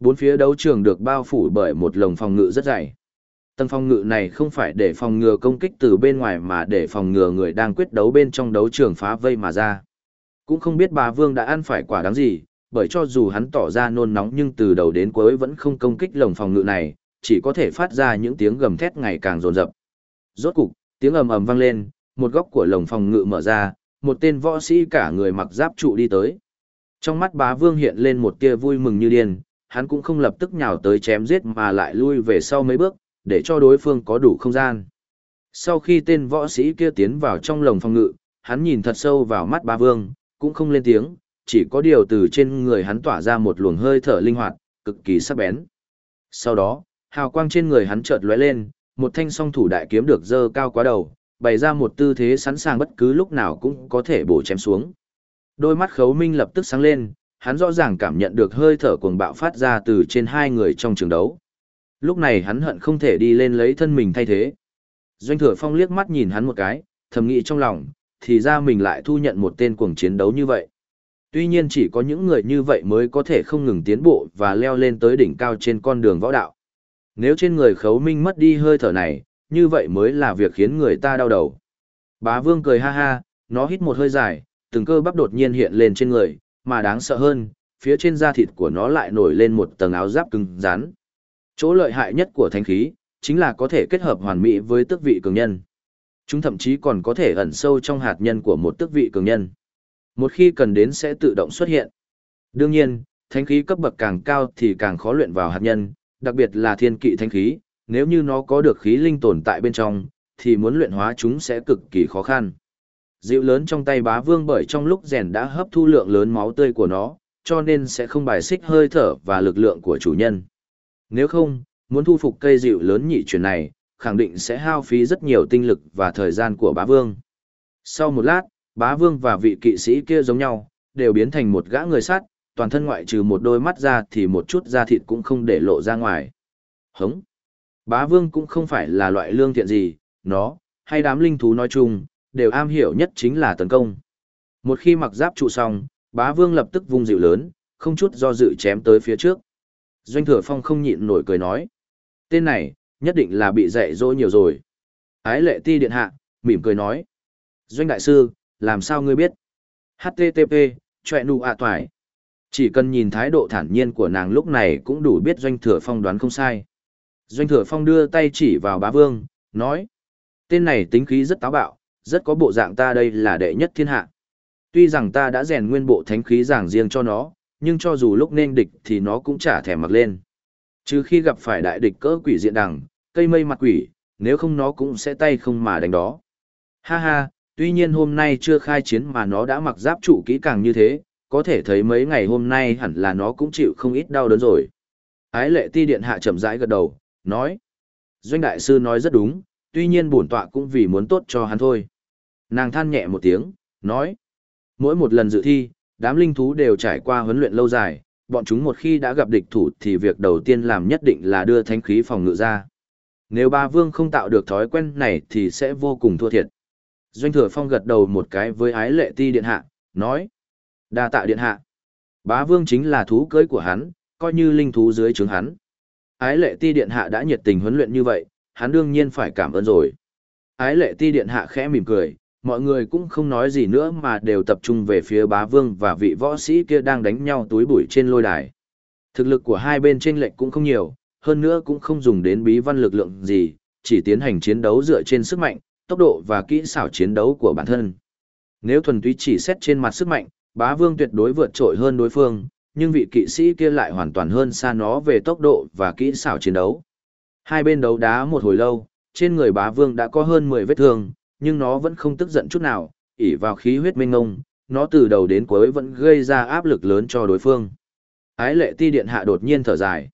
Bốn phía đấu trường được bao phủ bởi một lồng phòng ngự rất dày. Tầng phòng ngự này không phải để phòng ngừa công kích từ bên ngoài mà để phòng ngừa người đang quyết đấu bên trong đấu trường phá vây mà ra. Cũng không biết bà Vương đã ăn phải quả đáng gì, bởi cho dù hắn tỏ ra nôn nóng nhưng từ đầu đến cuối vẫn không công kích lồng phòng ngự này, chỉ có thể phát ra những tiếng gầm thét ngày càng rồn rập. Rốt cục, tiếng ầm ầm vang lên, một góc của lồng phòng ngự mở ra, một tên võ sĩ cả người mặc giáp trụ đi tới. Trong mắt bá vương hiện lên một tia vui mừng như điên, hắn cũng không lập tức nhào tới chém giết mà lại lui về sau mấy bước, để cho đối phương có đủ không gian. Sau khi tên võ sĩ kia tiến vào trong lồng phòng ngự, hắn nhìn thật sâu vào mắt ba vương, cũng không lên tiếng, chỉ có điều từ trên người hắn tỏa ra một luồng hơi thở linh hoạt, cực kỳ sắc bén. Sau đó, hào quang trên người hắn chợt lóe lên, một thanh song thủ đại kiếm được dơ cao quá đầu, bày ra một tư thế sẵn sàng bất cứ lúc nào cũng có thể bổ chém xuống. Đôi mắt khấu minh lập tức sáng lên, hắn rõ ràng cảm nhận được hơi thở cuồng bạo phát ra từ trên hai người trong trường đấu. Lúc này hắn hận không thể đi lên lấy thân mình thay thế. Doanh thừa phong liếc mắt nhìn hắn một cái, thầm nghĩ trong lòng, thì ra mình lại thu nhận một tên cuồng chiến đấu như vậy. Tuy nhiên chỉ có những người như vậy mới có thể không ngừng tiến bộ và leo lên tới đỉnh cao trên con đường võ đạo. Nếu trên người khấu minh mất đi hơi thở này, như vậy mới là việc khiến người ta đau đầu. Bá vương cười ha ha, nó hít một hơi dài, từng cơ bắp đột nhiên hiện lên trên người, mà đáng sợ hơn, phía trên da thịt của nó lại nổi lên một tầng áo giáp cứng rắn. Chỗ lợi hại nhất của thánh khí, chính là có thể kết hợp hoàn mỹ với tước vị cường nhân. Chúng thậm chí còn có thể ẩn sâu trong hạt nhân của một tước vị cường nhân. Một khi cần đến sẽ tự động xuất hiện. Đương nhiên, thánh khí cấp bậc càng cao thì càng khó luyện vào hạt nhân, đặc biệt là thiên kỵ thánh khí, nếu như nó có được khí linh tồn tại bên trong, thì muốn luyện hóa chúng sẽ cực kỳ khó khăn. Dịu lớn trong tay bá vương bởi trong lúc rèn đã hấp thu lượng lớn máu tươi của nó, cho nên sẽ không bài xích hơi thở và lực lượng của chủ nhân. Nếu không, muốn thu phục cây dịu lớn nhị chuyển này, khẳng định sẽ hao phí rất nhiều tinh lực và thời gian của bá vương. Sau một lát, bá vương và vị kỵ sĩ kia giống nhau, đều biến thành một gã người sắt, toàn thân ngoại trừ một đôi mắt ra thì một chút da thịt cũng không để lộ ra ngoài. Hống! Bá vương cũng không phải là loại lương thiện gì, nó, hay đám linh thú nói chung, đều am hiểu nhất chính là tấn công. Một khi mặc giáp trụ xong, bá vương lập tức vung dịu lớn, không chút do dự chém tới phía trước. Doanh thừa phong không nhịn nổi cười nói. Tên này, nhất định là bị dạy dỗ nhiều rồi. Ái lệ ti điện hạ, mỉm cười nói. Doanh đại sư, làm sao ngươi biết? HTTP, chọe nụ ạ toài. Chỉ cần nhìn thái độ thản nhiên của nàng lúc này cũng đủ biết Doanh Thừa Phong đoán không sai. Doanh Thừa Phong đưa tay chỉ vào bá vương, nói. Tên này tính khí rất táo bạo, rất có bộ dạng ta đây là đệ nhất thiên hạ. Tuy rằng ta đã rèn nguyên bộ thánh khí giảng riêng cho nó, nhưng cho dù lúc nên địch thì nó cũng chả thèm mặc lên. Trừ khi gặp phải đại địch cỡ quỷ diện đằng, cây mây mặt quỷ, nếu không nó cũng sẽ tay không mà đánh đó. Ha ha, tuy nhiên hôm nay chưa khai chiến mà nó đã mặc giáp trụ kỹ càng như thế, có thể thấy mấy ngày hôm nay hẳn là nó cũng chịu không ít đau đớn rồi. Ái lệ ti điện hạ chậm rãi gật đầu, nói. Doanh đại sư nói rất đúng, tuy nhiên bổn tọa cũng vì muốn tốt cho hắn thôi. Nàng than nhẹ một tiếng, nói. Mỗi một lần dự thi, đám linh thú đều trải qua huấn luyện lâu dài, bọn chúng một khi đã gặp địch thủ thì việc đầu tiên làm nhất định là đưa thánh khí phòng ngự ra. Nếu ba vương không tạo được thói quen này thì sẽ vô cùng thua thiệt. Doanh thừa phong gật đầu một cái với ái lệ ti điện hạ, nói. đa tạ điện hạ. Bá vương chính là thú cưới của hắn, coi như linh thú dưới trướng hắn. Ái lệ ti điện hạ đã nhiệt tình huấn luyện như vậy, hắn đương nhiên phải cảm ơn rồi. Ái lệ ti điện hạ khẽ mỉm cười, mọi người cũng không nói gì nữa mà đều tập trung về phía bá vương và vị võ sĩ kia đang đánh nhau túi bụi trên lôi đài. Thực lực của hai bên trên lệnh cũng không nhiều, hơn nữa cũng không dùng đến bí văn lực lượng gì, chỉ tiến hành chiến đấu dựa trên sức mạnh, tốc độ và kỹ xảo chiến đấu của bản thân. Nếu thuần túy chỉ xét trên mặt sức mạnh, bá vương tuyệt đối vượt trội hơn đối phương, nhưng vị kỵ sĩ kia lại hoàn toàn hơn xa nó về tốc độ và kỹ xảo chiến đấu. Hai bên đấu đá một hồi lâu, trên người bá vương đã có hơn 10 vết thương, nhưng nó vẫn không tức giận chút nào, ỉ vào khí huyết minh ngông, nó từ đầu đến cuối vẫn gây ra áp lực lớn cho đối phương. Ái lệ ti điện hạ đột nhiên thở dài.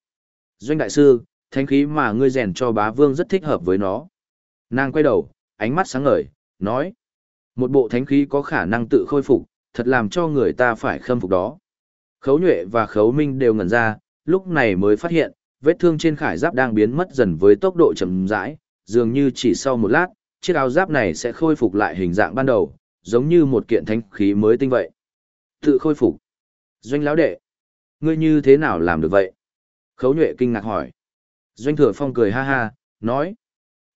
Doanh đại sư, thánh khí mà ngươi rèn cho bá vương rất thích hợp với nó. Nàng quay đầu, ánh mắt sáng ngời, nói. Một bộ thánh khí có khả năng tự khôi phục, thật làm cho người ta phải khâm phục đó. Khấu nhuệ và khấu minh đều ngẩn ra, lúc này mới phát hiện, vết thương trên khải giáp đang biến mất dần với tốc độ chậm rãi, dường như chỉ sau một lát, chiếc áo giáp này sẽ khôi phục lại hình dạng ban đầu, giống như một kiện thánh khí mới tinh vậy. Tự khôi phục. Doanh lão đệ, ngươi như thế nào làm được vậy? Khấu nhuệ kinh ngạc hỏi. Doanh thừa phong cười ha ha, nói.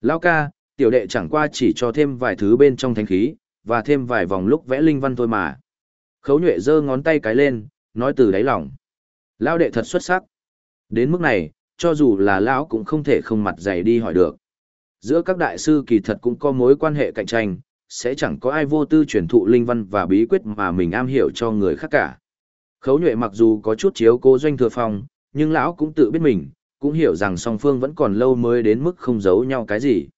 Lão ca, tiểu đệ chẳng qua chỉ cho thêm vài thứ bên trong thánh khí, và thêm vài vòng lúc vẽ linh văn thôi mà. Khấu nhuệ giơ ngón tay cái lên, nói từ đáy lòng. Lão đệ thật xuất sắc. Đến mức này, cho dù là lão cũng không thể không mặt dày đi hỏi được. Giữa các đại sư kỳ thật cũng có mối quan hệ cạnh tranh, sẽ chẳng có ai vô tư truyền thụ linh văn và bí quyết mà mình am hiểu cho người khác cả. Khấu nhuệ mặc dù có chút chiếu cố doanh thừa phong, nhưng lão cũng tự biết mình, cũng hiểu rằng song phương vẫn còn lâu mới đến mức không giấu nhau cái gì.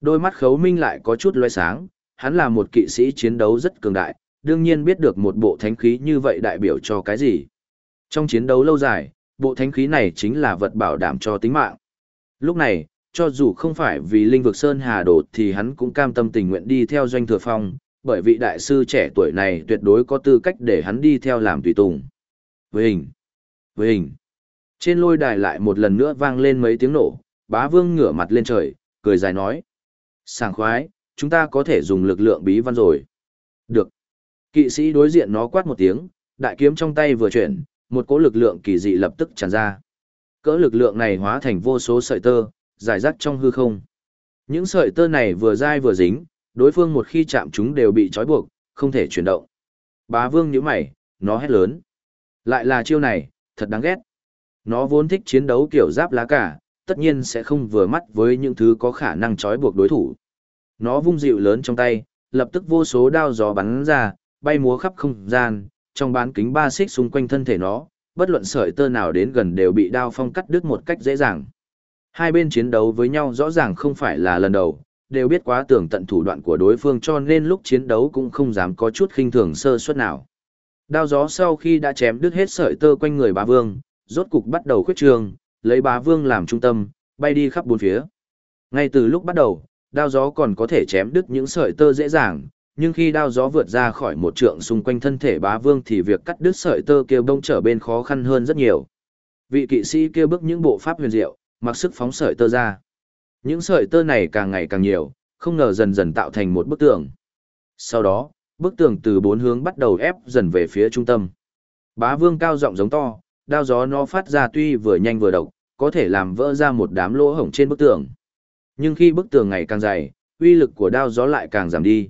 Đôi mắt khấu minh lại có chút loe sáng, hắn là một kỵ sĩ chiến đấu rất cường đại, đương nhiên biết được một bộ thánh khí như vậy đại biểu cho cái gì. Trong chiến đấu lâu dài, bộ thánh khí này chính là vật bảo đảm cho tính mạng. Lúc này, cho dù không phải vì linh vực Sơn Hà Đột thì hắn cũng cam tâm tình nguyện đi theo doanh thừa phong, bởi vị đại sư trẻ tuổi này tuyệt đối có tư cách để hắn đi theo làm tùy tùng. Với hình, với hình. Trên lôi đài lại một lần nữa vang lên mấy tiếng nổ, bá vương ngửa mặt lên trời, cười dài nói. Sảng khoái, chúng ta có thể dùng lực lượng bí văn rồi. Được. Kỵ sĩ đối diện nó quát một tiếng, đại kiếm trong tay vừa chuyển, một cỗ lực lượng kỳ dị lập tức tràn ra. Cỡ lực lượng này hóa thành vô số sợi tơ, giải rác trong hư không. Những sợi tơ này vừa dai vừa dính, đối phương một khi chạm chúng đều bị trói buộc, không thể chuyển động. Bá vương nhíu mày, nó hét lớn. Lại là chiêu này, thật đáng ghét. Nó vốn thích chiến đấu kiểu giáp lá cả, tất nhiên sẽ không vừa mắt với những thứ có khả năng trói buộc đối thủ. Nó vung dịu lớn trong tay, lập tức vô số đao gió bắn ra, bay múa khắp không gian, trong bán kính ba xích xung quanh thân thể nó, bất luận sợi tơ nào đến gần đều bị đao phong cắt đứt một cách dễ dàng. Hai bên chiến đấu với nhau rõ ràng không phải là lần đầu, đều biết quá tưởng tận thủ đoạn của đối phương cho nên lúc chiến đấu cũng không dám có chút khinh thường sơ suất nào. Đao gió sau khi đã chém đứt hết sợi tơ quanh người bá vương, rốt cục bắt đầu khuyết trường, lấy bá vương làm trung tâm, bay đi khắp bốn phía. Ngay từ lúc bắt đầu, đao gió còn có thể chém đứt những sợi tơ dễ dàng, nhưng khi đao gió vượt ra khỏi một trượng xung quanh thân thể bá vương thì việc cắt đứt sợi tơ kia bông trở bên khó khăn hơn rất nhiều. Vị kỵ sĩ kia bước những bộ pháp huyền diệu, mặc sức phóng sợi tơ ra. Những sợi tơ này càng ngày càng nhiều, không ngờ dần dần tạo thành một bức tường. Sau đó, bức tường từ bốn hướng bắt đầu ép dần về phía trung tâm. Bá vương cao giọng giống to, đao gió nó phát ra tuy vừa nhanh vừa độc, có thể làm vỡ ra một đám lỗ hổng trên bức tường. Nhưng khi bức tường ngày càng dày, uy lực của đao gió lại càng giảm đi.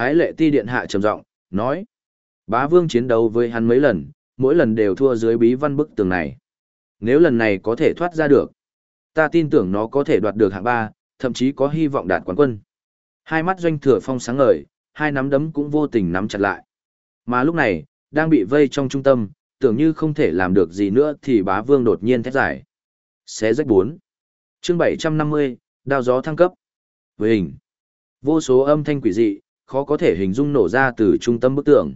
Ái lệ ti điện hạ trầm giọng nói. Bá vương chiến đấu với hắn mấy lần, mỗi lần đều thua dưới bí văn bức tường này. Nếu lần này có thể thoát ra được, ta tin tưởng nó có thể đoạt được hạng ba, thậm chí có hy vọng đạt quán quân. Hai mắt doanh thừa phong sáng ngời, hai nắm đấm cũng vô tình nắm chặt lại. Mà lúc này, đang bị vây trong trung tâm, tưởng như không thể làm được gì nữa thì bá vương đột nhiên thét giải. Xé rách bốn chương bảy trăm năm mươi đao gió thăng cấp. Với hình, vô số âm thanh quỷ dị, khó có thể hình dung nổ ra từ trung tâm bức tường.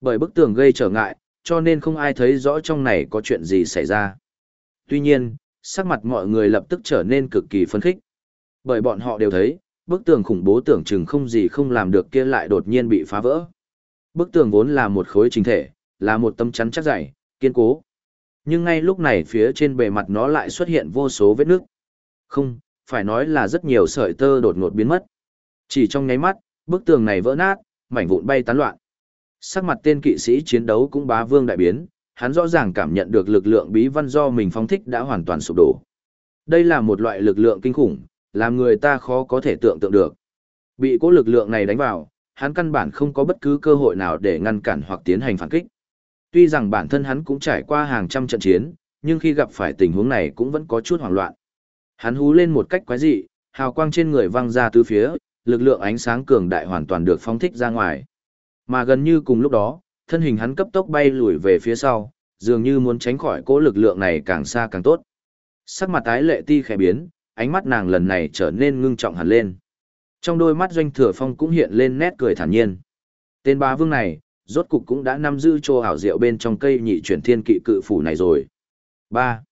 Bởi bức tường gây trở ngại, cho nên không ai thấy rõ trong này có chuyện gì xảy ra. Tuy nhiên, sắc mặt mọi người lập tức trở nên cực kỳ phấn khích. Bởi bọn họ đều thấy, bức tường khủng bố tưởng chừng không gì không làm được kia lại đột nhiên bị phá vỡ. Bức tường vốn là một khối chính thể, là một tấm chắn chắc dày, kiên cố. Nhưng ngay lúc này phía trên bề mặt nó lại xuất hiện vô số vết nước. Không, phải nói là rất nhiều sợi tơ đột ngột biến mất. Chỉ trong nháy mắt, bức tường này vỡ nát, mảnh vụn bay tán loạn. Sắc mặt tên kỵ sĩ chiến đấu cũng bá vương đại biến, hắn rõ ràng cảm nhận được lực lượng bí văn do mình phóng thích đã hoàn toàn sụp đổ. Đây là một loại lực lượng kinh khủng, làm người ta khó có thể tưởng tượng được. Bị cố lực lượng này đánh vào, hắn căn bản không có bất cứ cơ hội nào để ngăn cản hoặc tiến hành phản kích. Tuy rằng bản thân hắn cũng trải qua hàng trăm trận chiến, nhưng khi gặp phải tình huống này cũng vẫn có chút hoảng loạn. Hắn hú lên một cách quái dị, hào quang trên người văng ra tứ phía, lực lượng ánh sáng cường đại hoàn toàn được phóng thích ra ngoài. Mà gần như cùng lúc đó, thân hình hắn cấp tốc bay lùi về phía sau, dường như muốn tránh khỏi cỗ lực lượng này càng xa càng tốt. Sắc mặt tái lệ ti khẽ biến, ánh mắt nàng lần này trở nên ngưng trọng hẳn lên. Trong đôi mắt doanh thừa phong cũng hiện lên nét cười thản nhiên. Tên bá vương này, rốt cục cũng đã nắm giữ chỗ ảo diệu bên trong cây nhị chuyển thiên kỵ cự phủ này rồi. 3.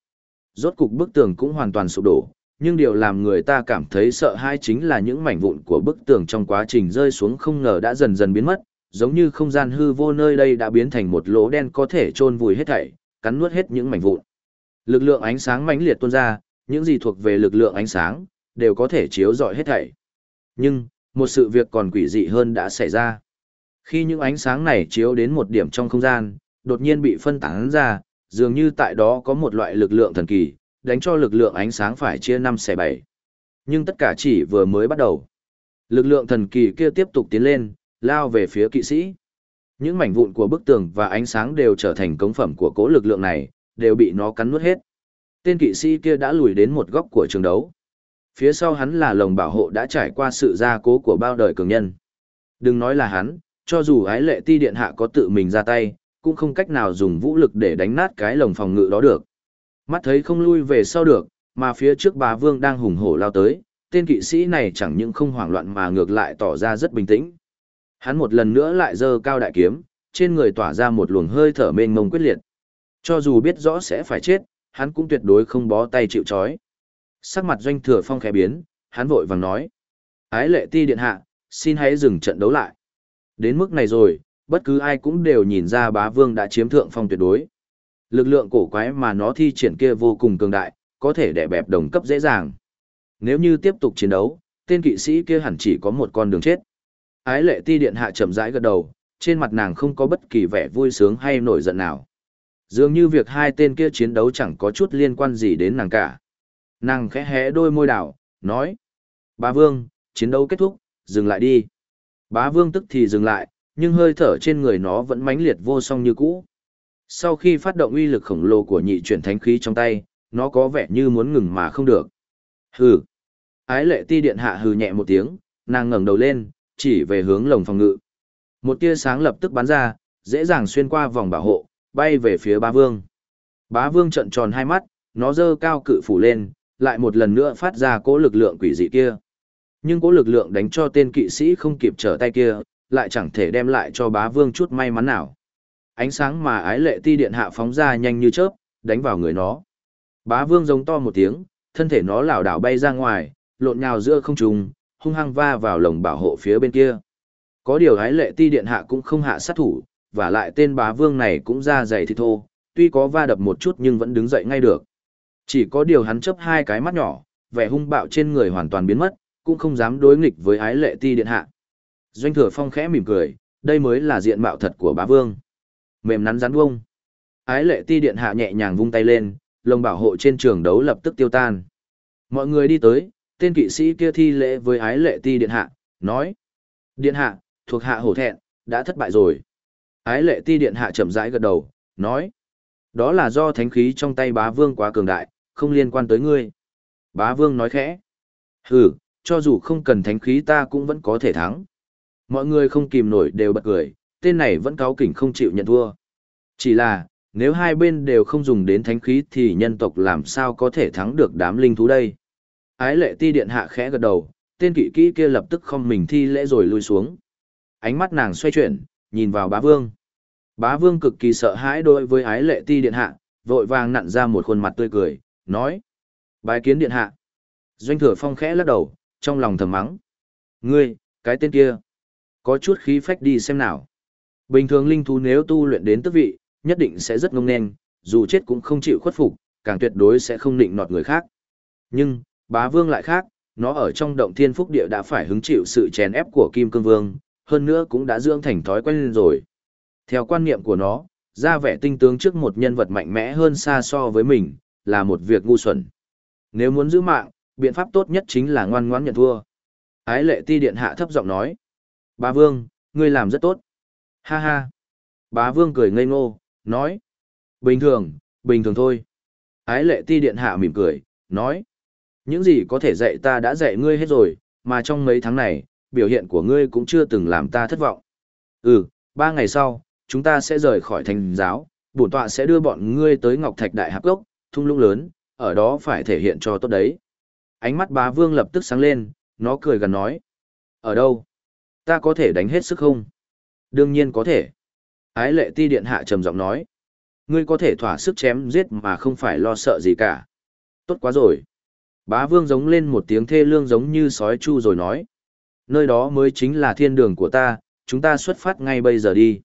Rốt cục bức tường cũng hoàn toàn sụp đổ, nhưng điều làm người ta cảm thấy sợ hãi chính là những mảnh vụn của bức tường trong quá trình rơi xuống không ngờ đã dần dần biến mất, giống như không gian hư vô nơi đây đã biến thành một lỗ đen có thể chôn vùi hết thảy, cắn nuốt hết những mảnh vụn. Lực lượng ánh sáng mãnh liệt tuôn ra, những gì thuộc về lực lượng ánh sáng đều có thể chiếu rọi hết thảy. Nhưng, một sự việc còn quỷ dị hơn đã xảy ra. Khi những ánh sáng này chiếu đến một điểm trong không gian, đột nhiên bị phân tán ra, dường như tại đó có một loại lực lượng thần kỳ, đánh cho lực lượng ánh sáng phải chia năm xẻ bảy, Nhưng tất cả chỉ vừa mới bắt đầu. Lực lượng thần kỳ kia tiếp tục tiến lên, lao về phía kỵ sĩ. Những mảnh vụn của bức tường và ánh sáng đều trở thành cống phẩm của cố lực lượng này, đều bị nó cắn nuốt hết. Tên kỵ sĩ kia đã lùi đến một góc của trường đấu. Phía sau hắn là lồng bảo hộ đã trải qua sự gia cố của bao đời cường nhân. Đừng nói là hắn, cho dù ái lệ ti điện hạ có tự mình ra tay, cũng không cách nào dùng vũ lực để đánh nát cái lồng phòng ngự đó được. Mắt thấy không lui về sau được, mà phía trước bà Vương đang hùng hổ lao tới, tên kỵ sĩ này chẳng những không hoảng loạn mà ngược lại tỏ ra rất bình tĩnh. Hắn một lần nữa lại giơ cao đại kiếm, trên người tỏa ra một luồng hơi thở mênh mông quyết liệt. Cho dù biết rõ sẽ phải chết, hắn cũng tuyệt đối không bó tay chịu trói. Sắc mặt doanh thừa phong khẽ biến, hắn vội vàng nói. Ái lệ ti điện hạ, xin hãy dừng trận đấu lại. Đến mức này rồi, bất cứ ai cũng đều nhìn ra bá vương đã chiếm thượng phong tuyệt đối. Lực lượng cổ quái mà nó thi triển kia vô cùng cường đại, có thể đè bẹp đồng cấp dễ dàng. Nếu như tiếp tục chiến đấu, tên kỵ sĩ kia hẳn chỉ có một con đường chết. Ái lệ ti điện hạ chậm rãi gật đầu, trên mặt nàng không có bất kỳ vẻ vui sướng hay nổi giận nào. Dường như việc hai tên kia chiến đấu chẳng có chút liên quan gì đến nàng cả. Nàng khẽ hé đôi môi đảo, nói. Bá vương, chiến đấu kết thúc, dừng lại đi. Bá vương tức thì dừng lại, nhưng hơi thở trên người nó vẫn mãnh liệt vô song như cũ. Sau khi phát động uy lực khổng lồ của nhị chuyển thánh khí trong tay, nó có vẻ như muốn ngừng mà không được. Hừ. Ái lệ ti điện hạ hừ nhẹ một tiếng, nàng ngẩng đầu lên, chỉ về hướng lồng phòng ngự. Một tia sáng lập tức bắn ra, dễ dàng xuyên qua vòng bảo hộ, bay về phía bá vương. Bá vương trợn tròn hai mắt, nó dơ cao cự phủ lên, lại một lần nữa phát ra cỗ lực lượng quỷ dị kia. Nhưng cỗ lực lượng đánh cho tên kỵ sĩ không kịp trở tay kia, lại chẳng thể đem lại cho bá vương chút may mắn nào. Ánh sáng mà ái lệ ti điện hạ phóng ra nhanh như chớp, đánh vào người nó. Bá vương giống to một tiếng, thân thể nó lảo đảo bay ra ngoài, lộn nhào giữa không trung, hung hăng va vào lồng bảo hộ phía bên kia. Có điều ái lệ ti điện hạ cũng không hạ sát thủ, và lại tên bá vương này cũng ra dày thịt thô, tuy có va đập một chút nhưng vẫn đứng dậy ngay được. Chỉ có điều hắn chấp hai cái mắt nhỏ, vẻ hung bạo trên người hoàn toàn biến mất, cũng không dám đối nghịch với ái lệ ti điện hạ. Doanh thừa phong khẽ mỉm cười, đây mới là diện mạo thật của bá vương. Mềm nắn rắn vung. Ái lệ ti điện hạ nhẹ nhàng vung tay lên, lồng bảo hộ trên trường đấu lập tức tiêu tan. Mọi người đi tới, tên kỵ sĩ kia thi lễ với ái lệ ti điện hạ, nói. Điện hạ, thuộc hạ hổ thẹn, đã thất bại rồi. Ái lệ ti điện hạ chậm rãi gật đầu, nói. Đó là do thánh khí trong tay bá vương quá cường đại, không liên quan tới ngươi. Bá vương nói khẽ. Hừ, cho dù không cần thánh khí ta cũng vẫn có thể thắng. Mọi người không kìm nổi đều bật cười, tên này vẫn cáo kỉnh không chịu nhận thua. Chỉ là, nếu hai bên đều không dùng đến thánh khí thì nhân tộc làm sao có thể thắng được đám linh thú đây. Ái lệ ti điện hạ khẽ gật đầu, tên kỵ kỹ kia lập tức không mình thi lễ rồi lui xuống. Ánh mắt nàng xoay chuyển, nhìn vào bá vương. Bá vương cực kỳ sợ hãi đối với ái lệ ti điện hạ, vội vàng nặn ra một khuôn mặt tươi cười, nói. Bái kiến điện hạ. Doanh thừa phong khẽ lắc đầu, trong lòng thầm mắng. Ngươi, cái tên kia. Có chút khí phách đi xem nào. Bình thường linh thú nếu tu luyện đến tước vị, nhất định sẽ rất ngông nên, dù chết cũng không chịu khuất phục, càng tuyệt đối sẽ không định nọt người khác. Nhưng, bá vương lại khác, nó ở trong động thiên phúc địa đã phải hứng chịu sự chèn ép của Kim Cương Vương, hơn nữa cũng đã dưỡng thành thói quen rồi. Theo quan niệm của nó, ra vẻ tinh tướng trước một nhân vật mạnh mẽ hơn xa so với mình, là một việc ngu xuẩn. Nếu muốn giữ mạng, biện pháp tốt nhất chính là ngoan ngoãn nhận thua. Ái lệ ti điện hạ thấp giọng nói. Bá vương, ngươi làm rất tốt. Ha ha. Bá vương cười ngây ngô, nói. Bình thường, bình thường thôi. Ái lệ ti điện hạ mỉm cười, nói. Những gì có thể dạy ta đã dạy ngươi hết rồi, mà trong mấy tháng này, biểu hiện của ngươi cũng chưa từng làm ta thất vọng. Ừ, ba ngày sau, chúng ta sẽ rời khỏi thành giáo, bổn tọa sẽ đưa bọn ngươi tới Ngọc Thạch Đại Hạp Gốc, thung lũng lớn, ở đó phải thể hiện cho tốt đấy. Ánh mắt bá vương lập tức sáng lên, nó cười gần nói. Ở đâu? Ta có thể đánh hết sức không? Đương nhiên có thể. Ái lệ ti điện hạ trầm giọng nói. Ngươi có thể thỏa sức chém giết mà không phải lo sợ gì cả. Tốt quá rồi. Bá vương giống lên một tiếng thê lương giống như sói chu rồi nói. Nơi đó mới chính là thiên đường của ta, chúng ta xuất phát ngay bây giờ đi.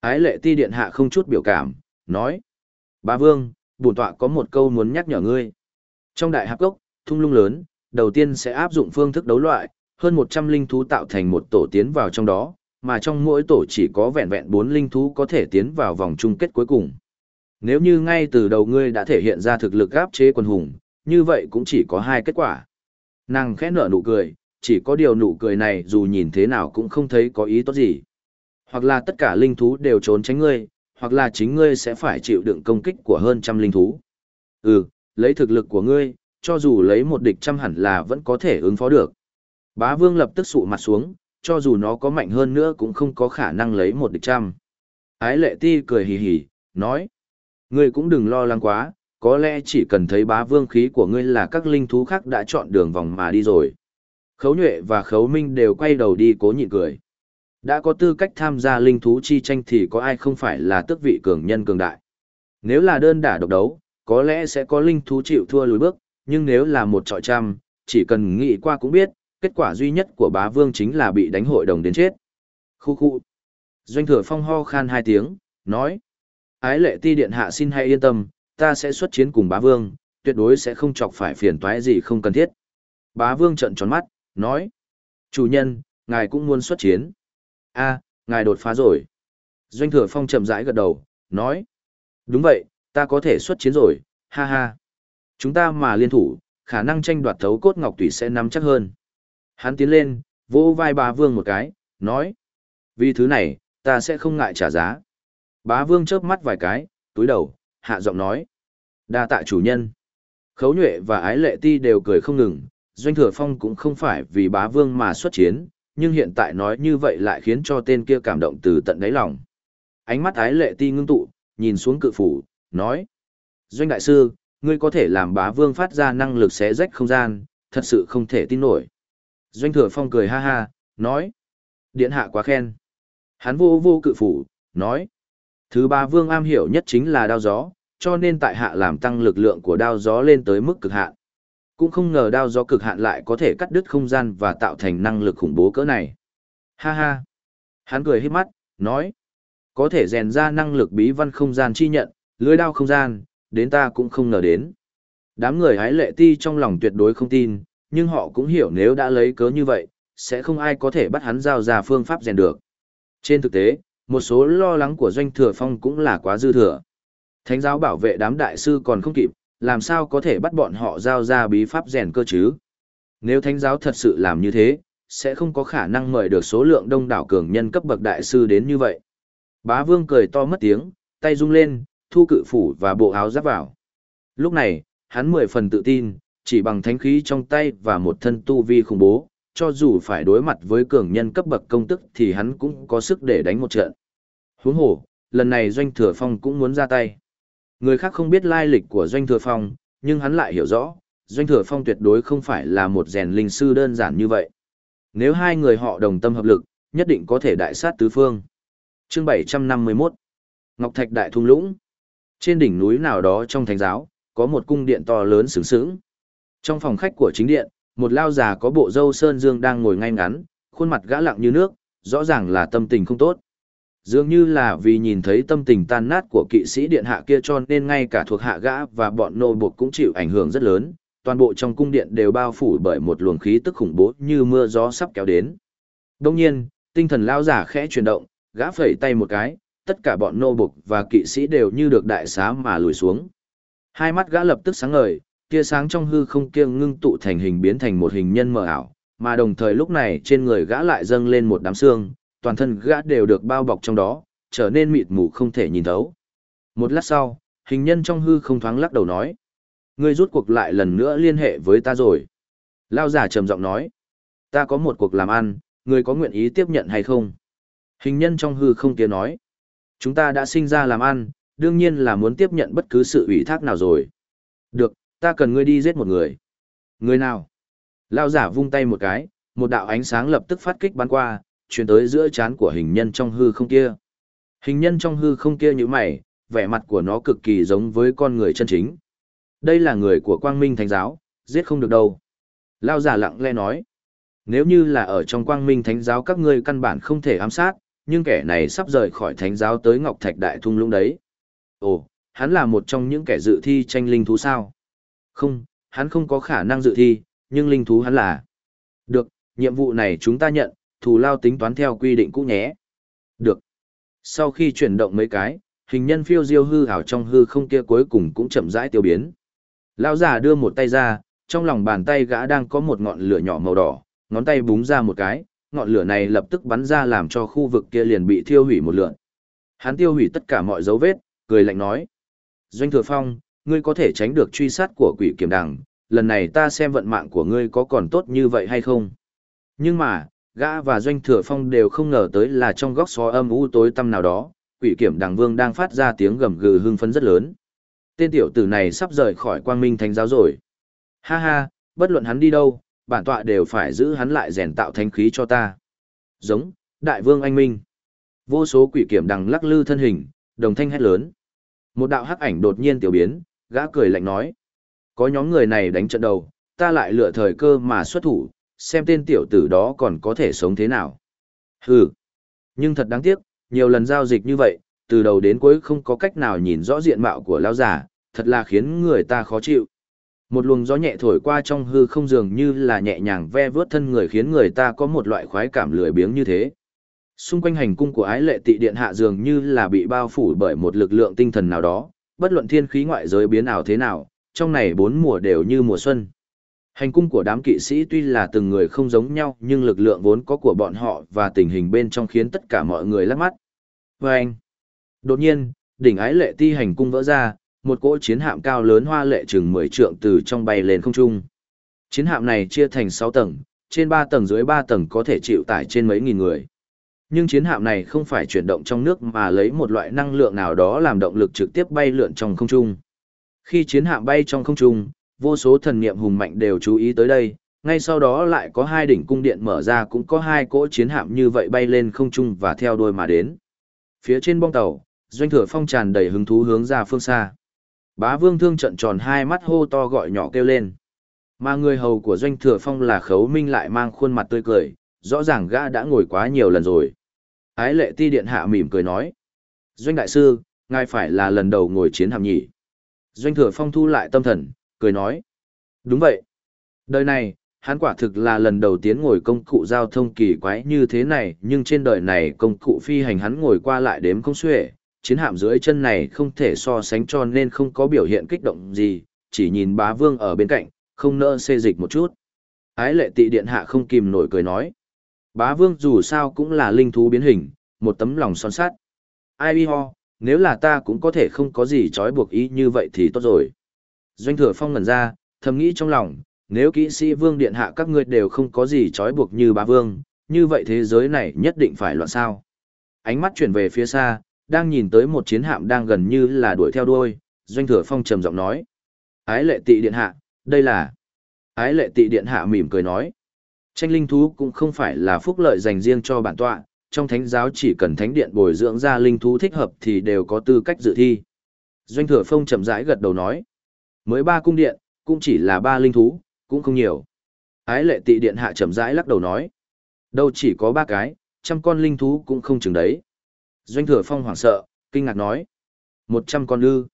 Ái lệ ti điện hạ không chút biểu cảm, nói. Bá vương, bổn tọa có một câu muốn nhắc nhở ngươi. Trong đại hạp gốc, thung lũng lớn, đầu tiên sẽ áp dụng phương thức đấu loại, hơn 100 linh thú tạo thành một tổ tiến vào trong đó, mà trong mỗi tổ chỉ có vẹn vẹn 4 linh thú có thể tiến vào vòng chung kết cuối cùng. Nếu như ngay từ đầu ngươi đã thể hiện ra thực lực áp chế quân hùng, như vậy cũng chỉ có hai kết quả. Nàng khẽ nở nụ cười, chỉ có điều nụ cười này dù nhìn thế nào cũng không thấy có ý tốt gì. Hoặc là tất cả linh thú đều trốn tránh ngươi, hoặc là chính ngươi sẽ phải chịu đựng công kích của hơn trăm linh thú. Ừ, lấy thực lực của ngươi, cho dù lấy một địch trăm hẳn là vẫn có thể ứng phó được. Bá vương lập tức sụ mặt xuống, cho dù nó có mạnh hơn nữa cũng không có khả năng lấy một địch trăm. Ái lệ ti cười hì hì, nói. Ngươi cũng đừng lo lắng quá, có lẽ chỉ cần thấy bá vương khí của ngươi là các linh thú khác đã chọn đường vòng mà đi rồi. Khấu nhuệ và khấu minh đều quay đầu đi cố nhịn cười. Đã có tư cách tham gia linh thú chi tranh thì có ai không phải là tước vị cường nhân cường đại. Nếu là đơn đả độc đấu, có lẽ sẽ có linh thú chịu thua lùi bước, nhưng nếu là một trọi trăm, chỉ cần nghĩ qua cũng biết, kết quả duy nhất của bá vương chính là bị đánh hội đồng đến chết. Khu khu. Doanh thừa phong ho khan hai tiếng, nói. Ái lệ ti điện hạ xin hãy yên tâm, ta sẽ xuất chiến cùng bá vương, tuyệt đối sẽ không chọc phải phiền toái gì không cần thiết. Bá vương trợn tròn mắt, nói. Chủ nhân, ngài cũng muốn xuất chiến. a ngài đột phá rồi. Doanh thừa phong chậm rãi gật đầu, nói. Đúng vậy, ta có thể xuất chiến rồi, ha ha. Chúng ta mà liên thủ, khả năng tranh đoạt thấu cốt ngọc tùy sẽ nắm chắc hơn. Hắn tiến lên, vỗ vai bá vương một cái, nói. Vì thứ này, ta sẽ không ngại trả giá. Bá vương chớp mắt vài cái, túi đầu, hạ giọng nói. đa tạ chủ nhân. Khấu nhuệ và ái lệ ti đều cười không ngừng, doanh thừa phong cũng không phải vì bá vương mà xuất chiến, nhưng hiện tại nói như vậy lại khiến cho tên kia cảm động từ tận đáy lòng. Ánh mắt ái lệ ti ngưng tụ, nhìn xuống cự phủ, nói. Doanh đại sư, ngươi có thể làm bá vương phát ra năng lực xé rách không gian, thật sự không thể tin nổi. Doanh thừa phong cười ha ha, nói. Điện hạ quá khen. Hắn vô vô cự phủ, nói. Thứ ba vương am hiểu nhất chính là đao gió, cho nên tại hạ làm tăng lực lượng của đao gió lên tới mức cực hạn. Cũng không ngờ đao gió cực hạn lại có thể cắt đứt không gian và tạo thành năng lực khủng bố cỡ này. Ha ha. Hắn cười hít mắt, nói. Có thể rèn ra năng lực bí văn không gian chi nhận, lưới đao không gian, đến ta cũng không ngờ đến. Đám người hái lệ ti trong lòng tuyệt đối không tin, nhưng họ cũng hiểu nếu đã lấy cớ như vậy, sẽ không ai có thể bắt hắn giao ra phương pháp rèn được. Trên thực tế, một số lo lắng của doanh thừa phong cũng là quá dư thừa. Thánh giáo bảo vệ đám đại sư còn không kịp, làm sao có thể bắt bọn họ giao ra bí pháp rèn cơ chứ? Nếu thánh giáo thật sự làm như thế, sẽ không có khả năng mời được số lượng đông đảo cường nhân cấp bậc đại sư đến như vậy. Bá vương cười to mất tiếng, tay rung lên, thu cự phủ và bộ áo giáp vào. Lúc này, hắn mười phần tự tin, chỉ bằng thánh khí trong tay và một thân tu vi khủng bố, cho dù phải đối mặt với cường nhân cấp bậc công tức thì hắn cũng có sức để đánh một trận. Huống hồ, lần này Doanh Thừa Phong cũng muốn ra tay. Người khác không biết lai lịch của Doanh Thừa Phong, nhưng hắn lại hiểu rõ, Doanh Thừa Phong tuyệt đối không phải là một rèn linh sư đơn giản như vậy. Nếu hai người họ đồng tâm hợp lực, nhất định có thể đại sát tứ phương. Chương 751 Ngọc Thạch Đại Thung Lũng Trên đỉnh núi nào đó trong thánh giáo, có một cung điện to lớn sướng sướng. Trong phòng khách của chính điện, một lao già có bộ râu sơn dương đang ngồi ngay ngắn, khuôn mặt gã lặng như nước, rõ ràng là tâm tình không tốt. Dường như là vì nhìn thấy tâm tình tan nát của kỵ sĩ điện hạ kia cho nên ngay cả thuộc hạ gã và bọn nô buộc cũng chịu ảnh hưởng rất lớn, toàn bộ trong cung điện đều bao phủ bởi một luồng khí tức khủng bố như mưa gió sắp kéo đến. Đông nhiên, tinh thần lao giả khẽ chuyển động, gã phẩy tay một cái, tất cả bọn nô buộc và kỵ sĩ đều như được đại xá mà lùi xuống. Hai mắt gã lập tức sáng ngời, tia sáng trong hư không kia ngưng tụ thành hình biến thành một hình nhân mờ ảo, mà đồng thời lúc này trên người gã lại dâng lên một đám xương, toàn thân gã đều được bao bọc trong đó, trở nên mịt mù không thể nhìn thấu. Một lát sau, hình nhân trong hư không thoáng lắc đầu nói. Ngươi rút cuộc lại lần nữa liên hệ với ta rồi. Lao giả trầm giọng nói. Ta có một cuộc làm ăn, ngươi có nguyện ý tiếp nhận hay không? Hình nhân trong hư không kia nói. Chúng ta đã sinh ra làm ăn, đương nhiên là muốn tiếp nhận bất cứ sự ủy thác nào rồi. Được, ta cần ngươi đi giết một người. Người nào? Lao giả vung tay một cái, một đạo ánh sáng lập tức phát kích bắn qua, chuyển tới giữa chán của hình nhân trong hư không kia. Hình nhân trong hư không kia như mày, vẻ mặt của nó cực kỳ giống với con người chân chính. Đây là người của quang minh thánh giáo, giết không được đâu. Lao giả lặng lẽ nói. Nếu như là ở trong quang minh thánh giáo các ngươi căn bản không thể ám sát, nhưng kẻ này sắp rời khỏi thánh giáo tới Ngọc Thạch Đại Thung Lũng đấy. Ồ, hắn là một trong những kẻ dự thi tranh linh thú sao? Không, hắn không có khả năng dự thi, nhưng linh thú hắn là. Được, nhiệm vụ này chúng ta nhận, thù lao tính toán theo quy định cũ nhé. Được. Sau khi chuyển động mấy cái, hình nhân phiêu diêu hư ảo trong hư không kia cuối cùng cũng chậm rãi tiêu biến. Lão già đưa một tay ra, trong lòng bàn tay gã đang có một ngọn lửa nhỏ màu đỏ, ngón tay búng ra một cái, ngọn lửa này lập tức bắn ra làm cho khu vực kia liền bị thiêu hủy một lượn. Hắn tiêu hủy tất cả mọi dấu vết, cười lạnh nói. Doanh thừa phong, ngươi có thể tránh được truy sát của quỷ kiểm đằng, lần này ta xem vận mạng của ngươi có còn tốt như vậy hay không. Nhưng mà, gã và doanh thừa phong đều không ngờ tới là trong góc xó âm u tối tăm nào đó, quỷ kiểm đằng vương đang phát ra tiếng gầm gừ hưng phấn rất lớn. Tên tiểu tử này sắp rời khỏi quang minh thánh giáo rồi. Ha ha, bất luận hắn đi đâu, bản tọa đều phải giữ hắn lại rèn tạo thanh khí cho ta. Giống, đại vương anh minh. Vô số quỷ kiểm đằng lắc lư thân hình, đồng thanh hét lớn. Một đạo hắc ảnh đột nhiên tiểu biến, gã cười lạnh nói. Có nhóm người này đánh trận đầu, ta lại lựa thời cơ mà xuất thủ, xem tên tiểu tử đó còn có thể sống thế nào. Hừ. Nhưng thật đáng tiếc, nhiều lần giao dịch như vậy, từ đầu đến cuối không có cách nào nhìn rõ diện mạo của lão giả, thật là khiến người ta khó chịu. Một luồng gió nhẹ thổi qua trong hư không dường như là nhẹ nhàng ve vớt thân người khiến người ta có một loại khoái cảm lười biếng như thế. Xung quanh hành cung của ái lệ tị điện hạ dường như là bị bao phủ bởi một lực lượng tinh thần nào đó, bất luận thiên khí ngoại giới biến ảo thế nào, trong này bốn mùa đều như mùa xuân. Hành cung của đám kỵ sĩ tuy là từng người không giống nhau nhưng lực lượng vốn có của bọn họ và tình hình bên trong khiến tất cả mọi người lắc mắt. Và anh, đột nhiên, đỉnh ái lệ ti hành cung vỡ ra, một cỗ chiến hạm cao lớn hoa lệ chừng 10 trượng từ trong bay lên không trung. Chiến hạm này chia thành 6 tầng, trên 3 tầng dưới 3 tầng có thể chịu tải trên mấy nghìn người. Nhưng chiến hạm này không phải chuyển động trong nước mà lấy một loại năng lượng nào đó làm động lực trực tiếp bay lượn trong không trung. Khi chiến hạm bay trong không trung, vô số thần niệm hùng mạnh đều chú ý tới đây, ngay sau đó lại có hai đỉnh cung điện mở ra cũng có hai cỗ chiến hạm như vậy bay lên không trung và theo đuôi mà đến. Phía trên bong tàu, doanh thừa phong tràn đầy hứng thú hướng ra phương xa. Bá vương thương trận tròn hai mắt hô to gọi nhỏ kêu lên. Mà người hầu của doanh thừa phong là khấu minh lại mang khuôn mặt tươi cười, rõ ràng gã đã ngồi quá nhiều lần rồi. Ái lệ ti điện hạ mỉm cười nói. Doanh đại sư, ngài phải là lần đầu ngồi chiến hạm nhỉ. Doanh thừa phong thu lại tâm thần, cười nói. Đúng vậy. Đời này, hắn quả thực là lần đầu tiên ngồi công cụ giao thông kỳ quái như thế này, nhưng trên đời này công cụ phi hành hắn ngồi qua lại đếm không xuể, chiến hạm dưới chân này không thể so sánh cho nên không có biểu hiện kích động gì, chỉ nhìn bá vương ở bên cạnh, không nỡ xê dịch một chút. Ái lệ tị điện hạ không kìm nổi cười nói. Bá vương dù sao cũng là linh thú biến hình, một tấm lòng son sát. Ai bi ho, nếu là ta cũng có thể không có gì trói buộc ý như vậy thì tốt rồi. Doanh thừa phong ngẩn ra, thầm nghĩ trong lòng, nếu kỹ sĩ vương điện hạ các ngươi đều không có gì trói buộc như bá vương, như vậy thế giới này nhất định phải loạn sao. Ánh mắt chuyển về phía xa, đang nhìn tới một chiến hạm đang gần như là đuổi theo đuôi, doanh thừa phong trầm giọng nói. Ái lệ tị điện hạ, đây là... Ái lệ tị điện hạ mỉm cười nói. Tranh linh thú cũng không phải là phúc lợi dành riêng cho bản tọa, trong thánh giáo chỉ cần thánh điện bồi dưỡng ra linh thú thích hợp thì đều có tư cách dự thi. Doanh thừa phong chậm rãi gật đầu nói. Mới ba cung điện, cũng chỉ là ba linh thú, cũng không nhiều. Ái lệ tị điện hạ chậm rãi lắc đầu nói. Đâu chỉ có ba cái, trăm con linh thú cũng không chừng đấy. Doanh thừa phong hoảng sợ, kinh ngạc nói. Một trăm con ư.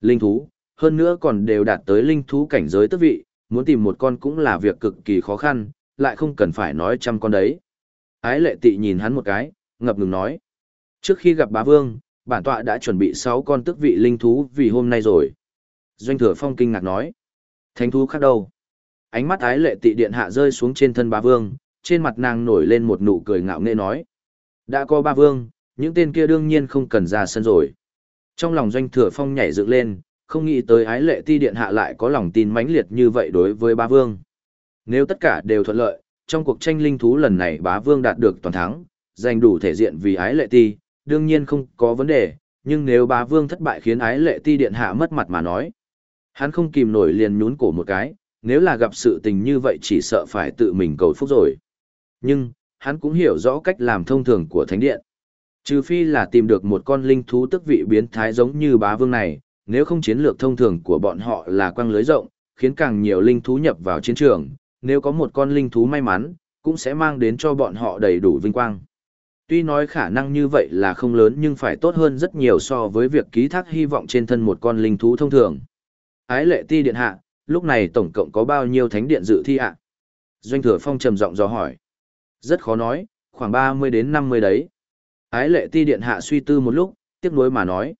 Linh thú, hơn nữa còn đều đạt tới linh thú cảnh giới tức vị, muốn tìm một con cũng là việc cực kỳ khó khăn, lại không cần phải nói trăm con đấy. Ái lệ tị nhìn hắn một cái, ngập ngừng nói. Trước khi gặp bá vương, bản tọa đã chuẩn bị sáu con tức vị linh thú vì hôm nay rồi. Doanh thừa phong kinh ngạc nói. Thánh thú khác đâu? Ánh mắt ái lệ tị điện hạ rơi xuống trên thân bá vương, trên mặt nàng nổi lên một nụ cười ngạo nghễ nói. Đã có ba vương, những tên kia đương nhiên không cần ra sân rồi. Trong lòng doanh thừa phong nhảy dựng lên, không nghĩ tới ái lệ ti điện hạ lại có lòng tin mãnh liệt như vậy đối với ba vương. Nếu tất cả đều thuận lợi, trong cuộc tranh linh thú lần này bá vương đạt được toàn thắng, giành đủ thể diện vì ái lệ ti, đương nhiên không có vấn đề, nhưng nếu bá vương thất bại khiến ái lệ ti điện hạ mất mặt mà nói. Hắn không kìm nổi liền nhún cổ một cái, nếu là gặp sự tình như vậy chỉ sợ phải tự mình cầu phúc rồi. Nhưng, hắn cũng hiểu rõ cách làm thông thường của thánh điện. Trừ phi là tìm được một con linh thú tức vị biến thái giống như bá vương này, nếu không chiến lược thông thường của bọn họ là quăng lưới rộng, khiến càng nhiều linh thú nhập vào chiến trường, nếu có một con linh thú may mắn, cũng sẽ mang đến cho bọn họ đầy đủ vinh quang. Tuy nói khả năng như vậy là không lớn nhưng phải tốt hơn rất nhiều so với việc ký thác hy vọng trên thân một con linh thú thông thường. Ái lệ ti điện hạ, lúc này tổng cộng có bao nhiêu thánh điện dự thi ạ? Doanh thừa phong trầm giọng dò hỏi. Rất khó nói, khoảng 30 đến 50 đấy. Ái lệ ti điện hạ suy tư một lúc, tiếc nuối mà nói.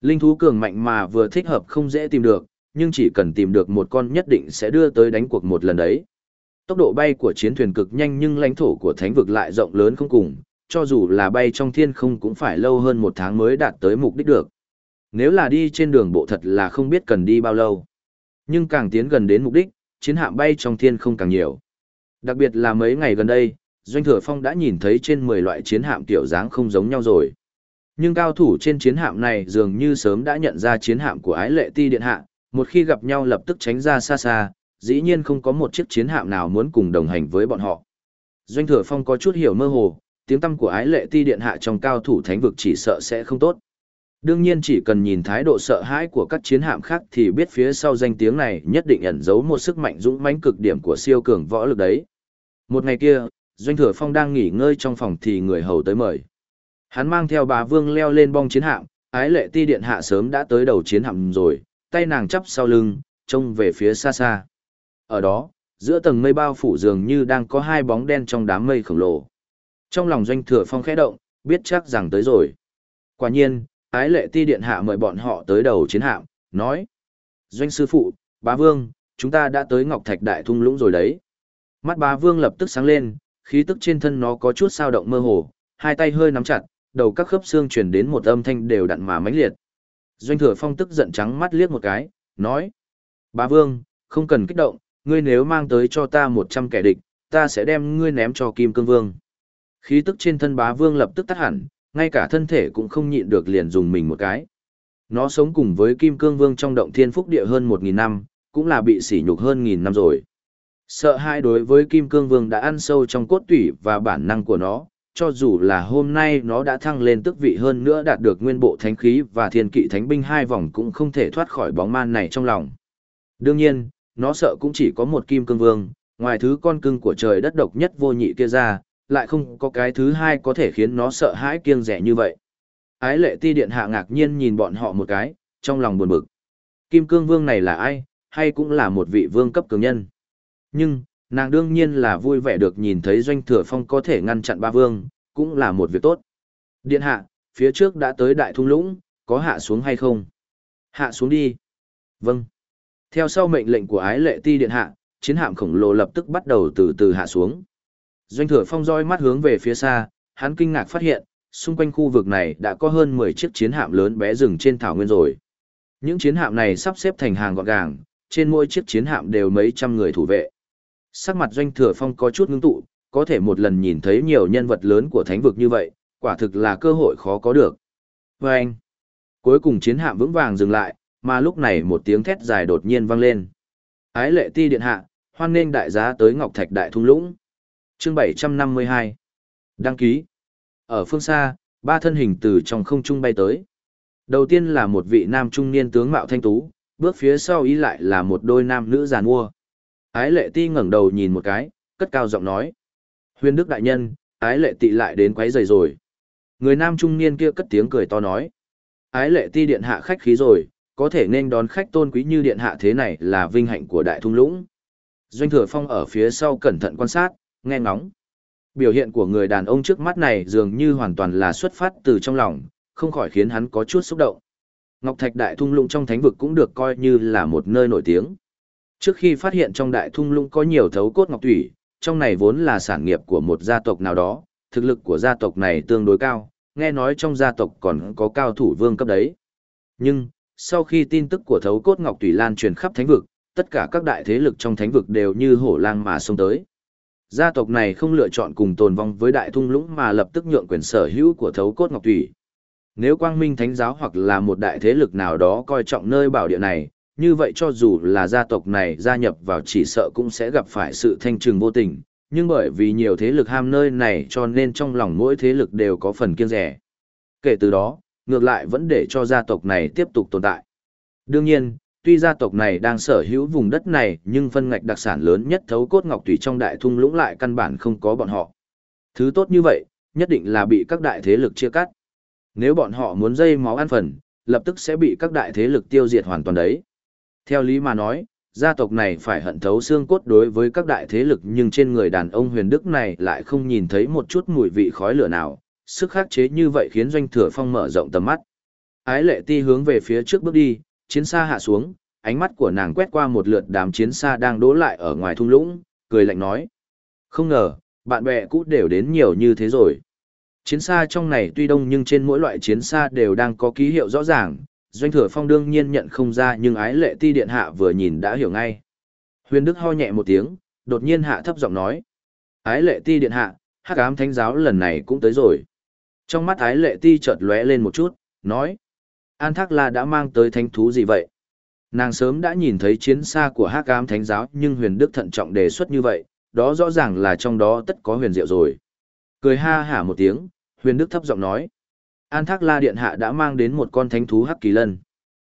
Linh thú cường mạnh mà vừa thích hợp không dễ tìm được, nhưng chỉ cần tìm được một con nhất định sẽ đưa tới đánh cuộc một lần đấy. Tốc độ bay của chiến thuyền cực nhanh nhưng lãnh thổ của thánh vực lại rộng lớn không cùng, cho dù là bay trong thiên không cũng phải lâu hơn một tháng mới đạt tới mục đích được. Nếu là đi trên đường bộ thật là không biết cần đi bao lâu. Nhưng càng tiến gần đến mục đích, chiến hạm bay trong thiên không càng nhiều. Đặc biệt là mấy ngày gần đây, Doanh Thừa Phong đã nhìn thấy trên 10 loại chiến hạm tiểu dáng không giống nhau rồi. Nhưng cao thủ trên chiến hạm này dường như sớm đã nhận ra chiến hạm của ái lệ ti điện hạ, một khi gặp nhau lập tức tránh ra xa xa, dĩ nhiên không có một chiếc chiến hạm nào muốn cùng đồng hành với bọn họ. Doanh Thừa Phong có chút hiểu mơ hồ, tiếng tâm của ái lệ ti điện hạ trong cao thủ thánh vực chỉ sợ sẽ không tốt. Đương nhiên chỉ cần nhìn thái độ sợ hãi của các chiến hạm khác thì biết phía sau danh tiếng này nhất định ẩn giấu một sức mạnh dũng mãnh cực điểm của siêu cường võ lực đấy. Một ngày kia, Doanh Thừa Phong đang nghỉ ngơi trong phòng thì người hầu tới mời. Hắn mang theo bà Vương leo lên bong chiến hạm, ái lệ ti điện hạ sớm đã tới đầu chiến hạm rồi, tay nàng chắp sau lưng, trông về phía xa xa. Ở đó, giữa tầng mây bao phủ dường như đang có hai bóng đen trong đám mây khổng lồ. Trong lòng Doanh Thừa Phong khẽ động, biết chắc rằng tới rồi. Quả nhiên, ái lệ ti điện hạ mời bọn họ tới đầu chiến hạm, nói. Doanh sư phụ, bá vương, chúng ta đã tới Ngọc Thạch Đại Thung Lũng rồi đấy. Mắt bá vương lập tức sáng lên, khí tức trên thân nó có chút sao động mơ hồ, hai tay hơi nắm chặt, đầu các khớp xương truyền đến một âm thanh đều đặn mà mãnh liệt. Doanh thừa phong tức giận trắng mắt liếc một cái, nói. Bá vương, không cần kích động, ngươi nếu mang tới cho ta một trăm kẻ địch, ta sẽ đem ngươi ném cho Kim Cương Vương. Khí tức trên thân bá vương lập tức tắt hẳn, ngay cả thân thể cũng không nhịn được liền dùng mình một cái. Nó sống cùng với Kim Cương Vương trong động thiên phúc địa hơn một nghìn năm, cũng là bị sỉ nhục hơn nghìn năm rồi. Sợ hai đối với Kim Cương Vương đã ăn sâu trong cốt tủy và bản năng của nó, cho dù là hôm nay nó đã thăng lên tước vị hơn nữa đạt được nguyên bộ thánh khí và thiên kỵ thánh binh hai vòng cũng không thể thoát khỏi bóng man này trong lòng. Đương nhiên, nó sợ cũng chỉ có một Kim Cương Vương, ngoài thứ con cưng của trời đất độc nhất vô nhị kia ra, lại không có cái thứ hai có thể khiến nó sợ hãi kiêng rẻ như vậy. Ái lệ ti điện hạ ngạc nhiên nhìn bọn họ một cái, trong lòng buồn bực. Kim cương vương này là ai, hay cũng là một vị vương cấp cường nhân. Nhưng, nàng đương nhiên là vui vẻ được nhìn thấy doanh thừa phong có thể ngăn chặn ba vương, cũng là một việc tốt. Điện hạ, phía trước đã tới đại thung lũng, có hạ xuống hay không? Hạ xuống đi. Vâng. Theo sau mệnh lệnh của ái lệ ti điện hạ, chiến hạm khổng lồ lập tức bắt đầu từ từ hạ xuống. Doanh thừa phong roi mắt hướng về phía xa, hắn kinh ngạc phát hiện, xung quanh khu vực này đã có hơn 10 chiếc chiến hạm lớn bé rừng trên thảo nguyên rồi. Những chiến hạm này sắp xếp thành hàng gọn gàng, trên mỗi chiếc chiến hạm đều mấy trăm người thủ vệ. Sắc mặt doanh thừa phong có chút ngưng tụ, có thể một lần nhìn thấy nhiều nhân vật lớn của thánh vực như vậy, quả thực là cơ hội khó có được. Và anh, cuối cùng chiến hạm vững vàng dừng lại, mà lúc này một tiếng thét dài đột nhiên vang lên. Ái lệ ti điện hạ, hoan nghênh đại giá tới Ngọc Thạch Đại Thung Lũng chương 752 Đăng ký Ở phương xa, ba thân hình từ trong không trung bay tới. Đầu tiên là một vị nam trung niên tướng mạo thanh tú, bước phía sau ý lại là một đôi nam nữ giàn mua. Ái lệ ti ngẩng đầu nhìn một cái, cất cao giọng nói. Huyền đức đại nhân, ái lệ tị lại đến quấy rầy rồi. Người nam trung niên kia cất tiếng cười to nói. Ái lệ ti điện hạ khách khí rồi, có thể nên đón khách tôn quý như điện hạ thế này là vinh hạnh của đại thung lũng. Doanh thừa phong ở phía sau cẩn thận quan sát, nghe ngóng. Biểu hiện của người đàn ông trước mắt này dường như hoàn toàn là xuất phát từ trong lòng, không khỏi khiến hắn có chút xúc động. Ngọc Thạch Đại Thung Lũng trong thánh vực cũng được coi như là một nơi nổi tiếng. Trước khi phát hiện trong Đại Thung Lũng có nhiều thấu cốt ngọc thủy, trong này vốn là sản nghiệp của một gia tộc nào đó, thực lực của gia tộc này tương đối cao, nghe nói trong gia tộc còn có cao thủ vương cấp đấy. Nhưng, sau khi tin tức của thấu cốt ngọc tùy lan truyền khắp thánh vực, tất cả các đại thế lực trong thánh vực đều như hổ lang mà xông tới. Gia tộc này không lựa chọn cùng tồn vong với đại thung lũng mà lập tức nhượng quyền sở hữu của thấu cốt ngọc tùy. Nếu quang minh thánh giáo hoặc là một đại thế lực nào đó coi trọng nơi bảo địa này, như vậy cho dù là gia tộc này gia nhập vào chỉ sợ cũng sẽ gặp phải sự thanh trừng vô tình, nhưng bởi vì nhiều thế lực ham nơi này cho nên trong lòng mỗi thế lực đều có phần kiêng rẻ. Kể từ đó, ngược lại vẫn để cho gia tộc này tiếp tục tồn tại. Đương nhiên, tuy gia tộc này đang sở hữu vùng đất này nhưng phân ngạch đặc sản lớn nhất thấu cốt ngọc tùy trong đại thung lũng lại căn bản không có bọn họ. Thứ tốt như vậy, nhất định là bị các đại thế lực chia cắt. Nếu bọn họ muốn dây máu ăn phần, lập tức sẽ bị các đại thế lực tiêu diệt hoàn toàn đấy. Theo lý mà nói, gia tộc này phải hận thấu xương cốt đối với các đại thế lực nhưng trên người đàn ông huyền đức này lại không nhìn thấy một chút mùi vị khói lửa nào, sức khắc chế như vậy khiến doanh thừa phong mở rộng tầm mắt. Ái lệ ti hướng về phía trước bước đi, chiến xa hạ xuống, ánh mắt của nàng quét qua một lượt đám chiến xa đang đỗ lại ở ngoài thung lũng, cười lạnh nói. Không ngờ, bạn bè cũ đều đến nhiều như thế rồi. Chiến xa trong này tuy đông nhưng trên mỗi loại chiến xa đều đang có ký hiệu rõ ràng, doanh thừa phong đương nhiên nhận không ra nhưng ái lệ ti điện hạ vừa nhìn đã hiểu ngay. Huyền Đức ho nhẹ một tiếng, đột nhiên hạ thấp giọng nói. Ái lệ ti điện hạ, hắc ám thánh giáo lần này cũng tới rồi. Trong mắt ái lệ ti chợt lóe lên một chút, nói. An Thác La đã mang tới thánh thú gì vậy? Nàng sớm đã nhìn thấy chiến xa của hắc ám thánh giáo nhưng huyền đức thận trọng đề xuất như vậy, đó rõ ràng là trong đó tất có huyền diệu rồi. Cười ha hả một tiếng, huyền đức thấp giọng nói. An Thác La Điện Hạ đã mang đến một con thánh thú Hắc Kỳ Lân.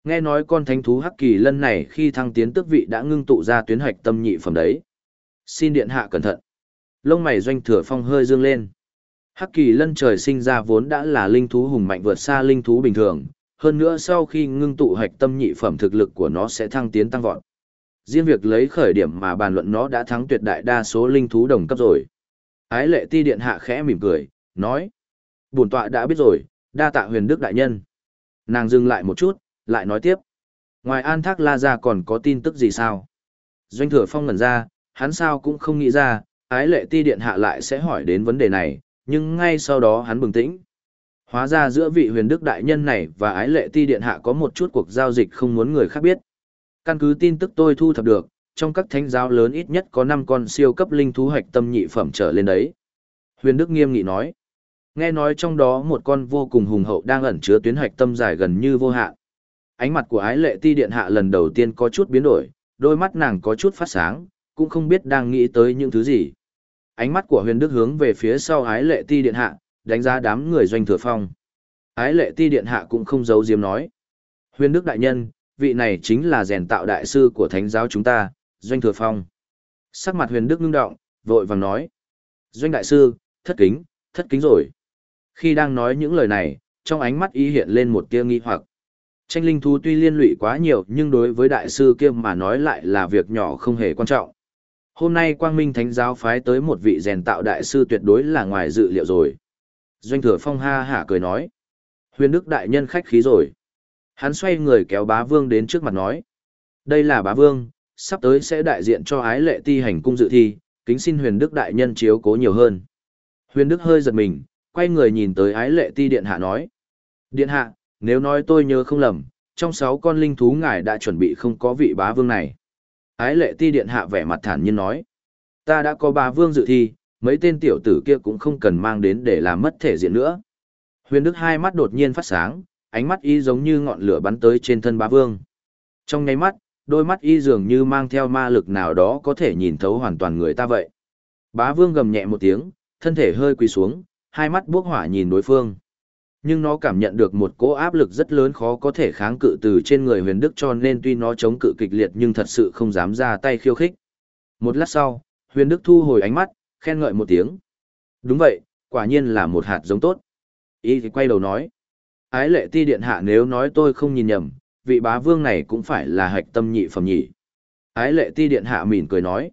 Nghe nói con thánh thú Hắc Kỳ Lân này khi thăng tiến tước vị đã ngưng tụ ra tuyến hạch tâm nhị phẩm đấy. Xin Điện Hạ cẩn thận. Lông mày doanh thừa phong hơi dương lên. Hắc Kỳ Lân trời sinh ra vốn đã là linh thú hùng mạnh vượt xa linh thú bình thường, hơn nữa sau khi ngưng tụ hạch tâm nhị phẩm thực lực của nó sẽ thăng tiến tăng vọt. Riêng việc lấy khởi điểm mà bàn luận nó đã thắng tuyệt đại đa số linh thú đồng cấp rồi. Ái lệ ti điện hạ khẽ mỉm cười, nói. Bổn tọa đã biết rồi, đa tạ huyền đức đại nhân. Nàng dừng lại một chút, lại nói tiếp. Ngoài an thác la ra còn có tin tức gì sao? Doanh thừa phong ngẩn ra, hắn sao cũng không nghĩ ra, ái lệ ti điện hạ lại sẽ hỏi đến vấn đề này, nhưng ngay sau đó hắn bừng tĩnh. Hóa ra giữa vị huyền đức đại nhân này và ái lệ ti điện hạ có một chút cuộc giao dịch không muốn người khác biết. Căn cứ tin tức tôi thu thập được, trong các thánh giáo lớn ít nhất có 5 con siêu cấp linh thú hạch tâm nhị phẩm trở lên đấy. Huyền Đức nghiêm nghị nói. Nghe nói trong đó một con vô cùng hùng hậu đang ẩn chứa tuyến hạch tâm dài gần như vô hạn. Ánh mặt của ái lệ ti điện hạ lần đầu tiên có chút biến đổi, đôi mắt nàng có chút phát sáng, cũng không biết đang nghĩ tới những thứ gì. Ánh mắt của huyền đức hướng về phía sau ái lệ ti điện hạ, đánh giá đám người doanh thừa phong. Ái lệ ti điện hạ cũng không giấu diếm nói. Huyền đức đại nhân, vị này chính là rèn tạo đại sư của thánh giáo chúng ta, doanh thừa phong. Sắc mặt huyền đức ngưng động, vội vàng nói. Doanh đại sư, thất kính, thất kính rồi. Khi đang nói những lời này, trong ánh mắt ý hiện lên một tia nghi hoặc. Tranh linh thú tuy liên lụy quá nhiều nhưng đối với đại sư kia mà nói lại là việc nhỏ không hề quan trọng. Hôm nay Quang Minh Thánh giáo phái tới một vị rèn tạo đại sư tuyệt đối là ngoài dự liệu rồi. Doanh thừa phong ha hả cười nói. Huyền Đức đại nhân khách khí rồi. Hắn xoay người kéo bá vương đến trước mặt nói. Đây là bá vương, sắp tới sẽ đại diện cho ái lệ ti hành cung dự thi, kính xin huyền Đức đại nhân chiếu cố nhiều hơn. Huyền Đức hơi giật mình, quay người nhìn tới ái lệ ti điện hạ nói. Điện hạ, nếu nói tôi nhớ không lầm, trong sáu con linh thú ngài đã chuẩn bị không có vị bá vương này. Ái lệ ti điện hạ vẻ mặt thản nhiên nói. Ta đã có ba vương dự thi, mấy tên tiểu tử kia cũng không cần mang đến để làm mất thể diện nữa. Huyền Đức hai mắt đột nhiên phát sáng, ánh mắt y giống như ngọn lửa bắn tới trên thân bá vương. Trong nháy mắt, đôi mắt y dường như mang theo ma lực nào đó có thể nhìn thấu hoàn toàn người ta vậy. Bá vương gầm nhẹ một tiếng, thân thể hơi quỳ xuống, hai mắt buốc hỏa nhìn đối phương. Nhưng nó cảm nhận được một cỗ áp lực rất lớn khó có thể kháng cự từ trên người huyền đức cho nên tuy nó chống cự kịch liệt nhưng thật sự không dám ra tay khiêu khích. Một lát sau, huyền đức thu hồi ánh mắt, khen ngợi một tiếng. Đúng vậy, quả nhiên là một hạt giống tốt. Y thì quay đầu nói. Ái lệ ti điện hạ nếu nói tôi không nhìn nhầm, vị bá vương này cũng phải là hạch tâm nhị phẩm nhị Ái lệ ti điện hạ mỉm cười nói.